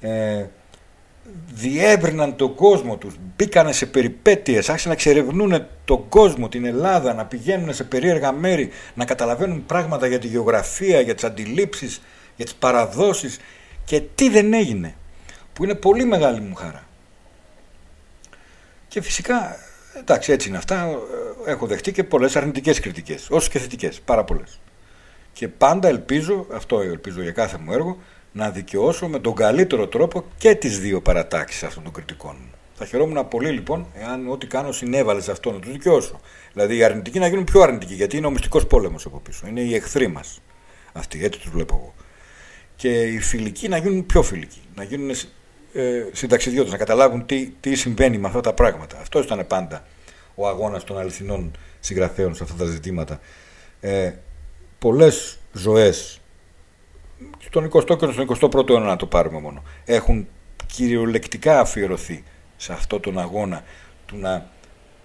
Ε, διεύρυναν τον κόσμο τους, μπήκανε σε περιπέτειες, άρχισαν να εξερευνούν τον κόσμο, την Ελλάδα, να πηγαίνουν σε περίεργα μέρη, να καταλαβαίνουν πράγματα για τη γεωγραφία, για τις αντιλήψεις, για τις παραδόσεις και τι δεν έγινε, που είναι πολύ μεγάλη μου χαρά. Και φυσικά εντάξει, έτσι είναι αυτά. Ε, Έχω δεχτεί και πολλές αρνητικές κριτικές, όσο και θετικές, πάρα πολλές. Και πάντα ελπίζω, αυτό ελπίζω για κάθε μου έργο, να δικαιώσω με τον καλύτερο τρόπο και τις δύο παρατάξεις αυτών των κριτικών μου. Θα χαιρόμουν πολύ λοιπόν εάν ό,τι κάνω συνέβαλε σε αυτό να του δικαιώσω. Δηλαδή οι αρνητικοί να γίνουν πιο αρνητικοί, γιατί είναι ο μυστικός πόλεμος από πίσω. Είναι οι εχθροί μας. Αυτοί, έτσι τους βλέπω εγώ. Και οι φιλικοί να γίνουν πιο φιλικοί. Να γίνουν ε, συνταξιδιώτες, να καταλάβουν τι, τι συμβαίνει με αυτά τα πράγματα. Αυτό ήταν πάντα ο αγώνας των αληθινών συγγραφέων σε αυτά τα ζητήματα. Ε, Πολλές ζωές, στον 20ο και στον 21ο αιώνα να το πάρουμε μόνο, έχουν κυριολεκτικά αφιερωθεί σε αυτό τον αγώνα του να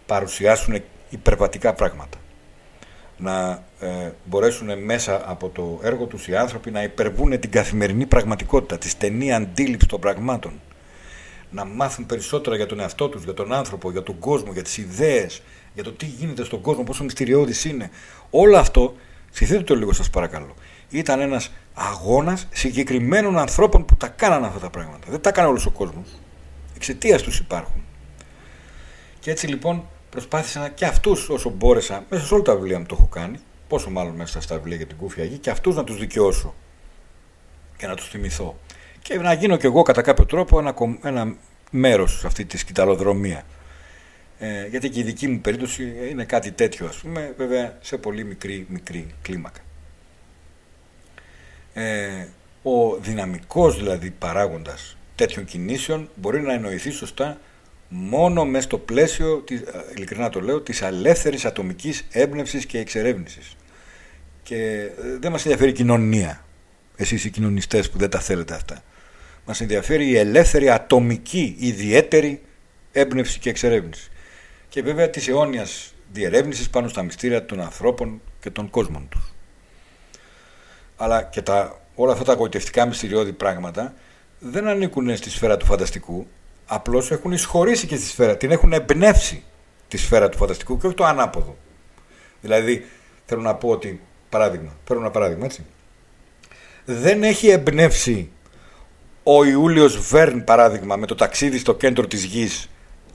παρουσιάσουν υπερβατικά πράγματα. Να ε, μπορέσουν μέσα από το έργο τους οι άνθρωποι να υπερβούν την καθημερινή πραγματικότητα, τη στενή αντίληψη των πραγμάτων. Να μάθουν περισσότερα για τον εαυτό τους, για τον άνθρωπο, για τον κόσμο, για τις ιδέες, για το τι γίνεται στον κόσμο, πόσο μυστηριώδης είναι. Όλο αυτό, σκεφτείτε το λίγο σας παρακαλώ, ήταν ένας αγώνας συγκεκριμένων ανθρώπων που τα κάνανε αυτά τα πράγματα. Δεν τα έκανε όλος ο κόσμος εξαιτίας τους υπάρχουν. Και έτσι λοιπόν προσπάθησα και αυτούς όσο μπόρεσα, μέσα σε όλα τα βιβλία μου το έχω κάνει, πόσο μάλλον μέσα στα βιβλία για την Κούφια Γη, και αυτούς να τους δικαιώσω και να τους θυμηθώ. Και να γίνω κι εγώ κατά κάποιο τρόπο ένα, ένα μέρος σε αυτή τη σκηταλοδρομία. Ε, γιατί και η δική μου περίπτωση είναι κάτι τέτοιο, ας πούμε, βέβαια σε πολύ μικρή, μικρή κλίμακα. Ε, ο δυναμικός δηλαδή παράγοντας τέτοιων κινήσεων μπορεί να εννοηθεί σωστά μόνο μέσα στο πλαίσιο, ειλικρινά το λέω, της αλεύθερης ατομικής έμπνευσης και εξερεύνησης. Και ε, δεν μας ενδιαφέρει η κοινωνία, εσείς οι κοινωνιστές που δεν τα θέλετε αυτά. Μας ενδιαφέρει η ελεύθερη ατομική ιδιαίτερη έμπνευση και εξερεύνηση. Και βέβαια της αιώνιας διερεύνησης πάνω στα μυστήρια των ανθρώπων και των κόσμων τους. Αλλά και τα, όλα αυτά τα αγωγητευτικά μυστηριώδη πράγματα δεν ανήκουν στη σφαίρα του φανταστικού, απλώς έχουν εισχωρήσει και στη σφαίρα, την έχουν εμπνεύσει τη σφαίρα του φανταστικού και όχι το ανάποδο. Δηλαδή, θέλω να πω ότι, παράδειγμα, φέρω ένα παράδειγμα, έτσι. Δεν έχει εμπνεύσει ο Ιούλιος Βέρν, παράδειγμα, με το ταξίδι στο κέντρο της γης,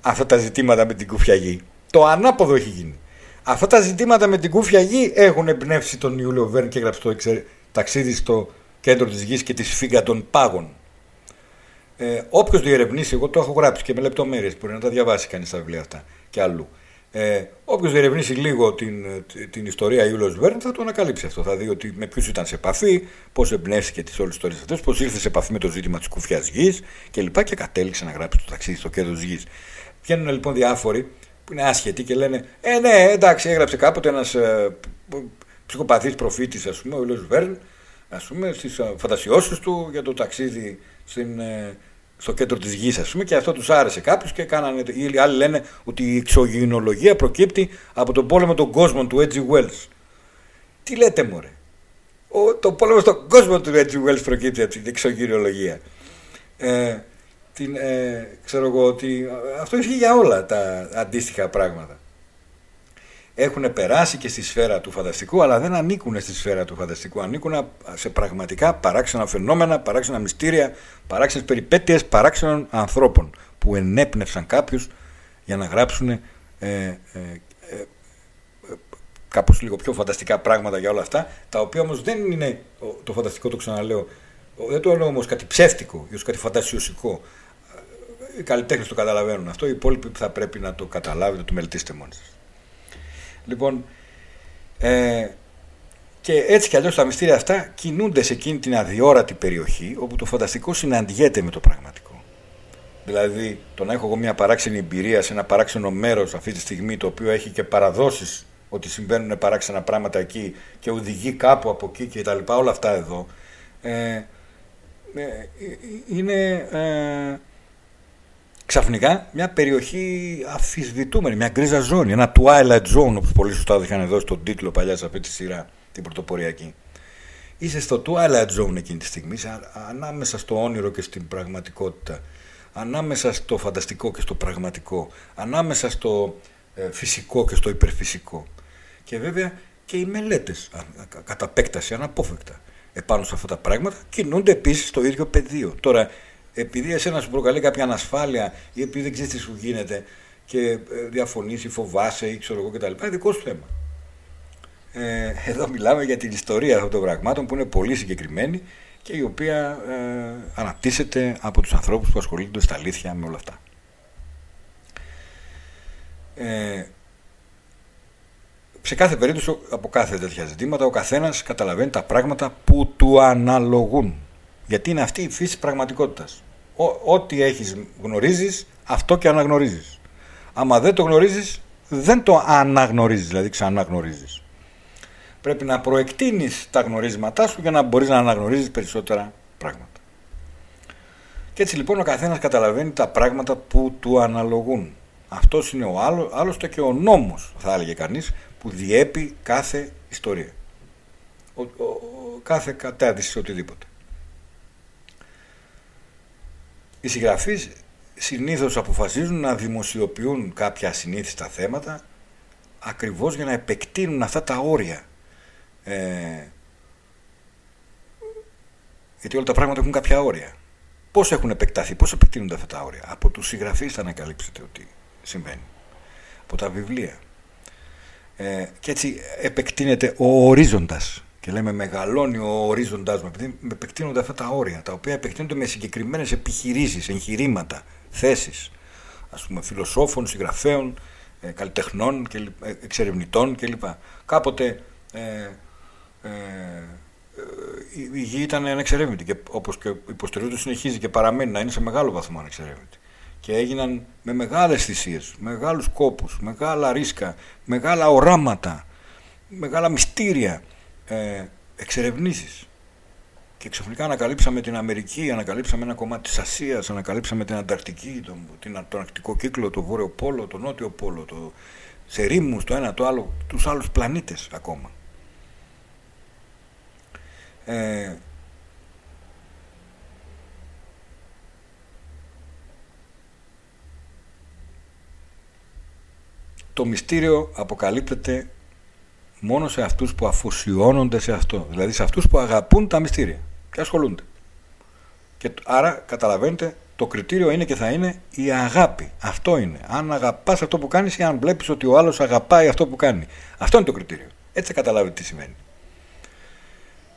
αυτά τα ζητήματα με την κούφια γη. Το ανάποδο έχει γίνει. Αυτά τα ζητήματα με την κούφια γη έχουν εμπνεύσει τον Ιούλιο Βέρν και έγραψε το ταξίδι στο κέντρο της γης και τη σφίγγα των πάγων. Ε, Όποιος διερευνήσει, εγώ το έχω γράψει και με λεπτομέρειες, μπορεί να τα διαβάσει κανείς τα βιβλία αυτά και αλλού. Ε, Όποιος διερευνήσει λίγο την, την ιστορία Ιούλο Βέρν θα το ανακαλύψει αυτό. Θα δει ότι με ποιους ήταν σε επαφή, πώς εμπνεύστηκε τις όλες τις ιστορίες αυτές, πώς ήρθε σε επαφή με το ζήτημα της κουφιάς γης κλπ. Και, και κατέληξε να γράψει το ταξίδι στο κέντρο της γης. Βγαίνουν λοιπόν διάφοροι που είναι άσχετοι και λένε Ε, ναι, εντάξει, έγραψε κάποτε ένας ε, ψυχοπαθής προφήτης, ας πούμε, ο Ιούλο Βέρν, ας πούμε, στις φαντασιώσεις του για το ταξίδι στην, ε, στο κέντρο της γης ας πούμε και αυτό τους άρεσε κάποιους και κάνανε, οι άλλοι λένε ότι η εξωγεινολογία προκύπτει από τον πόλεμο των κόσμων του Edgy Wells. Τι λέτε μωρέ; Ο, το πόλεμο στον κόσμο του Edgy Wells προκύπτει από την εξωγεινολογία. Ε, την, ε, ξέρω εγώ ότι αυτό ισχύει για όλα τα αντίστοιχα πράγματα έχουν περάσει και στη σφαίρα του φανταστικού, αλλά δεν ανήκουν στη σφαίρα του φανταστικού. Ανήκουν σε πραγματικά παράξενα φαινόμενα, παράξενα μυστήρια, παράξενες περιπέτειες παράξενων ανθρώπων που ενέπνευσαν κάποιους για να γράψουν ε, ε, ε, κάπως λίγο πιο φανταστικά πράγματα για όλα αυτά, τα οποία όμως δεν είναι το φανταστικό, το ξαναλέω, δεν το εννοώ όμως κάτι ψεύτικο ή κάτι φαντασιωσικό. Οι καλλιτέχνες το καταλαβαίνουν αυτό, οι υπόλοιποι θα πρέπει να το καταλάβετε, να το μελετήσετε μόνοι σας. Λοιπόν, ε, και έτσι κι αλλιώς τα μυστήρια αυτά κινούνται σε εκείνη την αδιόρατη περιοχή όπου το φανταστικό συναντιέται με το πραγματικό. Δηλαδή, το να έχω εγώ μια παράξενη εμπειρία σε ένα παράξενο μέρος αυτή τη στιγμή το οποίο έχει και παραδόσεις ότι συμβαίνουν παράξενα πράγματα εκεί και οδηγεί κάπου από εκεί και τα λοιπά, όλα αυτά εδώ, ε, ε, είναι ε, ξαφνικά μια περιοχή αφισβητούμενη, μια γκρίζα ζώνη, ένα twilight zone όπως πολύ σωστά είχαν δώσει τον τίτλο παλιάς σε αυτή τη σειρά, την πρωτοποριακή. Είσαι στο twilight zone εκείνη τη στιγμή, ανάμεσα στο όνειρο και στην πραγματικότητα, ανάμεσα στο φανταστικό και στο πραγματικό, ανάμεσα στο ε, φυσικό και στο υπερφυσικό. Και βέβαια και οι μελέτες κατά επέκταση αναπόφευκτα επάνω σε αυτά τα πράγματα κινούνται επίσης στο ίδιο πεδίο. Τώρα επειδή εσένα σου προκαλεί κάποια ανασφάλεια ή επειδή δεν ξέρεις τι σου γίνεται και ε, διαφωνήσει, φοβάσαι ή ξέρω εγώ κτλ. Δικό σου θέμα. Ε, εδώ μιλάμε για την ιστορία αυτών των πραγμάτων που είναι πολύ συγκεκριμένη και η οποία ε, αναπτύσσεται από τους ανθρώπους που ασχολούνται στα αλήθεια με όλα αυτά. Ε, σε κάθε περίπτωση από κάθε τέτοια ζητήματα ο καθένας καταλαβαίνει τα πράγματα που του αναλογούν. Γιατί είναι αυτή η φύση πραγματικότητας. ό,τι έχεις γνωρίζεις, αυτό και αναγνωρίζεις. Άμα δεν το γνωρίζεις, δεν το αναγνωρίζεις, δηλαδή ξαναγνωρίζεις. Πρέπει να προεκτείνεις τα γνωρίσματά σου για να μπορείς να αναγνωρίζεις περισσότερα πράγματα. Και έτσι λοιπόν ο καθένας καταλαβαίνει τα πράγματα που του αναλογούν. Αυτός είναι ο άλλο, άλλωστε και ο νόμος, θα έλεγε κανείς, που διέπει κάθε ιστορία. Ο, ο, κάθε κατάδυση οτιδήποτε. Οι συγγραφείς συνήθως αποφασίζουν να δημοσιοποιούν κάποια συνήθιστα θέματα ακριβώς για να επεκτείνουν αυτά τα όρια. Ε, γιατί όλα τα πράγματα έχουν κάποια όρια. Πώς έχουν επεκταθεί, πώς επεκτείνονται αυτά τα όρια. Από τους συγγραφείς θα ανακαλύψετε ότι συμβαίνει. Από τα βιβλία. Ε, και έτσι επεκτείνεται ο ορίζοντας και λέμε μεγαλώνει ο ορίζοντάς μου επειδή επεκτείνονται αυτά τα όρια τα οποία επεκτείνονται με συγκεκριμένες επιχειρήσεις, εγχειρήματα, θέσεις ας πούμε φιλοσόφων, συγγραφέων, ε, καλλιτεχνών, και, ε, εξερευνητών κλπ. Κάποτε ε, ε, η γη ήταν ανεξερεύνητη και όπως και υποστηρίζεται συνεχίζει και παραμένει να είναι σε μεγάλο βαθμό ανεξερεύνητη και έγιναν με μεγάλες θυσίες, μεγάλους κόπους, μεγάλα ρίσκα, μεγάλα οράματα, μεγάλα μυστήρια, ε, εξερευνήσεις. Και ξαφνικά ανακαλύψαμε την Αμερική, ανακαλύψαμε ένα κομμάτι της Ασίας, ανακαλύψαμε την Ανταρκτική, τον, την, τον Αρκτικό κύκλο, το Βόρειο Πόλο, το Νότιο Πόλο, το, σε ρήμους, το ένα, το άλλο, τους άλλους πλανήτες ακόμα. Ε, το μυστήριο αποκαλύπτεται μόνο σε αυτούς που αφοσιώνονται σε αυτό. Δηλαδή σε αυτούς που αγαπούν τα μυστήρια και ασχολούνται. Και άρα καταλαβαίνετε το κριτήριο είναι και θα είναι η αγάπη. Αυτό είναι. Αν αγαπάς αυτό που κάνεις ή αν βλέπεις ότι ο άλλος αγαπάει αυτό που κάνει. Αυτό είναι το κριτήριο. Έτσι θα καταλάβετε τι σημαίνει.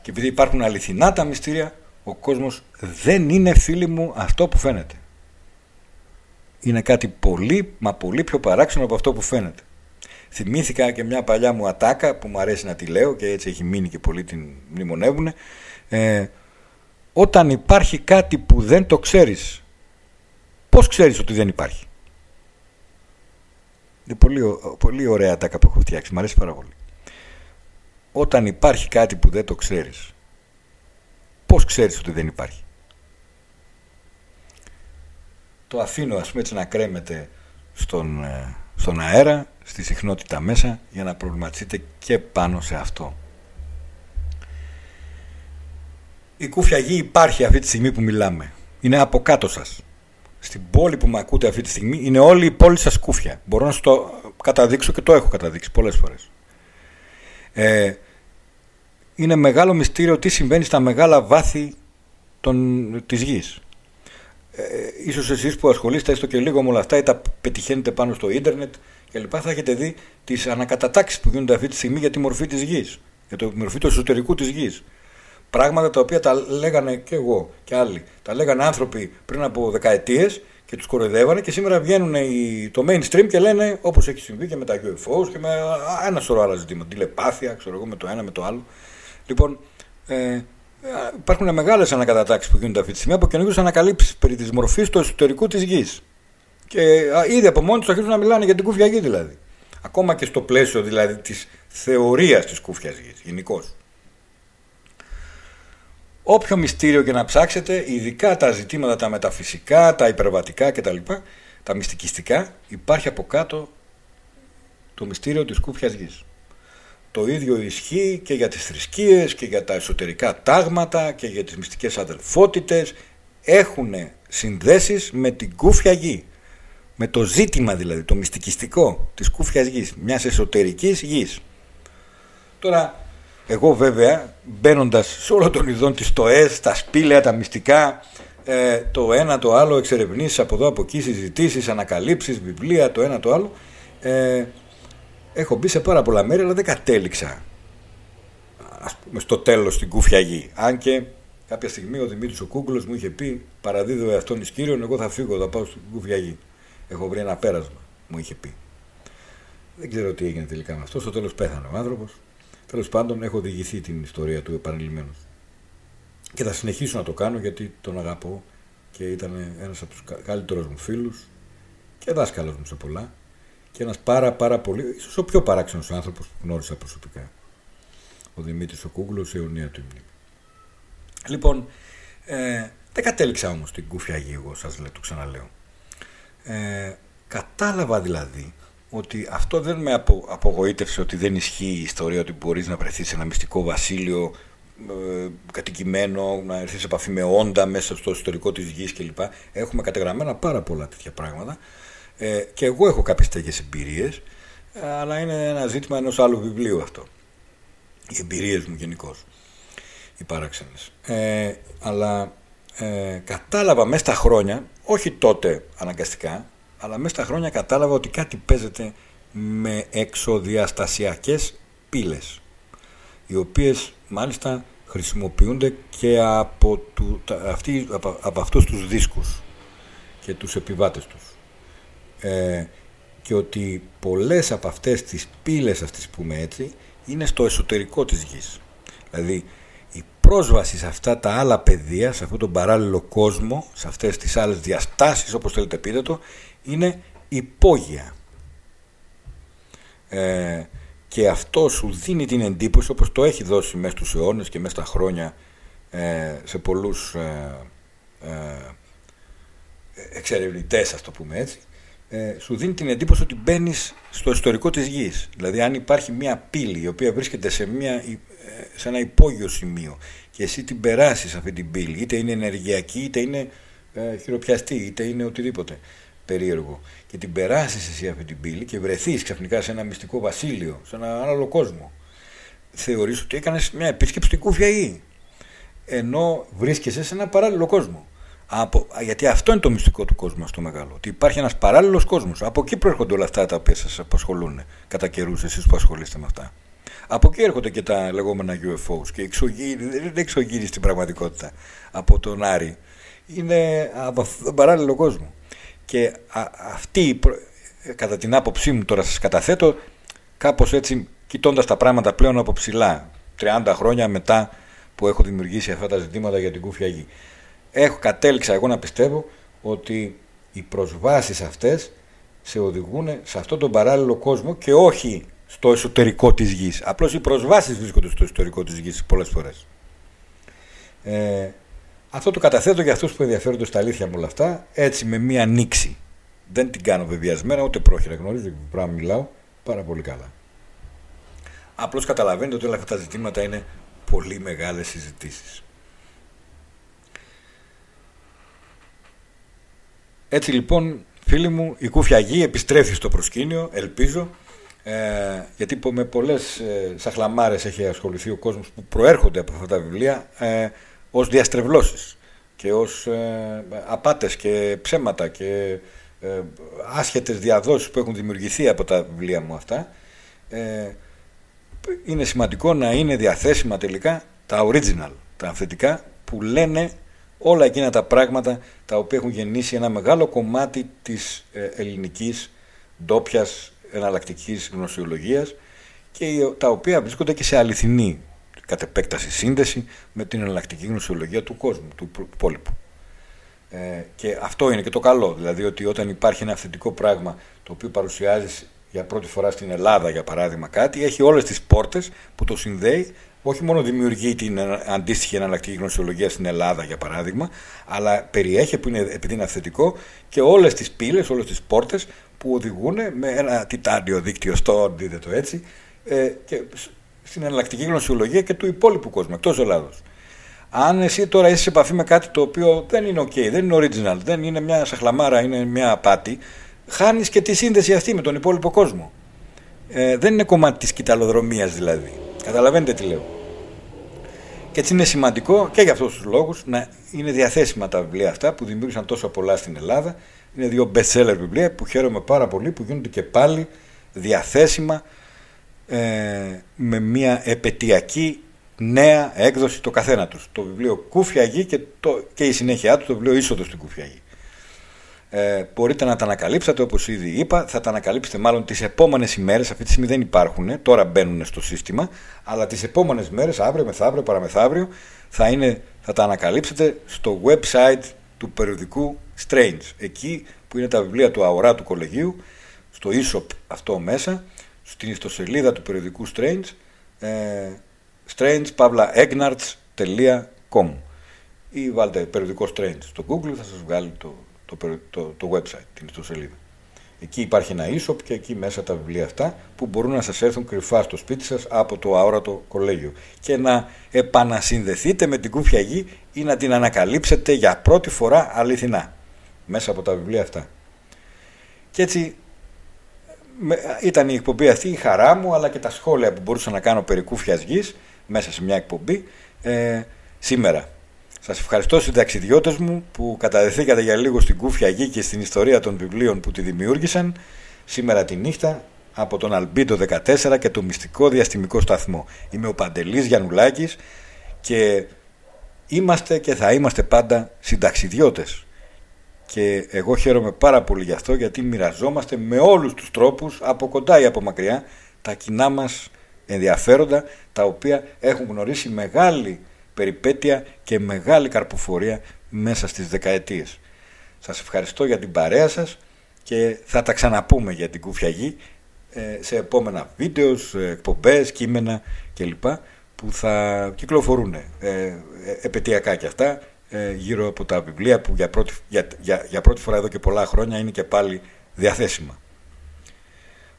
Και επειδή υπάρχουν αληθινά τα μυστήρια, ο κόσμος δεν είναι φίλοι μου αυτό που φαίνεται είναι κάτι πολύ, μα πολύ πιο παράξενο από αυτό που φαίνεται. Θυμήθηκα και μια παλιά μου ατάκα που μου αρέσει να τη λέω και έτσι έχει μείνει και πολλοί την μνημονεύουν. Ε, όταν υπάρχει κάτι που δεν το ξέρεις, πώς ξέρεις ότι δεν υπάρχει; Είναι πολύ, πολύ ωραία ατάκα που έχω φτιάξει, μου αρέσει πάρα πολύ. Όταν υπάρχει κάτι που δεν το ξέρεις, πώς ξέρεις ότι δεν υπάρχει; Το αφήνω ας πούμε έτσι να κρέμεται στον, ε, στον αέρα, στη συχνότητα μέσα για να προβληματιστείτε και πάνω σε αυτό. Η κούφια γη υπάρχει αυτή τη στιγμή που μιλάμε. Είναι από κάτω σας. Στην πόλη που με ακούτε αυτή τη στιγμή είναι όλη η πόλη σας κούφια. Μπορώ να σου το καταδείξω και το έχω καταδείξει πολλές φορές. Ε, είναι μεγάλο μυστήριο τι συμβαίνει στα μεγάλα βάθη των, της γης ε, ίσως εσείς που ασχολείστε έστω και λίγο με όλα αυτά ή τα πετυχαίνετε πάνω στο ίντερνετ και λοιπά θα έχετε δει τις ανακατατάξεις που γίνονται αυτή τη στιγμή για τη μορφή της γης, για τη μορφή του εσωτερικού της γης. Πράγματα τα οποία τα λέγανε και εγώ και άλλοι, τα λέγανε άνθρωποι πριν από δεκαετίες και τους κοροϊδεύανε και σήμερα βγαίνουν το mainstream και λένε όπως έχει συμβεί και με τα UFOs και με ένα σωρό άλλα ζητήματα, τηλεπάθεια, ξέρω εγώ με το ένα με το άλλο. Λοιπόν, ε, υπάρχουν μεγάλες ανακατατάξεις που γίνονται αυτή τη στιγμή από καινούριου ανακαλύψεις περί της μορφής του εσωτερικού της γης. Και ήδη από μόνοι τους αρχίζουν να μιλάνε για την κούφια γη δηλαδή. Ακόμα και στο πλαίσιο δηλαδή της θεωρίας της κούφιας γης γενικώς. Όποιο μυστήριο και να ψάξετε, ειδικά τα ζητήματα τα μεταφυσικά, τα υπερβατικά κτλ., τα μυστικιστικά, υπάρχει από κάτω το μυστήριο της κούφιας γης. Το ίδιο ισχύει και για τις θρησκείες και για τα εσωτερικά τάγματα και για τις μυστικές αδελφότητες. Έχουν συνδέσεις με την κούφια γη. Με το ζήτημα δηλαδή, το μυστικιστικό της κούφιας γης, μιας εσωτερικής γης. Τώρα, εγώ βέβαια, μπαίνοντας σε όλο τον ειδών της ΤΟΕΣ, τα σπήλαια, τα μυστικά, ε, το ένα το άλλο εξερευνήσεις από εδώ από εκεί συζητήσεις, ανακαλύψεις, βιβλία το ένα το άλλο ε, έχω μπει σε πάρα πολλά μέρη αλλά δεν κατέληξα ας πούμε στο τέλος στην κούφια γη αν και κάποια στιγμή ο Δημήτρης ο Κούκλος μου είχε πει παραδίδω αυτόν εις κύριον εγώ θα φύγω θα πάω στην κούφια γη έχω βρει ένα πέρασμα μου είχε πει δεν ξέρω τι έγινε τελικά με αυτό στο τέλος πέθανε ο άνθρωπος Τέλος πάντων, έχω οδηγηθεί την ιστορία του επανειλημμένως. Και θα συνεχίσω να το κάνω γιατί τον αγαπώ και ήταν ένας από τους καλύτερους μου φίλους και δάσκαλος μου σε πολλά. Και ένας πάρα πάρα πολύ, ίσως ο πιο παράξενος άνθρωπος που γνώρισα προσωπικά. Ο Δημήτρης ο Κούγκλο, η αιωνία του υμνή. Λοιπόν, ε, δεν κατέληξα όμως την κούφια γη, εγώ σας λέω, το ξαναλέω. Ε, κατάλαβα δηλαδή ότι αυτό δεν με απο, απογοήτευσε ότι δεν ισχύει η ιστορία ότι μπορείς να βρεθείς σε ένα μυστικό βασίλειο ε, κατοικημένο, να έρθεις σε επαφή με όντα μέσα στο ιστορικό της γης κλπ. Έχουμε κατεγραμμένα πάρα πολλά τέτοια πράγματα ε, και εγώ έχω κάποιες τέτοιες εμπειρίες αλλά είναι ένα ζήτημα ενός άλλου βιβλίου αυτό. Οι εμπειρίες μου γενικώς, οι παράξενες. Ε, αλλά ε, κατάλαβα μέσα στα χρόνια, όχι τότε αναγκαστικά, αλλά μέσα στα χρόνια κατάλαβα ότι κάτι παίζεται με εξοδιαστασιακές πύλες οι οποίες μάλιστα χρησιμοποιούνται και από, του, αυτοί, από, από αυτούς τους δίσκους και τους επιβάτες τους. Ε, και ότι πολλές από αυτές τις πύλες αυτές που πούμε έτσι είναι στο εσωτερικό της γης. Δηλαδή η πρόσβαση σε αυτά τα άλλα πεδία, σε αυτόν τον παράλληλο κόσμο, σε αυτές τις άλλες διαστάσεις όπως θέλετε πείτε το είναι υπόγεια. Ε, και αυτό σου δίνει την εντύπωση όπως το έχει δώσει μέσα στους αιώνες και μέσα στα χρόνια ε, σε πολλούς ε, ε, εξερευνητές ας το πούμε έτσι ε, σου δίνει την εντύπωση ότι μπαίνεις στο ιστορικό της γης δηλαδή αν υπάρχει μια πύλη η οποία βρίσκεται σε, μια, ε, σε ένα υπόγειο σημείο και εσύ την περάσεις αυτή την πύλη είτε είναι ενεργειακή είτε είναι ε, χειροπιαστή είτε είναι οτιδήποτε περίεργο και την περάσεις εσύ αυτή την πύλη και βρεθείς ξαφνικά σε ένα μυστικό βασίλειο, σε ένα άλλο κόσμο, θεωρείς ότι έκανες μια επίσκεψη στην Κούφια Γη. Ενώ βρίσκεσαι σε ένα παράλληλο κόσμο. Από, γιατί αυτό είναι το μυστικό του κόσμου στο μεγάλο. Ότι υπάρχει ένας παράλληλος κόσμος. Από εκεί προέρχονται όλα αυτά τα οποία σας απασχολούν κατά καιρούς, εσείς που ασχολείστε με αυτά. Από εκεί έρχονται και τα λεγόμενα UFOs και εξωγήινοι, δεν είναι εξωγήινοι στην πραγματικότητα από τον Άρη. Είναι από αυτόν τον παράλληλο κόσμο. Και αυτή, κατά την άποψή μου τώρα σας καταθέτω, κάπως έτσι κοιτώντας τα πράγματα πλέον από ψηλά, 30 χρόνια μετά που έχω δημιουργήσει αυτά τα ζητήματα για την κούφια γη. Έχω κατέληξα εγώ να πιστεύω ότι οι προσβάσεις αυτές σε οδηγούν σε αυτόν τον παράλληλο κόσμο και όχι στο εσωτερικό της γης. Απλώς οι προσβάσεις βρίσκονται στο εσωτερικό της γης πολλές φορές. Ε, αυτό το καταθέτω για αυτούς που ενδιαφέρονται στα αλήθεια με όλα αυτά, έτσι με μία νήξη. Δεν την κάνω βεβαιασμένα, ούτε πρόχειρα. Γνωρίζω και πράγμα μιλάω πάρα πολύ καλά. Απλώς καταλαβαίνετε ότι όλα αυτά τα ζητήματα είναι πολύ μεγάλες συζητήσεις. Έτσι λοιπόν, φίλοι μου, η Κούφια επιστρέφει στο προσκήνιο, ελπίζω, ε, γιατί με πολλές ε, σαχλαμάρες έχει ασχοληθεί ο κόσμος που προέρχονται από αυτά τα βιβλία, ε, ως διαστρεβλώσεις και ως ε, απάτες και ψέματα και ε, άσχετες διαδόσεις που έχουν δημιουργηθεί από τα βιβλία μου αυτά. Ε, είναι σημαντικό να είναι διαθέσιμα τελικά τα original, τα αυθεντικά που λένε όλα εκείνα τα πράγματα τα οποία έχουν γεννήσει ένα μεγάλο κομμάτι της ε, ελληνικής ντόπιας εναλλακτικής γνωσιολογίας και τα οποία βρίσκονται και σε αληθινή κατ' επέκταση σύνδεση με την εναλλακτική γνωσιολογία του κόσμου, του υπόλοιπου. Ε, και αυτό είναι και το καλό, δηλαδή ότι όταν υπάρχει ένα αυθεντικό πράγμα το οποίο παρουσιάζεις για πρώτη φορά στην Ελλάδα για παράδειγμα κάτι, έχει όλες τις πόρτες που το συνδέει, όχι μόνο δημιουργεί την αντίστοιχη εναλλακτική γνωσιολογία στην Ελλάδα για παράδειγμα, αλλά περιέχει που είναι, επειδή είναι αυθεντικό και όλες τις πύλες, όλες τις πόρτες που οδηγούν με ένα τιτάνιο δίκτυο στο, δείτε το έτσι, ε, και στην εναλλακτική γνωσιολογία και του υπόλοιπου κόσμου, εκτός Ελλάδος. Αν εσύ τώρα είσαι σε επαφή με κάτι το οποίο δεν είναι ok, δεν είναι original, δεν είναι μια σαχλαμάρα, είναι μια απάτη, χάνεις και τη σύνδεση αυτή με τον υπόλοιπο κόσμο. Ε, δεν είναι κομμάτι της κοιταλοδρομία δηλαδή. Καταλαβαίνετε τι λέω. Και έτσι είναι σημαντικό και για αυτούς τους λόγους να είναι διαθέσιμα τα βιβλία αυτά που δημιούργησαν τόσο πολλά στην Ελλάδα. Είναι δύο best-seller βιβλία που χαίρομαι πάρα πολύ που γίνονται και πάλι διαθέσιμα ε, με μια επαιτειακή νέα έκδοση το καθένα τους. Το βιβλίο Κούφια Γη και, το, και η συνέχεια του, το βιβλίο Είσοδος στην Κούφια Γη. Ε, μπορείτε να τα ανακαλύψετε όπως ήδη είπα, θα τα ανακαλύψετε μάλλον τις επόμενες ημέρες, αυτή τη στιγμή δεν υπάρχουν, τώρα μπαίνουν στο σύστημα, αλλά τις επόμενες μέρες, αύριο, μεθαύριο, παραμεθαύριο, θα, είναι, θα τα ανακαλύψετε στο website του περιοδικού Strange, εκεί που είναι τα βιβλία του αορά του κολεγίου, στο e αυτό μέσα, στην ιστοσελίδα του περιοδικού Strange, ε, strange.egnarts.com ή βάλτε περιοδικό Strange στο Google θα σας βγάλει το, το, το, το website, την ιστοσελίδα. Εκεί υπάρχει ένα e και εκεί μέσα τα βιβλία αυτά που μπορούν να σας έρθουν κρυφά στο σπίτι σας από το αόρατο κολέγιο και να επανασυνδεθείτε με την κούφια γη ή να την ανακαλύψετε για πρώτη φορά αληθινά μέσα από τα βιβλία αυτά. Και έτσι ήταν η εκπομπή αυτή η χαρά μου αλλά και τα σχόλια που μπορούσα να κάνω περί κούφιας γης μέσα σε μια εκπομπή ε, σήμερα. Σας ευχαριστώ συνταξιδιώτες μου που καταδεθήκατε για λίγο στην κούφια γη και στην ιστορία των βιβλίων που τη δημιούργησαν σήμερα τη νύχτα από τον Αλμπίντο 14 και το μυστικό διαστημικό σταθμό. Είμαι ο Παντελής Γιαννουλάκης και είμαστε και θα είμαστε πάντα συνταξιδιώτες. Και εγώ χαίρομαι πάρα πολύ γι' αυτό γιατί μοιραζόμαστε με όλους τους τρόπους από κοντά ή από μακριά τα κοινά μας ενδιαφέροντα τα οποία έχουν γνωρίσει μεγάλη περιπέτεια και μεγάλη καρποφορία μέσα στις δεκαετίες. Σας ευχαριστώ για την παρέα σας και θα τα ξαναπούμε για την κουφιαγή ε, σε επόμενα βίντεο, εκπομπές, κείμενα κλπ που θα κυκλοφορούν ε, ε, επαιτειακά και αυτά γύρω από τα βιβλία που για πρώτη, για, για, για πρώτη φορά εδώ και πολλά χρόνια είναι και πάλι διαθέσιμα.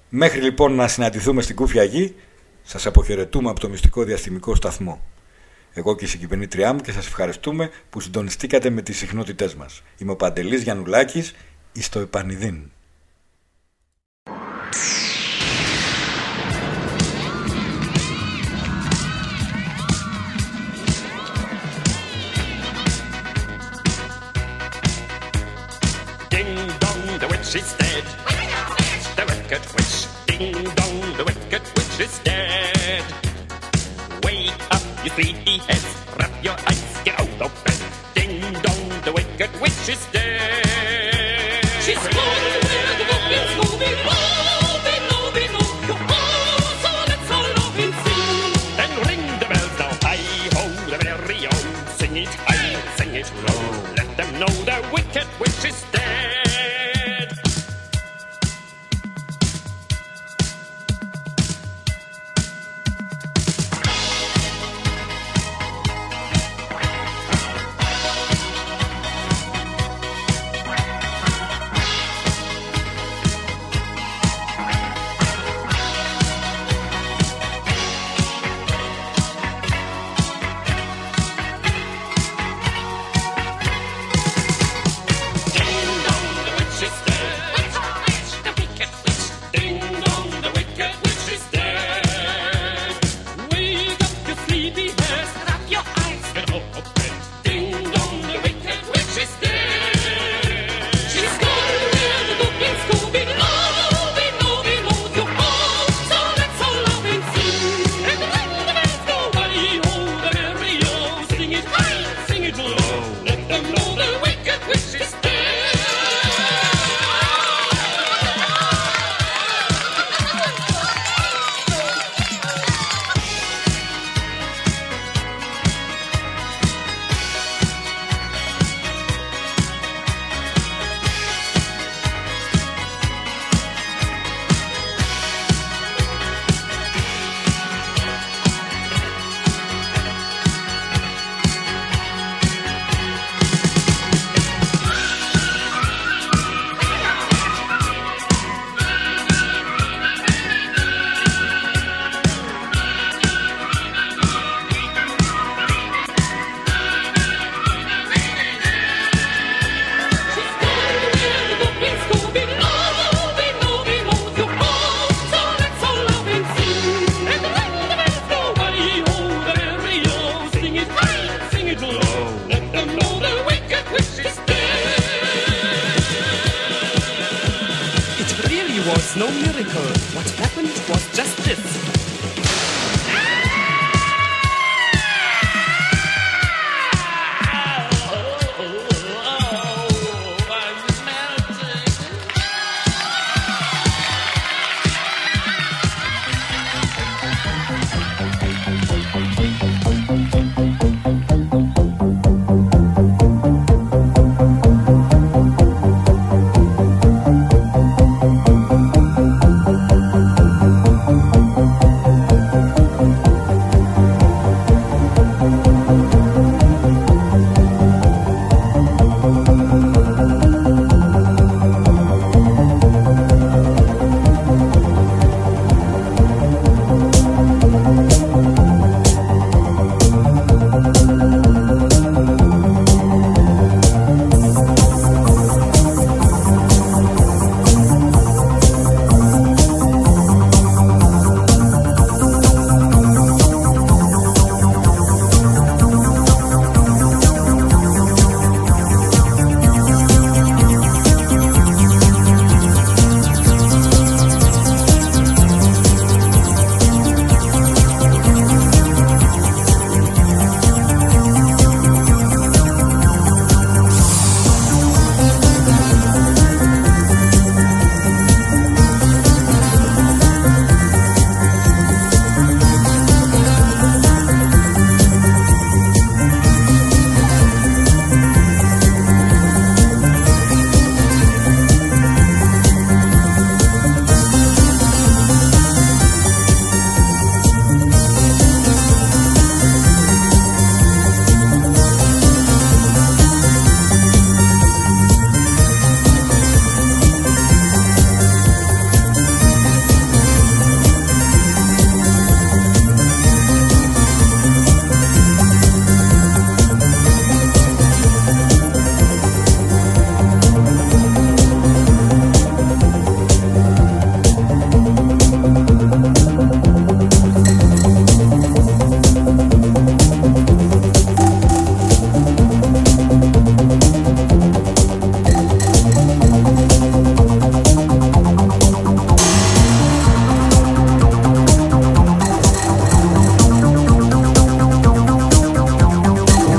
Μέχρι λοιπόν να συναντηθούμε στην Κούφια Γη, σας αποχαιρετούμε από το μυστικό διαστημικό σταθμό εγώ και η συγκυβερνήτριά μου και σας ευχαριστούμε που συντονιστήκατε με τις συχνότητές μας. Είμαι ο Παντελής Γιαννουλάκης, εις το Επανειδήν. you